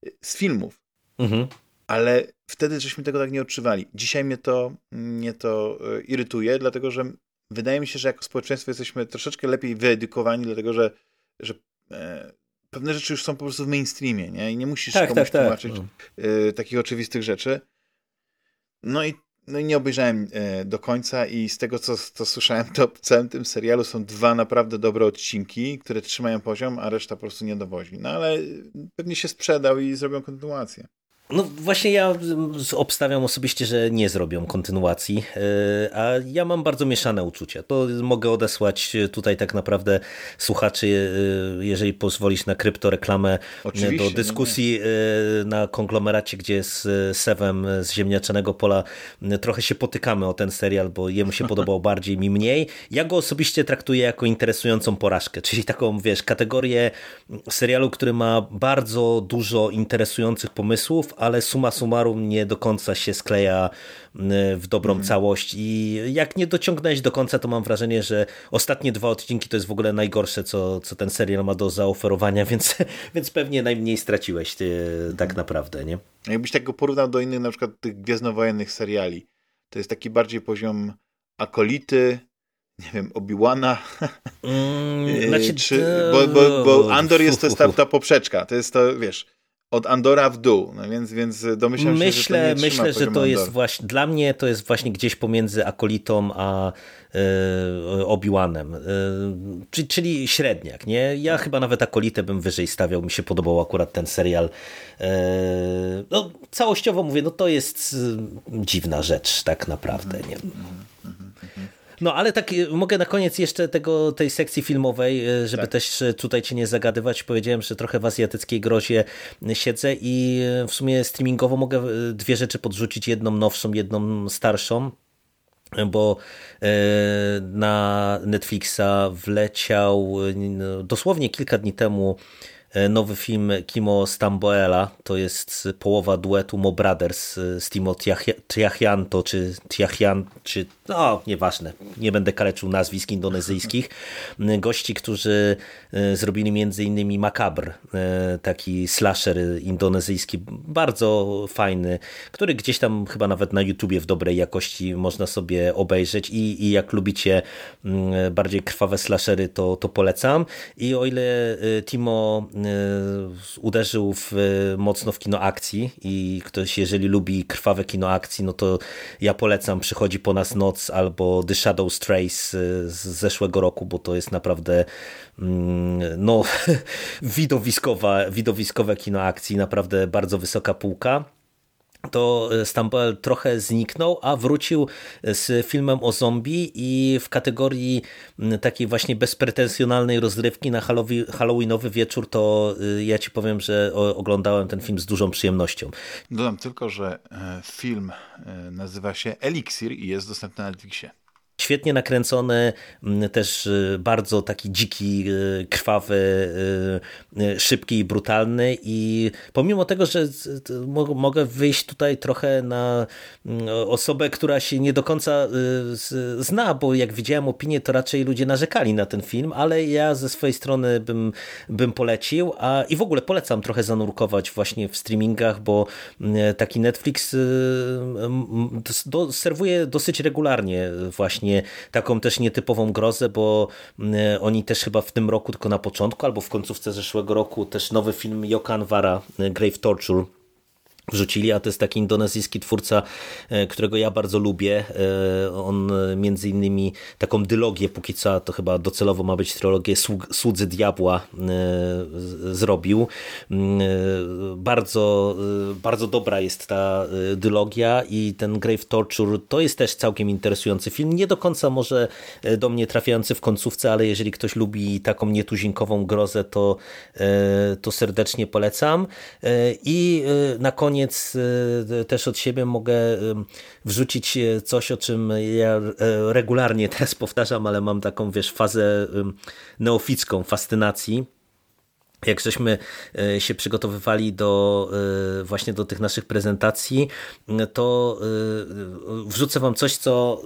e, z filmów. Mhm. Ale wtedy żeśmy tego tak nie odczuwali. Dzisiaj mnie to, mnie to e, irytuje, dlatego że wydaje mi się, że jako społeczeństwo jesteśmy troszeczkę lepiej wyedukowani, dlatego że, że pewne rzeczy już są po prostu w mainstreamie, nie? I nie musisz tak, komuś tak, tak. tłumaczyć tak. Y, takich oczywistych rzeczy. No i, no i nie obejrzałem y, do końca i z tego, co, co słyszałem, to w całym tym serialu są dwa naprawdę dobre odcinki, które trzymają poziom, a reszta po prostu nie dowozi. No ale pewnie się sprzedał i zrobią kontynuację. No właśnie ja obstawiam osobiście, że nie zrobią kontynuacji, e, a ja mam bardzo mieszane uczucia. To mogę odesłać tutaj tak naprawdę słuchaczy, e, jeżeli pozwolisz na kryptoreklamę Oczywiście, do dyskusji nie. na konglomeracie, gdzie z Sewem z Ziemniaczanego Pola trochę się potykamy o ten serial, bo jemu się podobał <laughs> bardziej, mi mniej. Ja go osobiście traktuję jako interesującą porażkę, czyli taką, wiesz, kategorię serialu, który ma bardzo dużo interesujących pomysłów, ale suma summarum nie do końca się skleja w dobrą mm. całość i jak nie dociągnąłeś do końca, to mam wrażenie, że ostatnie dwa odcinki to jest w ogóle najgorsze, co, co ten serial ma do zaoferowania, <laughs> więc, więc pewnie najmniej straciłeś ty, tak naprawdę, nie? Jakbyś tego porównał do innych na przykład tych gwiezdnowojennych seriali, to jest taki bardziej poziom akolity, nie wiem, Obi-Wana. Mm, <laughs> znaczy, czy, bo, bo, bo Andor jest to jest ta, ta poprzeczka, to jest to, wiesz, od Andora w dół, no więc, więc domyślam myślę, się, że to nie Myślę, że to jest właśnie, dla mnie to jest właśnie gdzieś pomiędzy Akolitą a y, Obi-Wanem, y, czyli, czyli średniak, nie? Ja chyba nawet Akolitę bym wyżej stawiał, mi się podobał akurat ten serial. Y, no, całościowo mówię, no to jest dziwna rzecz tak naprawdę, nie? No ale tak y, mogę na koniec jeszcze tego, tej sekcji filmowej, y, żeby tak. też y, tutaj cię nie zagadywać. Powiedziałem, że trochę w azjatyckiej grozie siedzę i w sumie streamingowo mogę dwie rzeczy podrzucić. Jedną nowszą, jedną starszą bo na Netflixa wleciał dosłownie kilka dni temu nowy film Kimo Stamboela, to jest połowa duetu Mo Brothers z Timo Tiachianto, czy Tiachian, czy no nieważne, nie będę kaleczył nazwisk indonezyjskich, gości, którzy e, zrobili między innymi Macabre, taki slasher indonezyjski, bardzo fajny, który gdzieś tam chyba nawet na YouTubie w dobrej jakości można sobie obejrzeć. I, i jak lubicie bardziej krwawe slashery, to, to polecam. I o ile Timo Y, uderzył w, mocno w kino akcji i ktoś, jeżeli lubi krwawe kino akcji, no to ja polecam Przychodzi po nas noc albo The Shadow Strays z zeszłego roku, bo to jest naprawdę mm, no, <laughs> widowiskowa, widowiskowe kino akcji, naprawdę bardzo wysoka półka to e, Stambuel trochę zniknął, a wrócił z filmem o zombie i w kategorii takiej właśnie bezpretensjonalnej rozrywki na Halloweenowy wieczór to e, ja ci powiem, że oglądałem ten film z dużą przyjemnością. Dodam tylko, że e, film nazywa się Elixir i jest dostępny na Netflixie. Świetnie nakręcony, też y, bardzo taki dziki, y, krwawy, y, szybki i brutalny i pomimo tego, że mogę wyjść tutaj trochę na osobę, która się nie do końca zna, bo jak widziałem opinię, to raczej ludzie narzekali na ten film, ale ja ze swojej strony bym, bym polecił, a i w ogóle polecam trochę zanurkować właśnie w streamingach, bo taki Netflix serwuje dosyć regularnie właśnie taką też nietypową grozę, bo mm, oni też chyba w tym roku, tylko na początku albo w końcówce zeszłego roku też nowy film Jokan Vara, Grave Torture wrzucili, a to jest taki indonezyjski twórca, e, którego ja bardzo lubię. E, on między innymi taką dylogię, póki co to chyba docelowo ma być trylogię Słudzy Diabła e, zrobił. Mm, bardzo, bardzo dobra jest ta dylogia i ten Grave Torture to jest też całkiem interesujący film. Nie do końca może do mnie trafiający w końcówce, ale jeżeli ktoś lubi taką nietuzinkową grozę, to, to serdecznie polecam. I na koniec koniec y, też od siebie mogę wrzucić y, coś, o czym ja e, regularnie <laughs> teraz powtarzam, ale mam taką, wiesz, fazę neoficką fascynacji. Jak żeśmy e, się przygotowywali do e, właśnie do tych naszych prezentacji, to wrzucę wam coś, co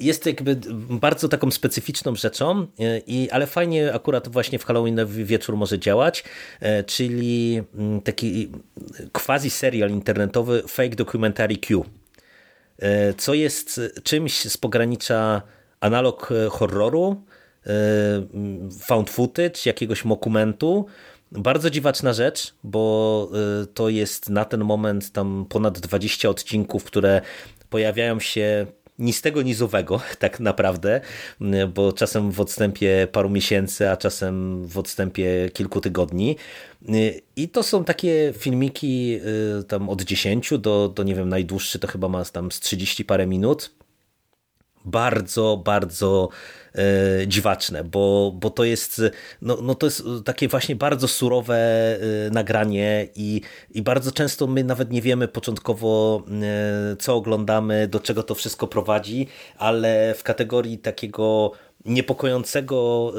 jest jakby bardzo taką specyficzną rzeczą, e, i, ale fajnie akurat właśnie w Halloween wieczór może działać, e, czyli mm, taki quasi serial internetowy Fake Documentary Q, e, co jest czymś z pogranicza analog horroru, found footage, jakiegoś mokumentu, bardzo dziwaczna rzecz, bo to jest na ten moment tam ponad 20 odcinków, które pojawiają się ni z tego, ni z owego, <laughs> tak naprawdę, bo czasem w odstępie paru miesięcy, a czasem w odstępie kilku tygodni. I to są takie filmiki tam od 10 do, do nie wiem, najdłuższy to chyba ma tam z 30 parę minut bardzo, bardzo dziwaczne, bo, bo to jest no, no to jest takie właśnie bardzo surowe e, nagranie i, i bardzo często my nawet nie wiemy początkowo e, co oglądamy, do czego to wszystko prowadzi, ale w kategorii takiego niepokojącego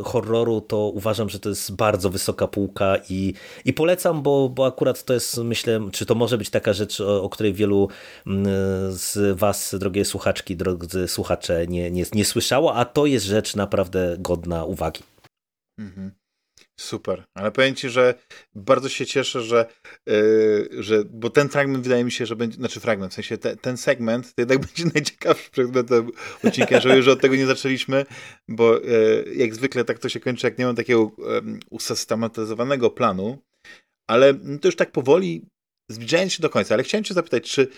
y, horroru, to uważam, że to jest bardzo wysoka półka i, i polecam, bo, bo akurat to jest, myślę, czy to może być taka rzecz, o, o której wielu mm, z Was, drogie słuchaczki, drodzy słuchacze, nie, nie, nie słyszało, a to jest rzecz naprawdę godna uwagi. Mhm. Super, ale powiem Ci, że bardzo się cieszę, że, yy, że bo ten fragment wydaje mi się, że będzie, znaczy fragment, w sensie te, ten segment to jednak <laughs> będzie najciekawszy fragmentem odcinka, że już od tego nie zaczęliśmy, bo yy, jak zwykle tak to się kończy, jak nie mam takiego yy, usystematyzowanego planu, ale to już tak powoli zbliżając się do końca, ale chciałem Cię zapytać, czy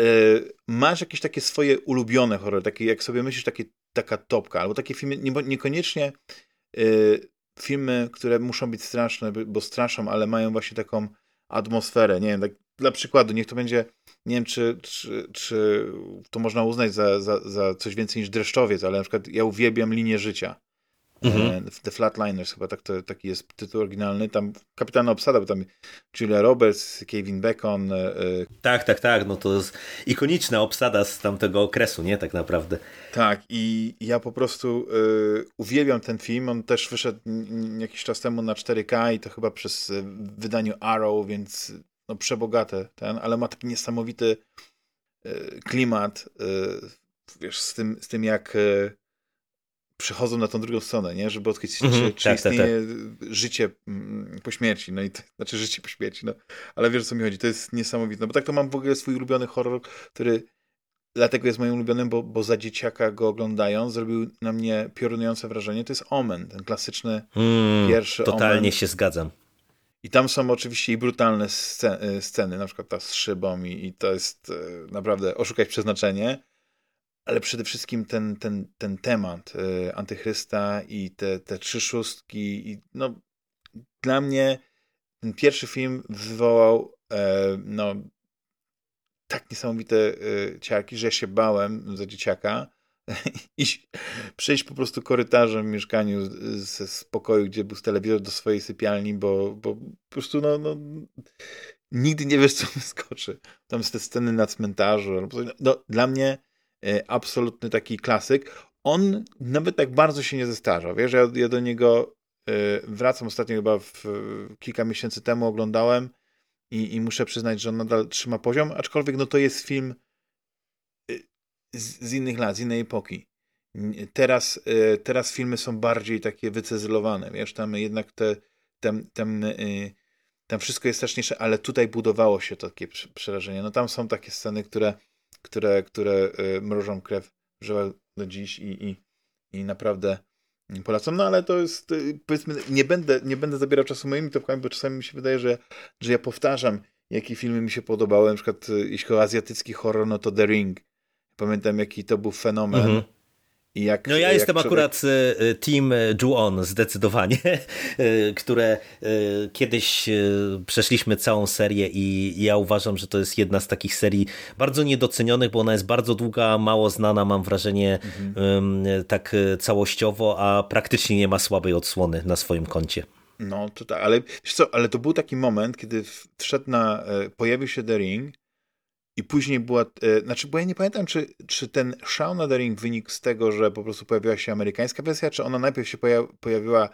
y, masz jakieś takie swoje ulubione horrory, takie jak sobie myślisz, takie, taka topka, albo takie filmy, nie, niekoniecznie y, filmy, które muszą być straszne, bo straszą, ale mają właśnie taką atmosferę. Nie wiem, tak dla przykładu, niech to będzie, nie wiem, czy, czy, czy to można uznać za, za, za coś więcej niż dreszczowiec, ale na przykład ja uwielbiam linię życia. Mhm. E, The Flatliners, chyba tak to, taki jest tytuł oryginalny. Tam kapitalna obsada, bo tam Julia Roberts, Kevin Bacon. E, e, tak, tak, tak. No to jest ikoniczna obsada z tamtego okresu, nie? Tak naprawdę. Tak, i ja po prostu y, uwielbiam ten film. On też wyszedł jakiś czas temu na 4K i to chyba przez wydaniu Arrow, więc no przebogate ten, ale ma taki niesamowity klimat. Wiesz, z tym, z tym jak przechodzą na tą drugą stronę, nie? żeby odkryć, mm -hmm, czy, czy tak, istnieje tak, tak. życie mm, po śmierci. No i to, znaczy życie po śmierci, no. Ale wiesz, o co mi chodzi. To jest niesamowite. No bo tak to mam w ogóle swój ulubiony horror, który dlatego jest moim ulubionym, bo, bo za dzieciaka go oglądając zrobił na mnie piorunujące wrażenie. To jest Omen, ten klasyczny mm, pierwszy Totalnie Omen. się zgadzam. I tam są oczywiście i brutalne sceny, sceny na przykład ta z szybą i, i to jest e, naprawdę oszukać przeznaczenie ale przede wszystkim ten, ten, ten temat y, antychrysta i te, te trzy szóstki. I, no, dla mnie ten pierwszy film wywołał e, no, tak niesamowite e, ciarki, że ja się bałem za dzieciaka <laughs> i przejść po prostu korytarzem w mieszkaniu ze spokoju, gdzie był telewizor do swojej sypialni, bo, bo po prostu no, no nigdy nie wiesz, co wyskoczy. Tam są te sceny na cmentarzu. No, dla mnie absolutny taki klasyk. On nawet tak bardzo się nie zestarza. Wiesz, ja, ja do niego e, wracam ostatnio chyba w, kilka miesięcy temu oglądałem i, i muszę przyznać, że on nadal trzyma poziom, aczkolwiek no to jest film e, z, z innych lat, z innej epoki. Teraz, teraz filmy są bardziej takie wycezylowane, wiesz, tam jednak te, tam, tam, tam wszystko jest straszniejsze, ale tutaj budowało się takie przerażenie. No tam są takie sceny, które które, które y, mrożą krew żyła do dziś i, i, i naprawdę polecam. No ale to jest, y, powiedzmy, nie będę, nie będę zabierał czasu moimi topkami, bo czasami mi się wydaje, że, że ja powtarzam, jakie filmy mi się podobały. Na przykład, y, jeśli chodzi o azjatycki horror, no to The Ring. Pamiętam, jaki to był fenomen. Mhm. Jak, no ja jestem człowiek... akurat e, e, team Ju-On zdecydowanie, e, <laughs> które kiedyś przeszliśmy całą serię i ja uważam, że to jest jedna z takich serii bardzo niedocenionych, bo ona jest bardzo długa, mało znana, mam wrażenie mhm. tak całościowo, a praktycznie nie ma słabej odsłony na swoim koncie. No, to tak, ale co, ale to był taki moment, kiedy wszedł na, pojawił się The Ring i później była, e, znaczy, bo ja nie pamiętam, czy, czy ten Shaun of the Ring wynikł z tego, że po prostu pojawiła się amerykańska wersja, czy ona najpierw się pojawiła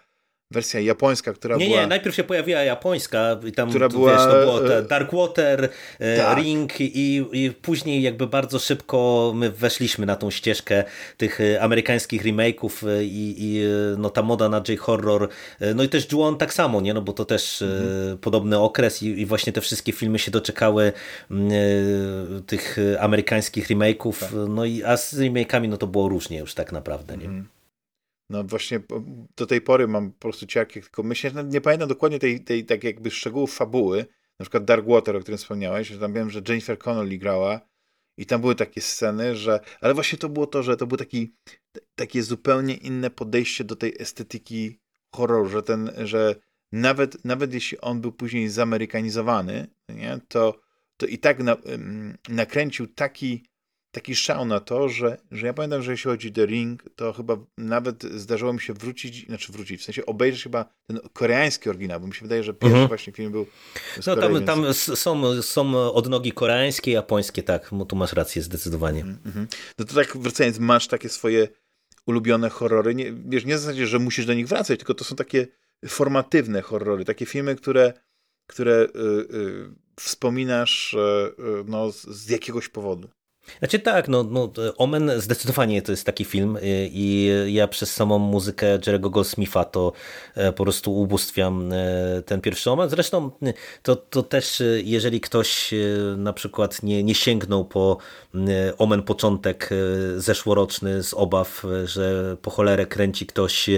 wersja japońska, która nie, była... Nie, najpierw się pojawiła japońska i tam, która była... wiesz, to było e, Dark Water, e, tak. Ring i, i później jakby bardzo szybko my weszliśmy na tą ścieżkę tych e, amerykańskich remake'ów i, i no ta moda na J-horror, no i też Ju-On tak samo, nie, no bo to też mhm. podobny okres i, i, właśnie te wszystkie filmy się doczekały tych amerykańskich remake'ów, tak. no i a z remake'ami no to było różnie już tak naprawdę, nie. Mhm. No właśnie do tej pory mam po prostu ciarki, tylko myślę, że nie pamiętam dokładnie tej, tej tak jakby szczegółów fabuły, na przykład Dark Water, o którym wspomniałeś, że tam wiem, że Jennifer Connelly grała I tam były takie sceny, że. Ale właśnie to było to, że to było taki, takie zupełnie inne podejście do tej estetyki horroru, że ten, że nawet, nawet jeśli on był później zamerykanizowany, nie, to, to i tak na, nakręcił taki taki szał na to, że, że ja pamiętam, że jeśli chodzi o The Ring, to chyba nawet zdarzyło mi się wrócić, znaczy wrócić, w sensie obejrzeć chyba ten koreański oryginał, bo mi się wydaje, że pierwszy mhm. właśnie film był z No tam, tam są, są odnogi koreańskie, japońskie, tak, tu masz rację zdecydowanie. Mhm. No to tak wracając, masz takie swoje ulubione horrory, nie, wiesz, nie w zasadzie, że musisz do nich wracać, tylko to są takie formatywne horrory, takie filmy, które, które y, y, wspominasz y, y no, z, z jakiegoś powodu. Znaczy tak, no, no, Omen zdecydowanie to jest taki film i ja przez samą muzykę Jerego Goldsmitha to e, po prostu ubóstwiam e, ten pierwszy Omen. Zresztą to, to też jeżeli ktoś e, na przykład nie, nie sięgnął po Omen początek zeszłoroczny z obaw, że po cholerę kręci ktoś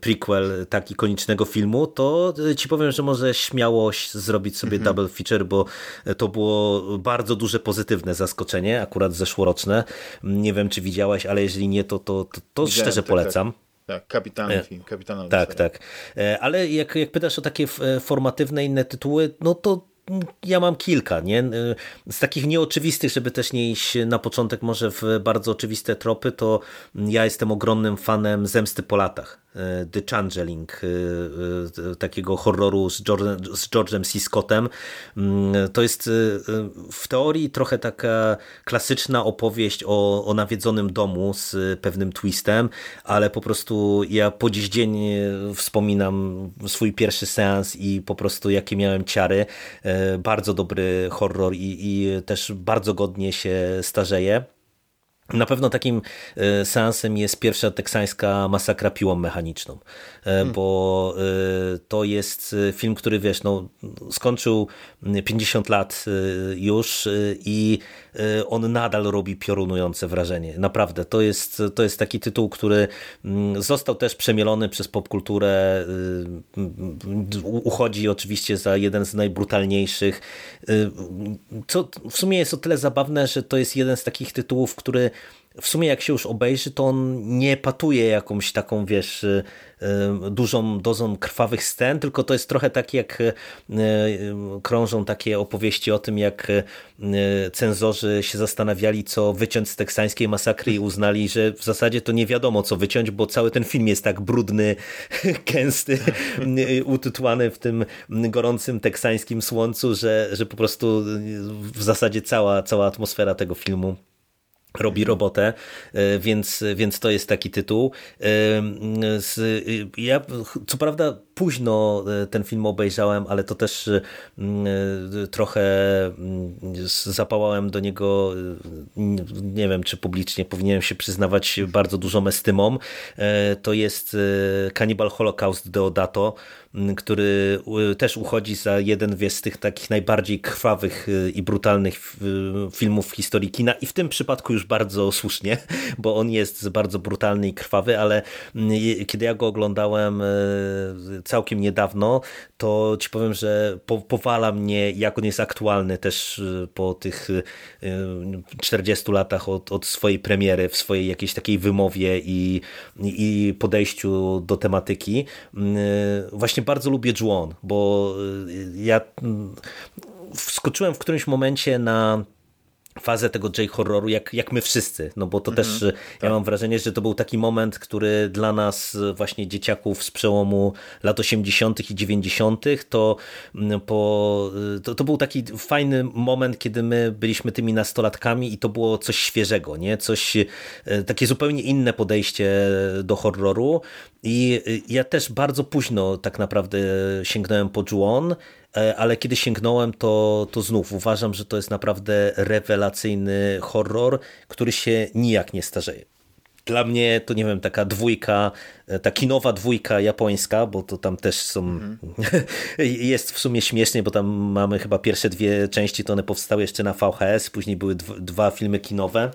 prequel tak ikonicznego filmu, to ci powiem, że może śmiało zrobić sobie mhm. double feature, bo to było bardzo duże pozytywne zaskoczenie zaskoczenie, akurat zeszłoroczne. Nie wiem, czy widziałaś, ale jeżeli nie, to, to, to, to szczerze tak, polecam. Tak. Tak, kapitalny film, kapitalny Tak, tak. E, ale jak, jak pytasz o takie formatywne inne tytuły, no to ja mam kilka, nie? E, z takich nieoczywistych, żeby też nie iść na początek może w bardzo oczywiste tropy, to ja jestem ogromnym fanem Zemsty po latach. E, The Changeling, e, e, takiego horroru z, George, z George'em C. Scottem. Mm, to jest w teorii trochę taka klasyczna opowieść o, o nawiedzonym domu z pewnym twistem, ale po prostu ja po dziś dzień wspominam swój pierwszy seans i po prostu jakie miałem ciary. Bardzo dobry horror i, i też bardzo godnie się starzeje. Na pewno takim e, seansem jest pierwsza teksańska masakra piłą mechaniczną, e, hmm. bo e, to jest film, który wiesz, no, skończył 50 lat już i on nadal robi piorunujące wrażenie. Naprawdę, to jest, to jest taki tytuł, który mm, został też przemielony przez popkulturę, uchodzi oczywiście za jeden z najbrutalniejszych, co w sumie jest o tyle zabawne, że to jest jeden z takich tytułów, który w sumie jak się już obejrzy, to on nie patuje jakąś taką, wiesz, y, y, dużą dozą krwawych scen, tylko to jest trochę tak jak y, krążą takie opowieści o tym, jak cenzorzy się zastanawiali, co wyciąć z teksańskiej masakry i uznali, że w zasadzie to nie wiadomo, co wyciąć, bo cały ten film jest tak brudny, <laughs> gęsty, utytułany w tym gorącym teksańskim słońcu, że, że po prostu w zasadzie cała, cała atmosfera tego filmu robi robotę, e, więc, więc to jest taki tytuł. E, ja co prawda późno e, ten film obejrzałem, ale to też trochę zapałałem do niego, nie wiem czy publicznie powinienem się przyznawać bardzo dużą estymą. To jest Cannibal Holocaust Deodato, który też uchodzi za jeden z tych takich najbardziej krwawych i brutalnych filmów w historii kina i w tym przypadku już bardzo słusznie, <laughs> bo on jest bardzo brutalny i krwawy, ale kiedy ja go oglądałem e, całkiem niedawno, to ci powiem, że powala mnie, jak on jest aktualny też e, po tych 40 e, latach od, od swojej premiery, w swojej jakiejś takiej wymowie i, i podejściu do tematyki. Właśnie bardzo lubię Juon, bo ja wskoczyłem w którymś momencie na fazę tego J-horroru, jak, jak my wszyscy, no bo to mm -hmm, też, tak. ja mam wrażenie, że to był taki moment, który dla nas właśnie dzieciaków z przełomu lat 80. i 90. to, po, to, to był taki fajny moment, kiedy my byliśmy tymi nastolatkami i to było coś świeżego, nie? Coś, e, takie zupełnie inne podejście do horroru i ja też bardzo późno tak naprawdę sięgnąłem po Juon, E, ale kiedy sięgnąłem, to, to znów uważam, że to jest naprawdę rewelacyjny horror, który się nijak nie starzeje. Dla mnie to nie wiem, taka dwójka, e, ta kinowa dwójka japońska, bo to tam też są, -hmm. <laughs> jest w sumie śmiesznie, bo tam mamy chyba pierwsze dwie części, to one powstały jeszcze na VHS, później były dwa filmy kinowe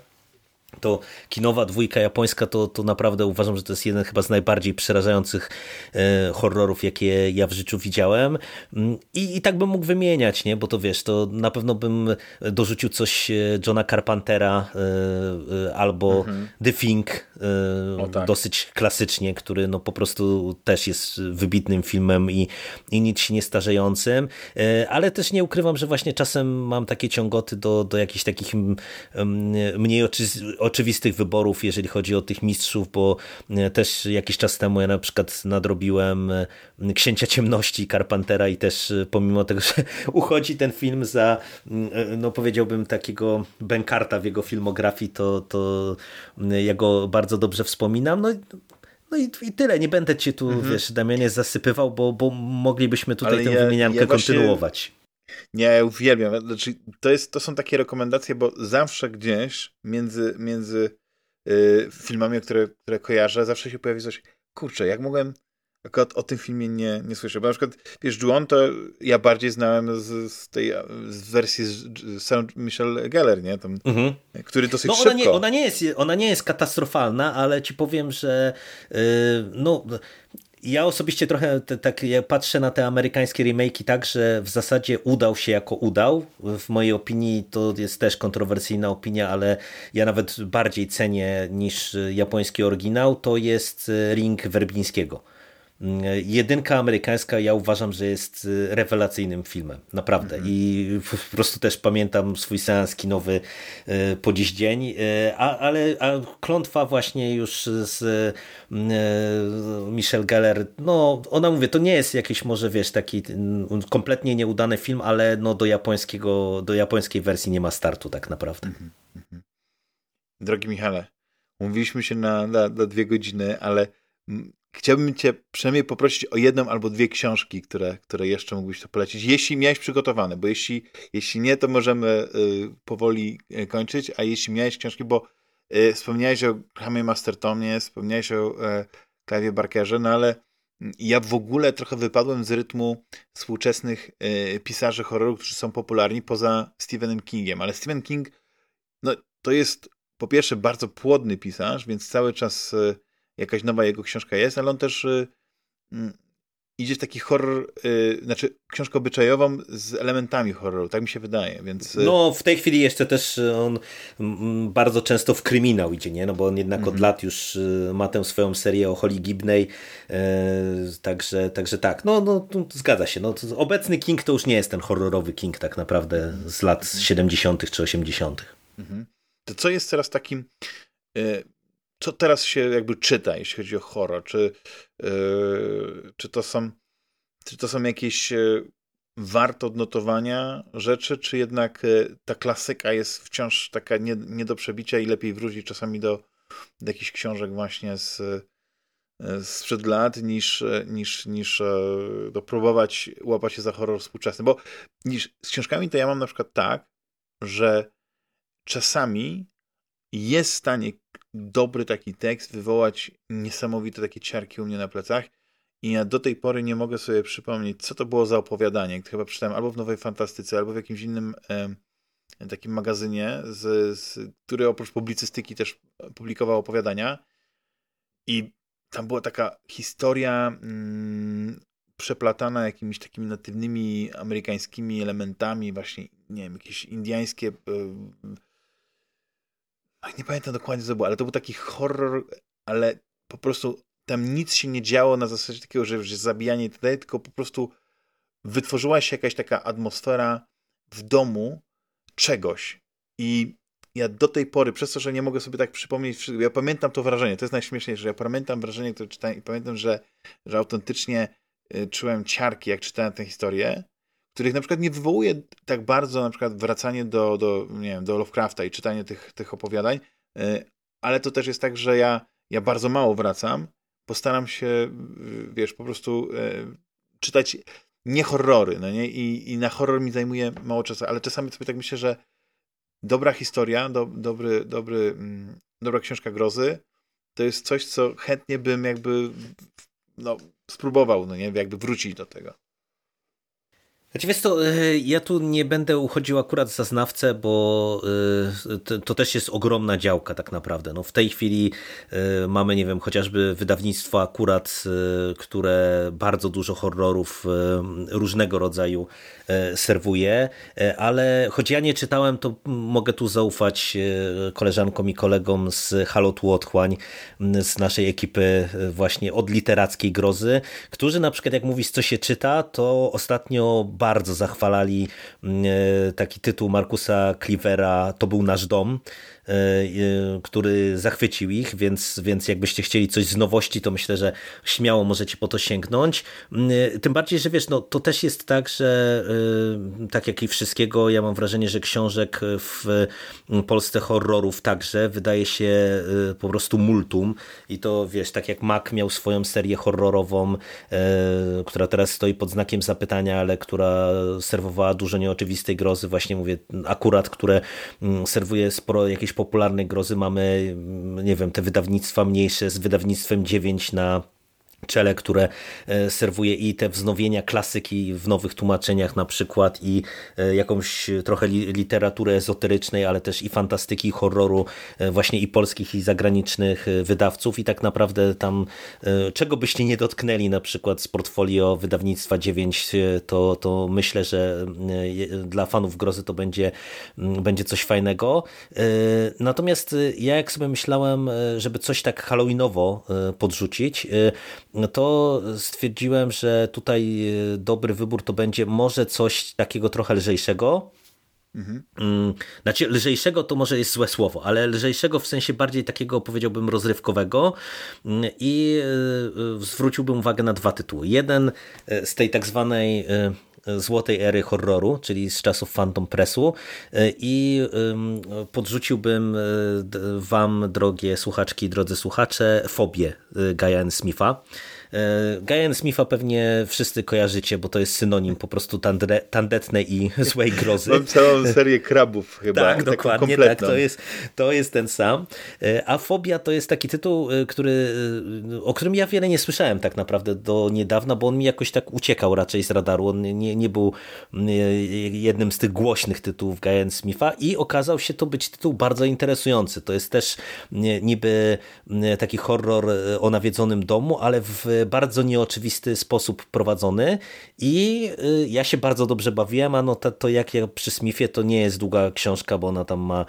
to kinowa dwójka japońska to, to naprawdę uważam, że to jest jeden chyba z najbardziej przerażających e, horrorów, jakie ja w życiu widziałem. Mm, I, I tak bym mógł wymieniać, nie? bo to wiesz, to na pewno bym dorzucił coś e, Johna Carpentera e, albo mhm. The Thing, tak. dosyć klasycznie, który no po prostu też jest wybitnym filmem i, i nic się nie starzejącym, ale też nie ukrywam, że właśnie czasem mam takie ciągoty do, do jakichś takich mniej oczywistych oczywistych wyborów, jeżeli chodzi o tych mistrzów, bo e, też jakiś czas temu ja na przykład nadrobiłem e, Księcia Ciemności Carpentera i też e, pomimo tego, że <laughs> uchodzi ten film za, no powiedziałbym, takiego bękarta w jego filmografii, to, to ja go bardzo dobrze wspominam. No, no i, i tyle, nie będę cię tu, mhm. wiesz, Damianie, zasypywał, bo, bo moglibyśmy tutaj Ale tę ja, wymieniankę ja właśnie... kontynuować. Nie, ja uwielbiam. Znaczy, to, jest, to są takie rekomendacje, bo zawsze gdzieś między, między y, filmami, które, które kojarzę, zawsze się pojawi coś, kurczę, jak mogłem akurat o tym filmie nie, nie słyszeć. Bo na przykład, wiesz, Juon to ja bardziej znałem z, z tej z wersji z Saint Michel Geller, nie? Tam, mhm. Który dosyć no, ona szybko... Nie, ona, nie jest, ona nie jest katastrofalna, ale ci powiem, że yy, no ja osobiście trochę tak patrzę na te amerykańskie remake'i tak, że w zasadzie udał się jako udał. W mojej opinii to jest też kontrowersyjna opinia, ale ja nawet bardziej cenię niż japoński oryginał. To jest Ring Werbińskiego Jedynka amerykańska ja uważam, że jest y, rewelacyjnym filmem, naprawdę. Mhm. I po prostu też pamiętam swój seans kinowy y, po dziś dzień, y, a, ale a klątwa właśnie już z Michelle Geller, no ona mówię, to nie jest jakiś może wiesz, taki kompletnie nieudany film, ale no do japońskiego, do japońskiej wersji nie ma startu tak naprawdę. Mhm. Mhm. Drogi Michale, umówiliśmy się na, na, na dwie godziny, ale Chciałbym Cię przynajmniej poprosić o jedną albo dwie książki, które, które jeszcze mógłbyś to polecić, jeśli miałeś przygotowane, bo jeśli, jeśli nie, to możemy y, powoli y, kończyć, a jeśli miałeś książki, bo y, wspomniałeś o Grahamie Mastertonie, wspomniałeś o y, Clive'ie Barkerze, no ale ja w ogóle trochę wypadłem z rytmu współczesnych y, pisarzy horroru, którzy są popularni poza Stephenem Kingiem, ale Stephen King, no to jest po pierwsze bardzo płodny pisarz, więc cały czas y, jakaś nowa jego książka jest, ale on też y, mm, idzie w taki horror, y, znaczy książkę obyczajową z elementami horroru, tak mi się wydaje, więc... Y, no w tej chwili jeszcze też on bardzo często w kryminał idzie, nie? No bo on jednak od mhm. lat już ma tę swoją serię o Holly Gibney, także, także tak, no, no zgadza się, no, obecny King to już nie jest ten horrorowy King tak naprawdę z lat 70 czy 80 mhm. To co jest teraz takim co teraz się jakby czyta, jeśli chodzi o horror? Czy, yy, czy, to, są, czy to są jakieś yy, warte odnotowania rzeczy, czy jednak yy, ta klasyka jest wciąż taka nie, nie do przebicia i lepiej wrócić czasami do, do jakichś książek właśnie z, yy, sprzed lat, niż, niż, niż yy, próbować łapać się za horror współczesny. Bo niż, z książkami to ja mam na przykład tak, że czasami jest w stanie dobry taki tekst wywołać niesamowite takie ciarki u mnie na plecach i ja do tej pory nie mogę sobie przypomnieć, co to było za opowiadanie. Chyba przeczytałem albo w Nowej Fantastyce, albo w jakimś innym e, takim magazynie, z, z, który oprócz publicystyki też publikował opowiadania i tam była taka historia mm, przeplatana jakimiś takimi natywnymi amerykańskimi elementami, właśnie, nie wiem, jakieś indyjskie y, nie pamiętam dokładnie co było, ale to był taki horror, ale po prostu tam nic się nie działo na zasadzie takiego, że, że zabijanie i tak tylko po prostu wytworzyła się jakaś taka atmosfera w domu czegoś. I ja do tej pory, przez to, że nie mogę sobie tak przypomnieć, ja pamiętam to wrażenie, to jest najśmieszniejsze, ja pamiętam wrażenie, które czytałem i pamiętam, że, że autentycznie y, czułem ciarki, jak czytałem tę historię, których na przykład nie wywołuje tak bardzo na przykład wracanie do, do, nie wiem, do Lovecrafta i czytanie tych, tych opowiadań, y, ale to też jest tak, że ja, ja bardzo mało wracam, postaram się, y, wiesz, po prostu y, czytać nie horrory, no nie? I, I na horror mi zajmuje mało czasu, ale czasami sobie tak myślę, że dobra historia, do, dobry, dobry, mm, dobra książka grozy, to jest coś, co chętnie bym jakby no, spróbował, no nie? Jakby wrócić do tego. Znaczy wiesz to, e, ja tu nie będę uchodził akurat za znawcę, bo e, to, też jest ogromna działka tak naprawdę. No w tej chwili e, mamy, nie wiem, chociażby wydawnictwo akurat, które bardzo dużo horrorów różnego rodzaju serwuje, ale choć ja nie czytałem, to mogę tu zaufać koleżankom i kolegom z Halo tu Otchłań, z naszej ekipy właśnie od literackiej grozy, którzy na przykład jak mówisz, co się czyta, to ostatnio bardzo zachwalali mm, e, taki tytuł Markusa Clivera To był nasz dom, który zachwycił ich, więc, więc jakbyście chcieli coś z nowości, to myślę, że śmiało możecie po to sięgnąć. Mm, e, tym bardziej, że wiesz, no, to też jest tak, że tak jak i wszystkiego, ja mam wrażenie, że książek w Polsce horrorów także wydaje się po prostu multum i to wiesz, tak jak Mac miał swoją serię horrorową, która teraz stoi pod znakiem zapytania, ale która serwowała dużo nieoczywistej grozy, właśnie mówię, akurat, które mm, serwuje sporo jakiejś popularnej grozy. Mamy, nie wiem, te wydawnictwa mniejsze z wydawnictwem 9 na czele, które e, serwuje i te wznowienia klasyki w nowych tłumaczeniach na przykład i e, jakąś trochę literatury ezoterycznej, ale też i fantastyki, horroru e, właśnie i polskich i zagranicznych wydawców i tak naprawdę tam czego byście nie dotknęli na przykład z portfolio wydawnictwa 9 to, to myślę, że dla fanów grozy to będzie, będzie coś fajnego. Natomiast ja jak sobie myślałem, żeby coś tak halloweenowo podrzucić, to stwierdziłem, że tutaj e, dobry wybór to będzie może coś takiego trochę lżejszego. Mhm. Mm, znaczy, lżejszego to może jest złe słowo, ale lżejszego w sensie bardziej takiego, powiedziałbym, rozrywkowego. Mm, I e, zwróciłbym uwagę na dwa tytuły. Jeden e, z tej tak zwanej złotej ery horroru, czyli z czasów Phantom Pressu i podrzuciłbym wam, drogie słuchaczki, drodzy słuchacze, fobię Gaia Smitha. E, Gajan Smitha pewnie wszyscy kojarzycie, bo to jest synonim po prostu tandetnej i <laughs> złej grozy. Mam całą serię krabów chyba. Tak, dokładnie, tak, to jest, to jest ten sam. E, a Fobia to jest taki tytuł, e, który, o którym ja wiele nie słyszałem tak naprawdę do niedawna, bo on mi jakoś tak uciekał raczej z radaru. On nie, nie był jednym z tych głośnych tytułów Gajan Smitha i okazał się to być tytuł bardzo interesujący. To jest też niby taki horror o nawiedzonym domu, ale w bardzo nieoczywisty sposób prowadzony i y, ja się bardzo dobrze bawiłem, a no to, to jak ja przy Smithie to nie jest długa książka, bo ona tam ma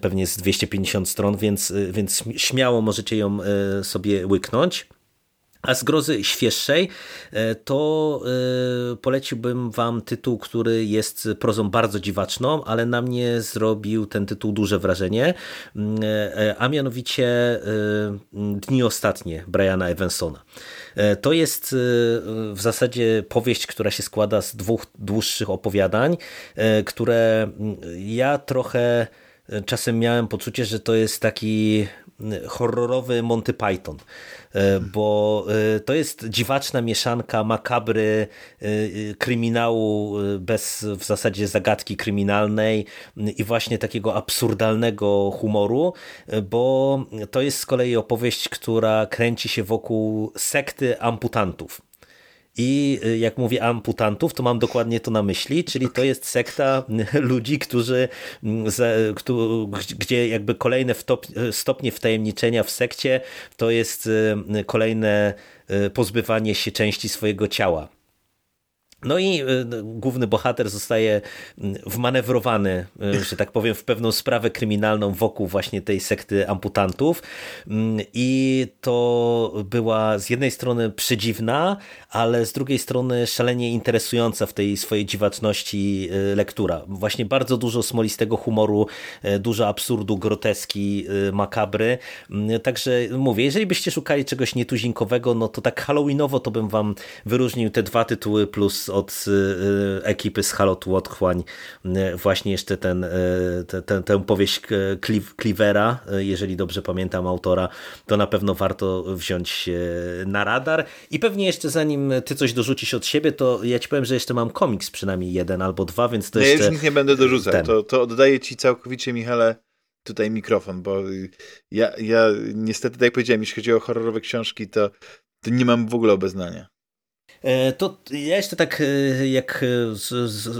pewnie z 250 stron, więc, y, więc śmiało możecie ją y, sobie łyknąć. A z grozy świeższej to poleciłbym wam tytuł, który jest prozą bardzo dziwaczną, ale na mnie zrobił ten tytuł duże wrażenie, a mianowicie Dni Ostatnie Briana Evansona. E, to jest e, w zasadzie powieść, która się składa z dwóch dłuższych opowiadań, e, które ja trochę czasem miałem poczucie, że to jest taki horrorowy Monty Python. E, bo e, to jest dziwaczna mieszanka makabry, e, kryminału bez w zasadzie zagadki kryminalnej i właśnie takiego absurdalnego humoru, bo to jest z kolei opowieść, która kręci się wokół sekty amputantów. I y, jak mówię amputantów, to mam dokładnie to na myśli, czyli to jest sekta <laughs> ludzi, którzy, mm, gdzie jakby kolejne stopnie wtajemniczenia w sekcie to jest y, kolejne y, pozbywanie się części swojego ciała. No i y, główny bohater zostaje wmanewrowany, y, że tak powiem, w pewną sprawę kryminalną wokół właśnie tej sekty amputantów. I to była z jednej strony przedziwna, ale z drugiej strony szalenie interesująca w tej swojej dziwaczności y, lektura. Właśnie bardzo dużo smolistego humoru, dużo absurdu, groteski, makabry. Także mówię, jeżeli byście szukali czegoś nietuzinkowego, no to tak halloweenowo to bym wam wyróżnił te dwa tytuły plus od y, ekipy z Halotu Otchłań y, właśnie jeszcze ten, y, ten, tę powieść Clivera, jeżeli dobrze pamiętam autora, to na pewno warto wziąć na radar. I pewnie jeszcze zanim ty coś dorzucisz od siebie, to ja ci powiem, że jeszcze mam komiks przynajmniej jeden albo dwa, więc to no jeszcze... Ja już nic nie będę dorzucał, to, to oddaję ci całkowicie Michale tutaj mikrofon, bo ja, ja niestety, tak jak powiedziałem, jeśli chodzi o horrorowe książki, to, to nie mam w ogóle obeznania. E, to ja jeszcze tak, e, jak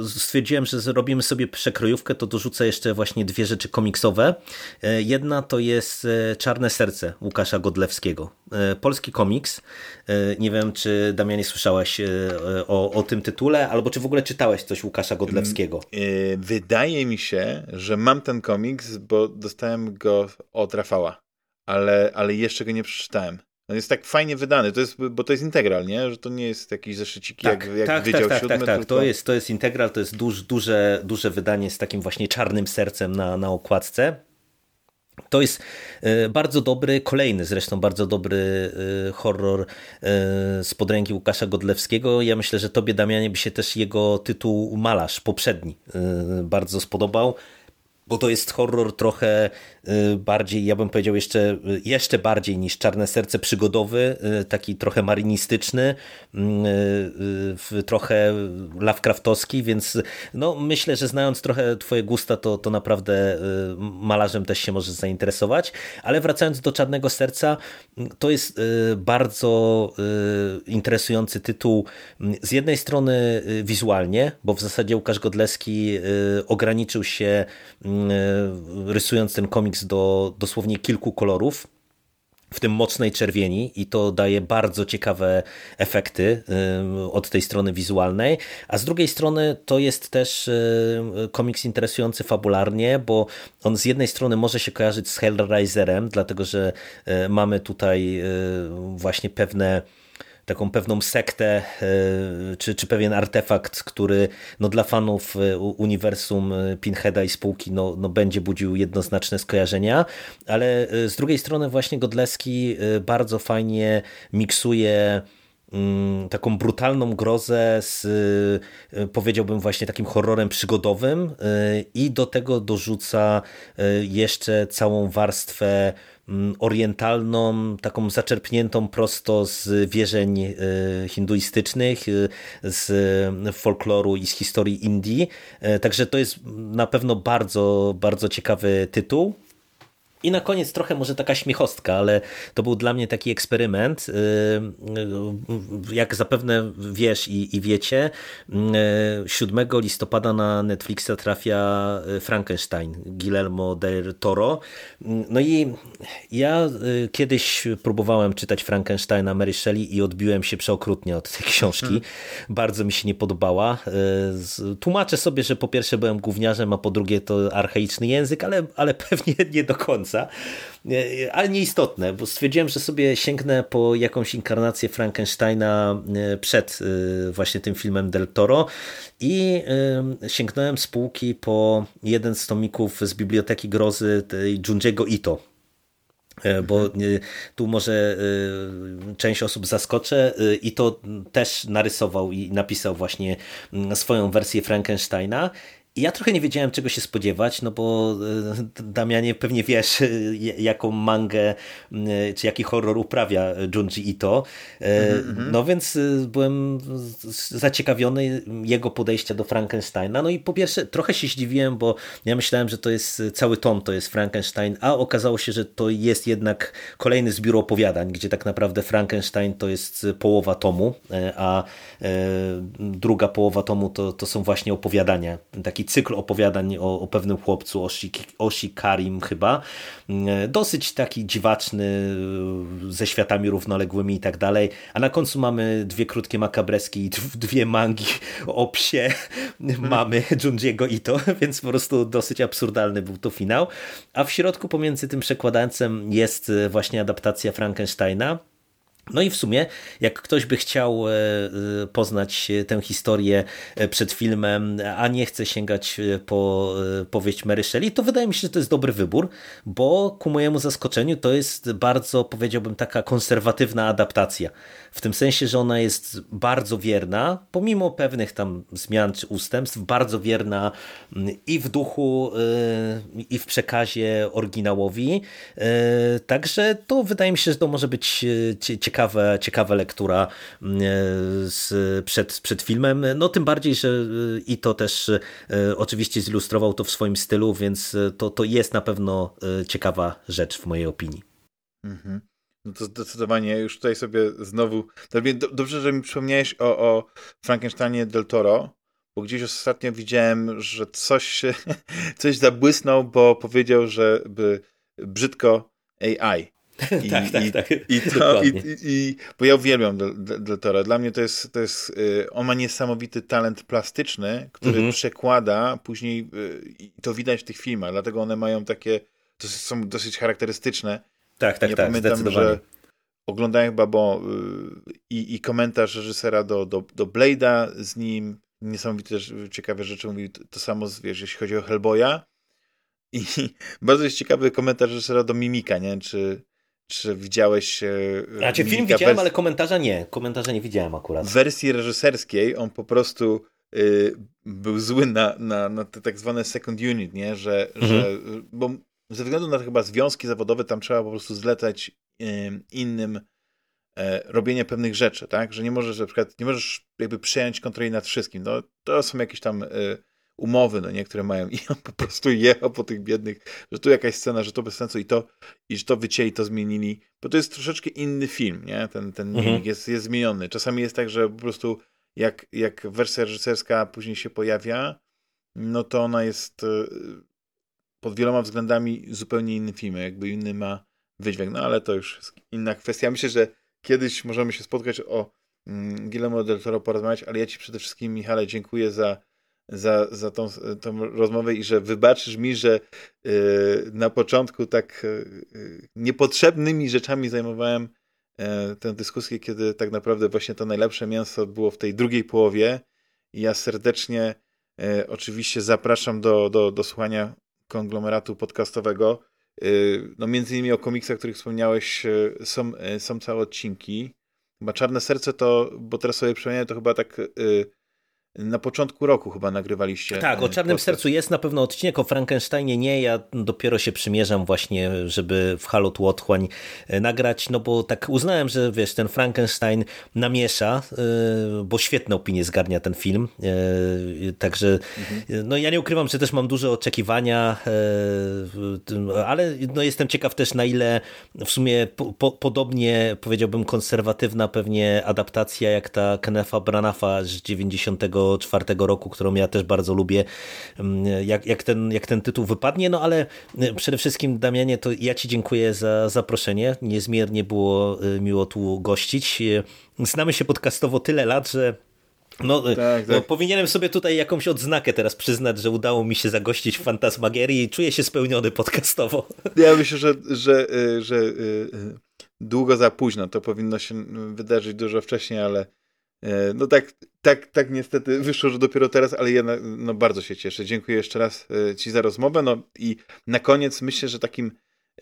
stwierdziłem, że zrobimy sobie przekrojówkę, to dorzucę jeszcze właśnie dwie rzeczy komiksowe. E, jedna to jest Czarne Serce Łukasza Godlewskiego. Polski komiks. Nie wiem, czy Damianie słyszałeś o, o tym tytule, albo czy w ogóle czytałeś coś Łukasza Godlewskiego? Mm, wydaje mi się, że mam ten komiks, bo dostałem go od Rafała, ale, ale jeszcze go nie przeczytałem. On jest tak fajnie wydany, to jest, bo to jest integral, nie? Że to nie jest jakiś zeszyciki tak, jak, jak tak, Wydział tak, Siódmy. Tak, tak, tylko... to, jest, to jest integral, to jest duż, duże, duże wydanie z takim właśnie czarnym sercem na, na okładce. To jest e, bardzo dobry, kolejny zresztą bardzo dobry e, horror e, z podręki Łukasza Godlewskiego. Ja myślę, że tobie Damianie by się też jego tytuł Malarz poprzedni bardzo spodobał bo to jest horror trochę bardziej, ja bym powiedział jeszcze, y, jeszcze bardziej niż Czarne Serce przygodowy, y, taki trochę marynistyczny, trochę Lovecraftowski, więc no myślę, że znając trochę twoje gusta, to, to naprawdę malarzem też się może zainteresować, ale wracając do Czarnego Serca, to jest bardzo interesujący tytuł z jednej strony wizualnie, bo w zasadzie Łukasz Godleski ograniczył się rysując ten komiks do dosłownie kilku kolorów, w tym mocnej czerwieni i to daje bardzo ciekawe efekty od tej strony wizualnej, a z drugiej strony to jest też komiks interesujący fabularnie, bo on z jednej strony może się kojarzyć z Hellraiserem, dlatego że mamy tutaj właśnie pewne taką pewną sektę e, czy, czy pewien artefakt, który no, dla fanów e, uniwersum e, Pinheada i spółki no, no, będzie budził jednoznaczne skojarzenia, ale z drugiej strony właśnie Godleski bardzo fajnie miksuje mm, taką brutalną grozę z powiedziałbym właśnie takim horrorem przygodowym i do tego dorzuca jeszcze całą warstwę orientalną, taką zaczerpniętą prosto z wierzeń e, hinduistycznych, e, z folkloru i z historii Indii. E, także to jest na pewno bardzo, bardzo ciekawy tytuł. I na koniec trochę może taka śmiechostka, ale to był dla mnie taki eksperyment. Y, y, jak zapewne wiesz i, i wiecie, 7 y, listopada na Netflixa trafia Frankenstein Guillermo del Toro. No i ja kiedyś próbowałem czytać Frankensteina Mary Shelley i odbiłem się przeokrutnie od tej książki. Hmm. Bardzo mi się nie podobała. Tłumaczę sobie, że po pierwsze byłem gówniarzem, a po drugie to archaiczny język, ale, ale <laughs> pewnie nie do końca końca, e, ale nieistotne, bo stwierdziłem, że sobie sięgnę po jakąś inkarnację Frankensteina e, przed e, właśnie tym filmem Del Toro i sięgnąłem z półki po jeden z tomików z Biblioteki Grozy Junjiego Ito, bo tu może część osób zaskoczę. I to też narysował i napisał właśnie swoją wersję Frankensteina ja trochę nie wiedziałem, czego się spodziewać, no bo e, Damianie pewnie wiesz, e, jaką mangę e, czy jaki horror uprawia Junji Ito. Mm -hmm. No więc byłem zaciekawiony jego podejścia do Frankensteina. No i po pierwsze trochę się zdziwiłem, bo ja myślałem, że to jest cały tom, to jest Frankenstein, a okazało się, że to jest jednak kolejny zbiór opowiadań, gdzie tak naprawdę Frankenstein to jest połowa tomu, a druga połowa tomu to, to są właśnie opowiadania, taki cykl opowiadań o, o pewnym chłopcu, Oshi, Oshi Karim chyba. Mm, dosyć taki dziwaczny, ze światami równoległymi i tak dalej. A na końcu mamy dwie krótkie makabreski i dwie mangi o psie mamy Junjiego Ito, <laughs> więc po prostu dosyć absurdalny był to finał. A w środku pomiędzy tym przekładańcem jest właśnie adaptacja Frankensteina, no i w sumie, jak ktoś by chciał e, e, poznać tę historię e, przed filmem, a nie chce sięgać po powieść Mary Shelley, to wydaje mi się, że to jest dobry wybór, bo ku mojemu zaskoczeniu to jest bardzo, powiedziałbym, taka konserwatywna adaptacja. W tym sensie, że ona jest bardzo wierna, pomimo pewnych tam zmian czy ustępstw, bardzo wierna mm, i w duchu, i w przekazie oryginałowi. Także to wydaje mi się, że to może być ciekawe ciekawe, ciekawa lektura mm, z, przed, przed filmem. No tym bardziej, że i to też oczywiście zilustrował to w swoim stylu, więc to, to jest na pewno ciekawa rzecz w mojej opinii. Mhm. No to zdecydowanie już tutaj sobie znowu. Dobrze, że mi przypomniałeś o, o Frankensteinie del Toro, bo gdzieś ostatnio widziałem, że coś, <laughs> coś zabłysnął, bo powiedział, że by brzydko AI. <laughs> I, tak, tak, tak. I, to, i, i, bo ja uwielbiam Del, Del Toro. Dla mnie to jest, to jest y, on ma niesamowity talent plastyczny, który mhm. przekłada później, y, i to widać w tych filmach, dlatego one mają takie, to są dosyć charakterystyczne. Tak, tak, ja tak, pamiętam, że oglądałem chyba, bo y, i, i komentarz reżysera do, do, do Blade'a z nim, niesamowite ciekawe rzeczy mówił, to samo, wiesz, jeśli chodzi o Hellboya, i <laughs> bardzo jest ciekawy komentarz reżysera do Mimika, nie? Czy, czy widziałeś. Znaczy, film widziałem, ale komentarza nie. Komentarza nie widziałem akurat. W wersji reżyserskiej on po prostu y, był zły na, na, na te tak zwane second unit, nie? Że, mhm. że. Bo ze względu na chyba związki zawodowe tam trzeba po prostu zlecać innym y, robienie pewnych rzeczy, tak? Że nie możesz na przykład, nie możesz jakby przejąć kontroli nad wszystkim. No, to są jakieś tam y, umowy, no niektóre mają i on po prostu jechał po tych biednych, że tu jakaś scena, że to bez sensu i to, i że to wycięli, to zmienili, bo to jest troszeczkę inny film, nie? Ten, ten mhm. jest, jest zmieniony. Czasami jest tak, że po prostu jak, jak wersja reżyserska później się pojawia, no to ona jest e, pod wieloma względami zupełnie inny film, jakby inny ma wydźwięk, no ale to już inna kwestia. Myślę, że kiedyś możemy się spotkać o mm, Guillermo del Toro porozmawiać, ale ja Ci przede wszystkim, Michale, dziękuję za za, za tą, tą rozmowę i że wybaczysz mi, że y, na początku tak y, niepotrzebnymi rzeczami zajmowałem y, tę dyskusję, kiedy tak naprawdę właśnie to najlepsze mięso było w tej drugiej połowie. I ja serdecznie oczywiście zapraszam do, do, do słuchania konglomeratu podcastowego. No między innymi o komiksach, o których wspomniałeś, są, są całe odcinki. Chyba Czarne Serce to, bo teraz sobie przypomniałem, to chyba tak na początku roku chyba nagrywaliście. Tak, o e, Czarnym podcast. Sercu jest na pewno odcinek, o Frankensteinie nie. Ja dopiero się przymierzam właśnie, żeby w Halo tu Otchłań e, nagrać, no bo tak uznałem, że wiesz, ten Frankenstein namiesza, e, bo świetne opinie zgarnia ten film. Także mhm. no ja nie ukrywam, że też mam duże oczekiwania, ale no jestem ciekaw też na ile w sumie po, podobnie powiedziałbym konserwatywna pewnie adaptacja jak ta Kenefa Branafa z 90 2004 roku, którą ja też bardzo lubię, mm, jak, jak, ten, jak ten tytuł wypadnie. No ale y, przede wszystkim, Damianie, to ja Ci dziękuję za zaproszenie. Niezmiernie było y, miło tu gościć. Y, znamy się podcastowo tyle lat, że no, tak, tak. no, powinienem sobie tutaj jakąś odznakę teraz przyznać, że udało mi się zagościć w Fantasmagierii i czuję się spełniony podcastowo. Ja myślę, że, że, że długo za późno. To powinno się wydarzyć dużo wcześniej, ale no tak, tak, tak niestety wyszło, że dopiero teraz, ale ja no, bardzo się cieszę. Dziękuję jeszcze raz e, Ci za rozmowę. No i na koniec myślę, że takim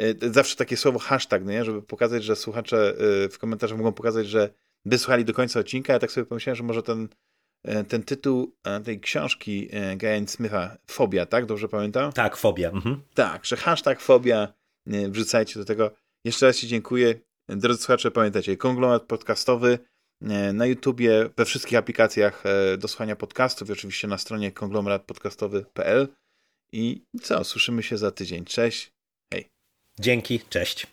e, zawsze takie słowo hashtag, no nie? żeby pokazać, że słuchacze w komentarzach mogą pokazać, że wysłuchali do końca odcinka. Ja tak sobie pomyślałem, że może ten, ten tytuł tej książki Gajan Smitha, Fobia, tak? Dobrze pamiętam? Tak, Fobia. Mhm. Tak, że hashtag Fobia wrzucajcie do tego. Jeszcze raz Ci dziękuję. Drodzy słuchacze, pamiętajcie, konglomerat podcastowy E, na YouTubie, we wszystkich aplikacjach e, do słuchania podcastów oczywiście na stronie konglomeratpodcastowy.pl. I co, słyszymy się za tydzień. Cześć. Hej. Dzięki, cześć.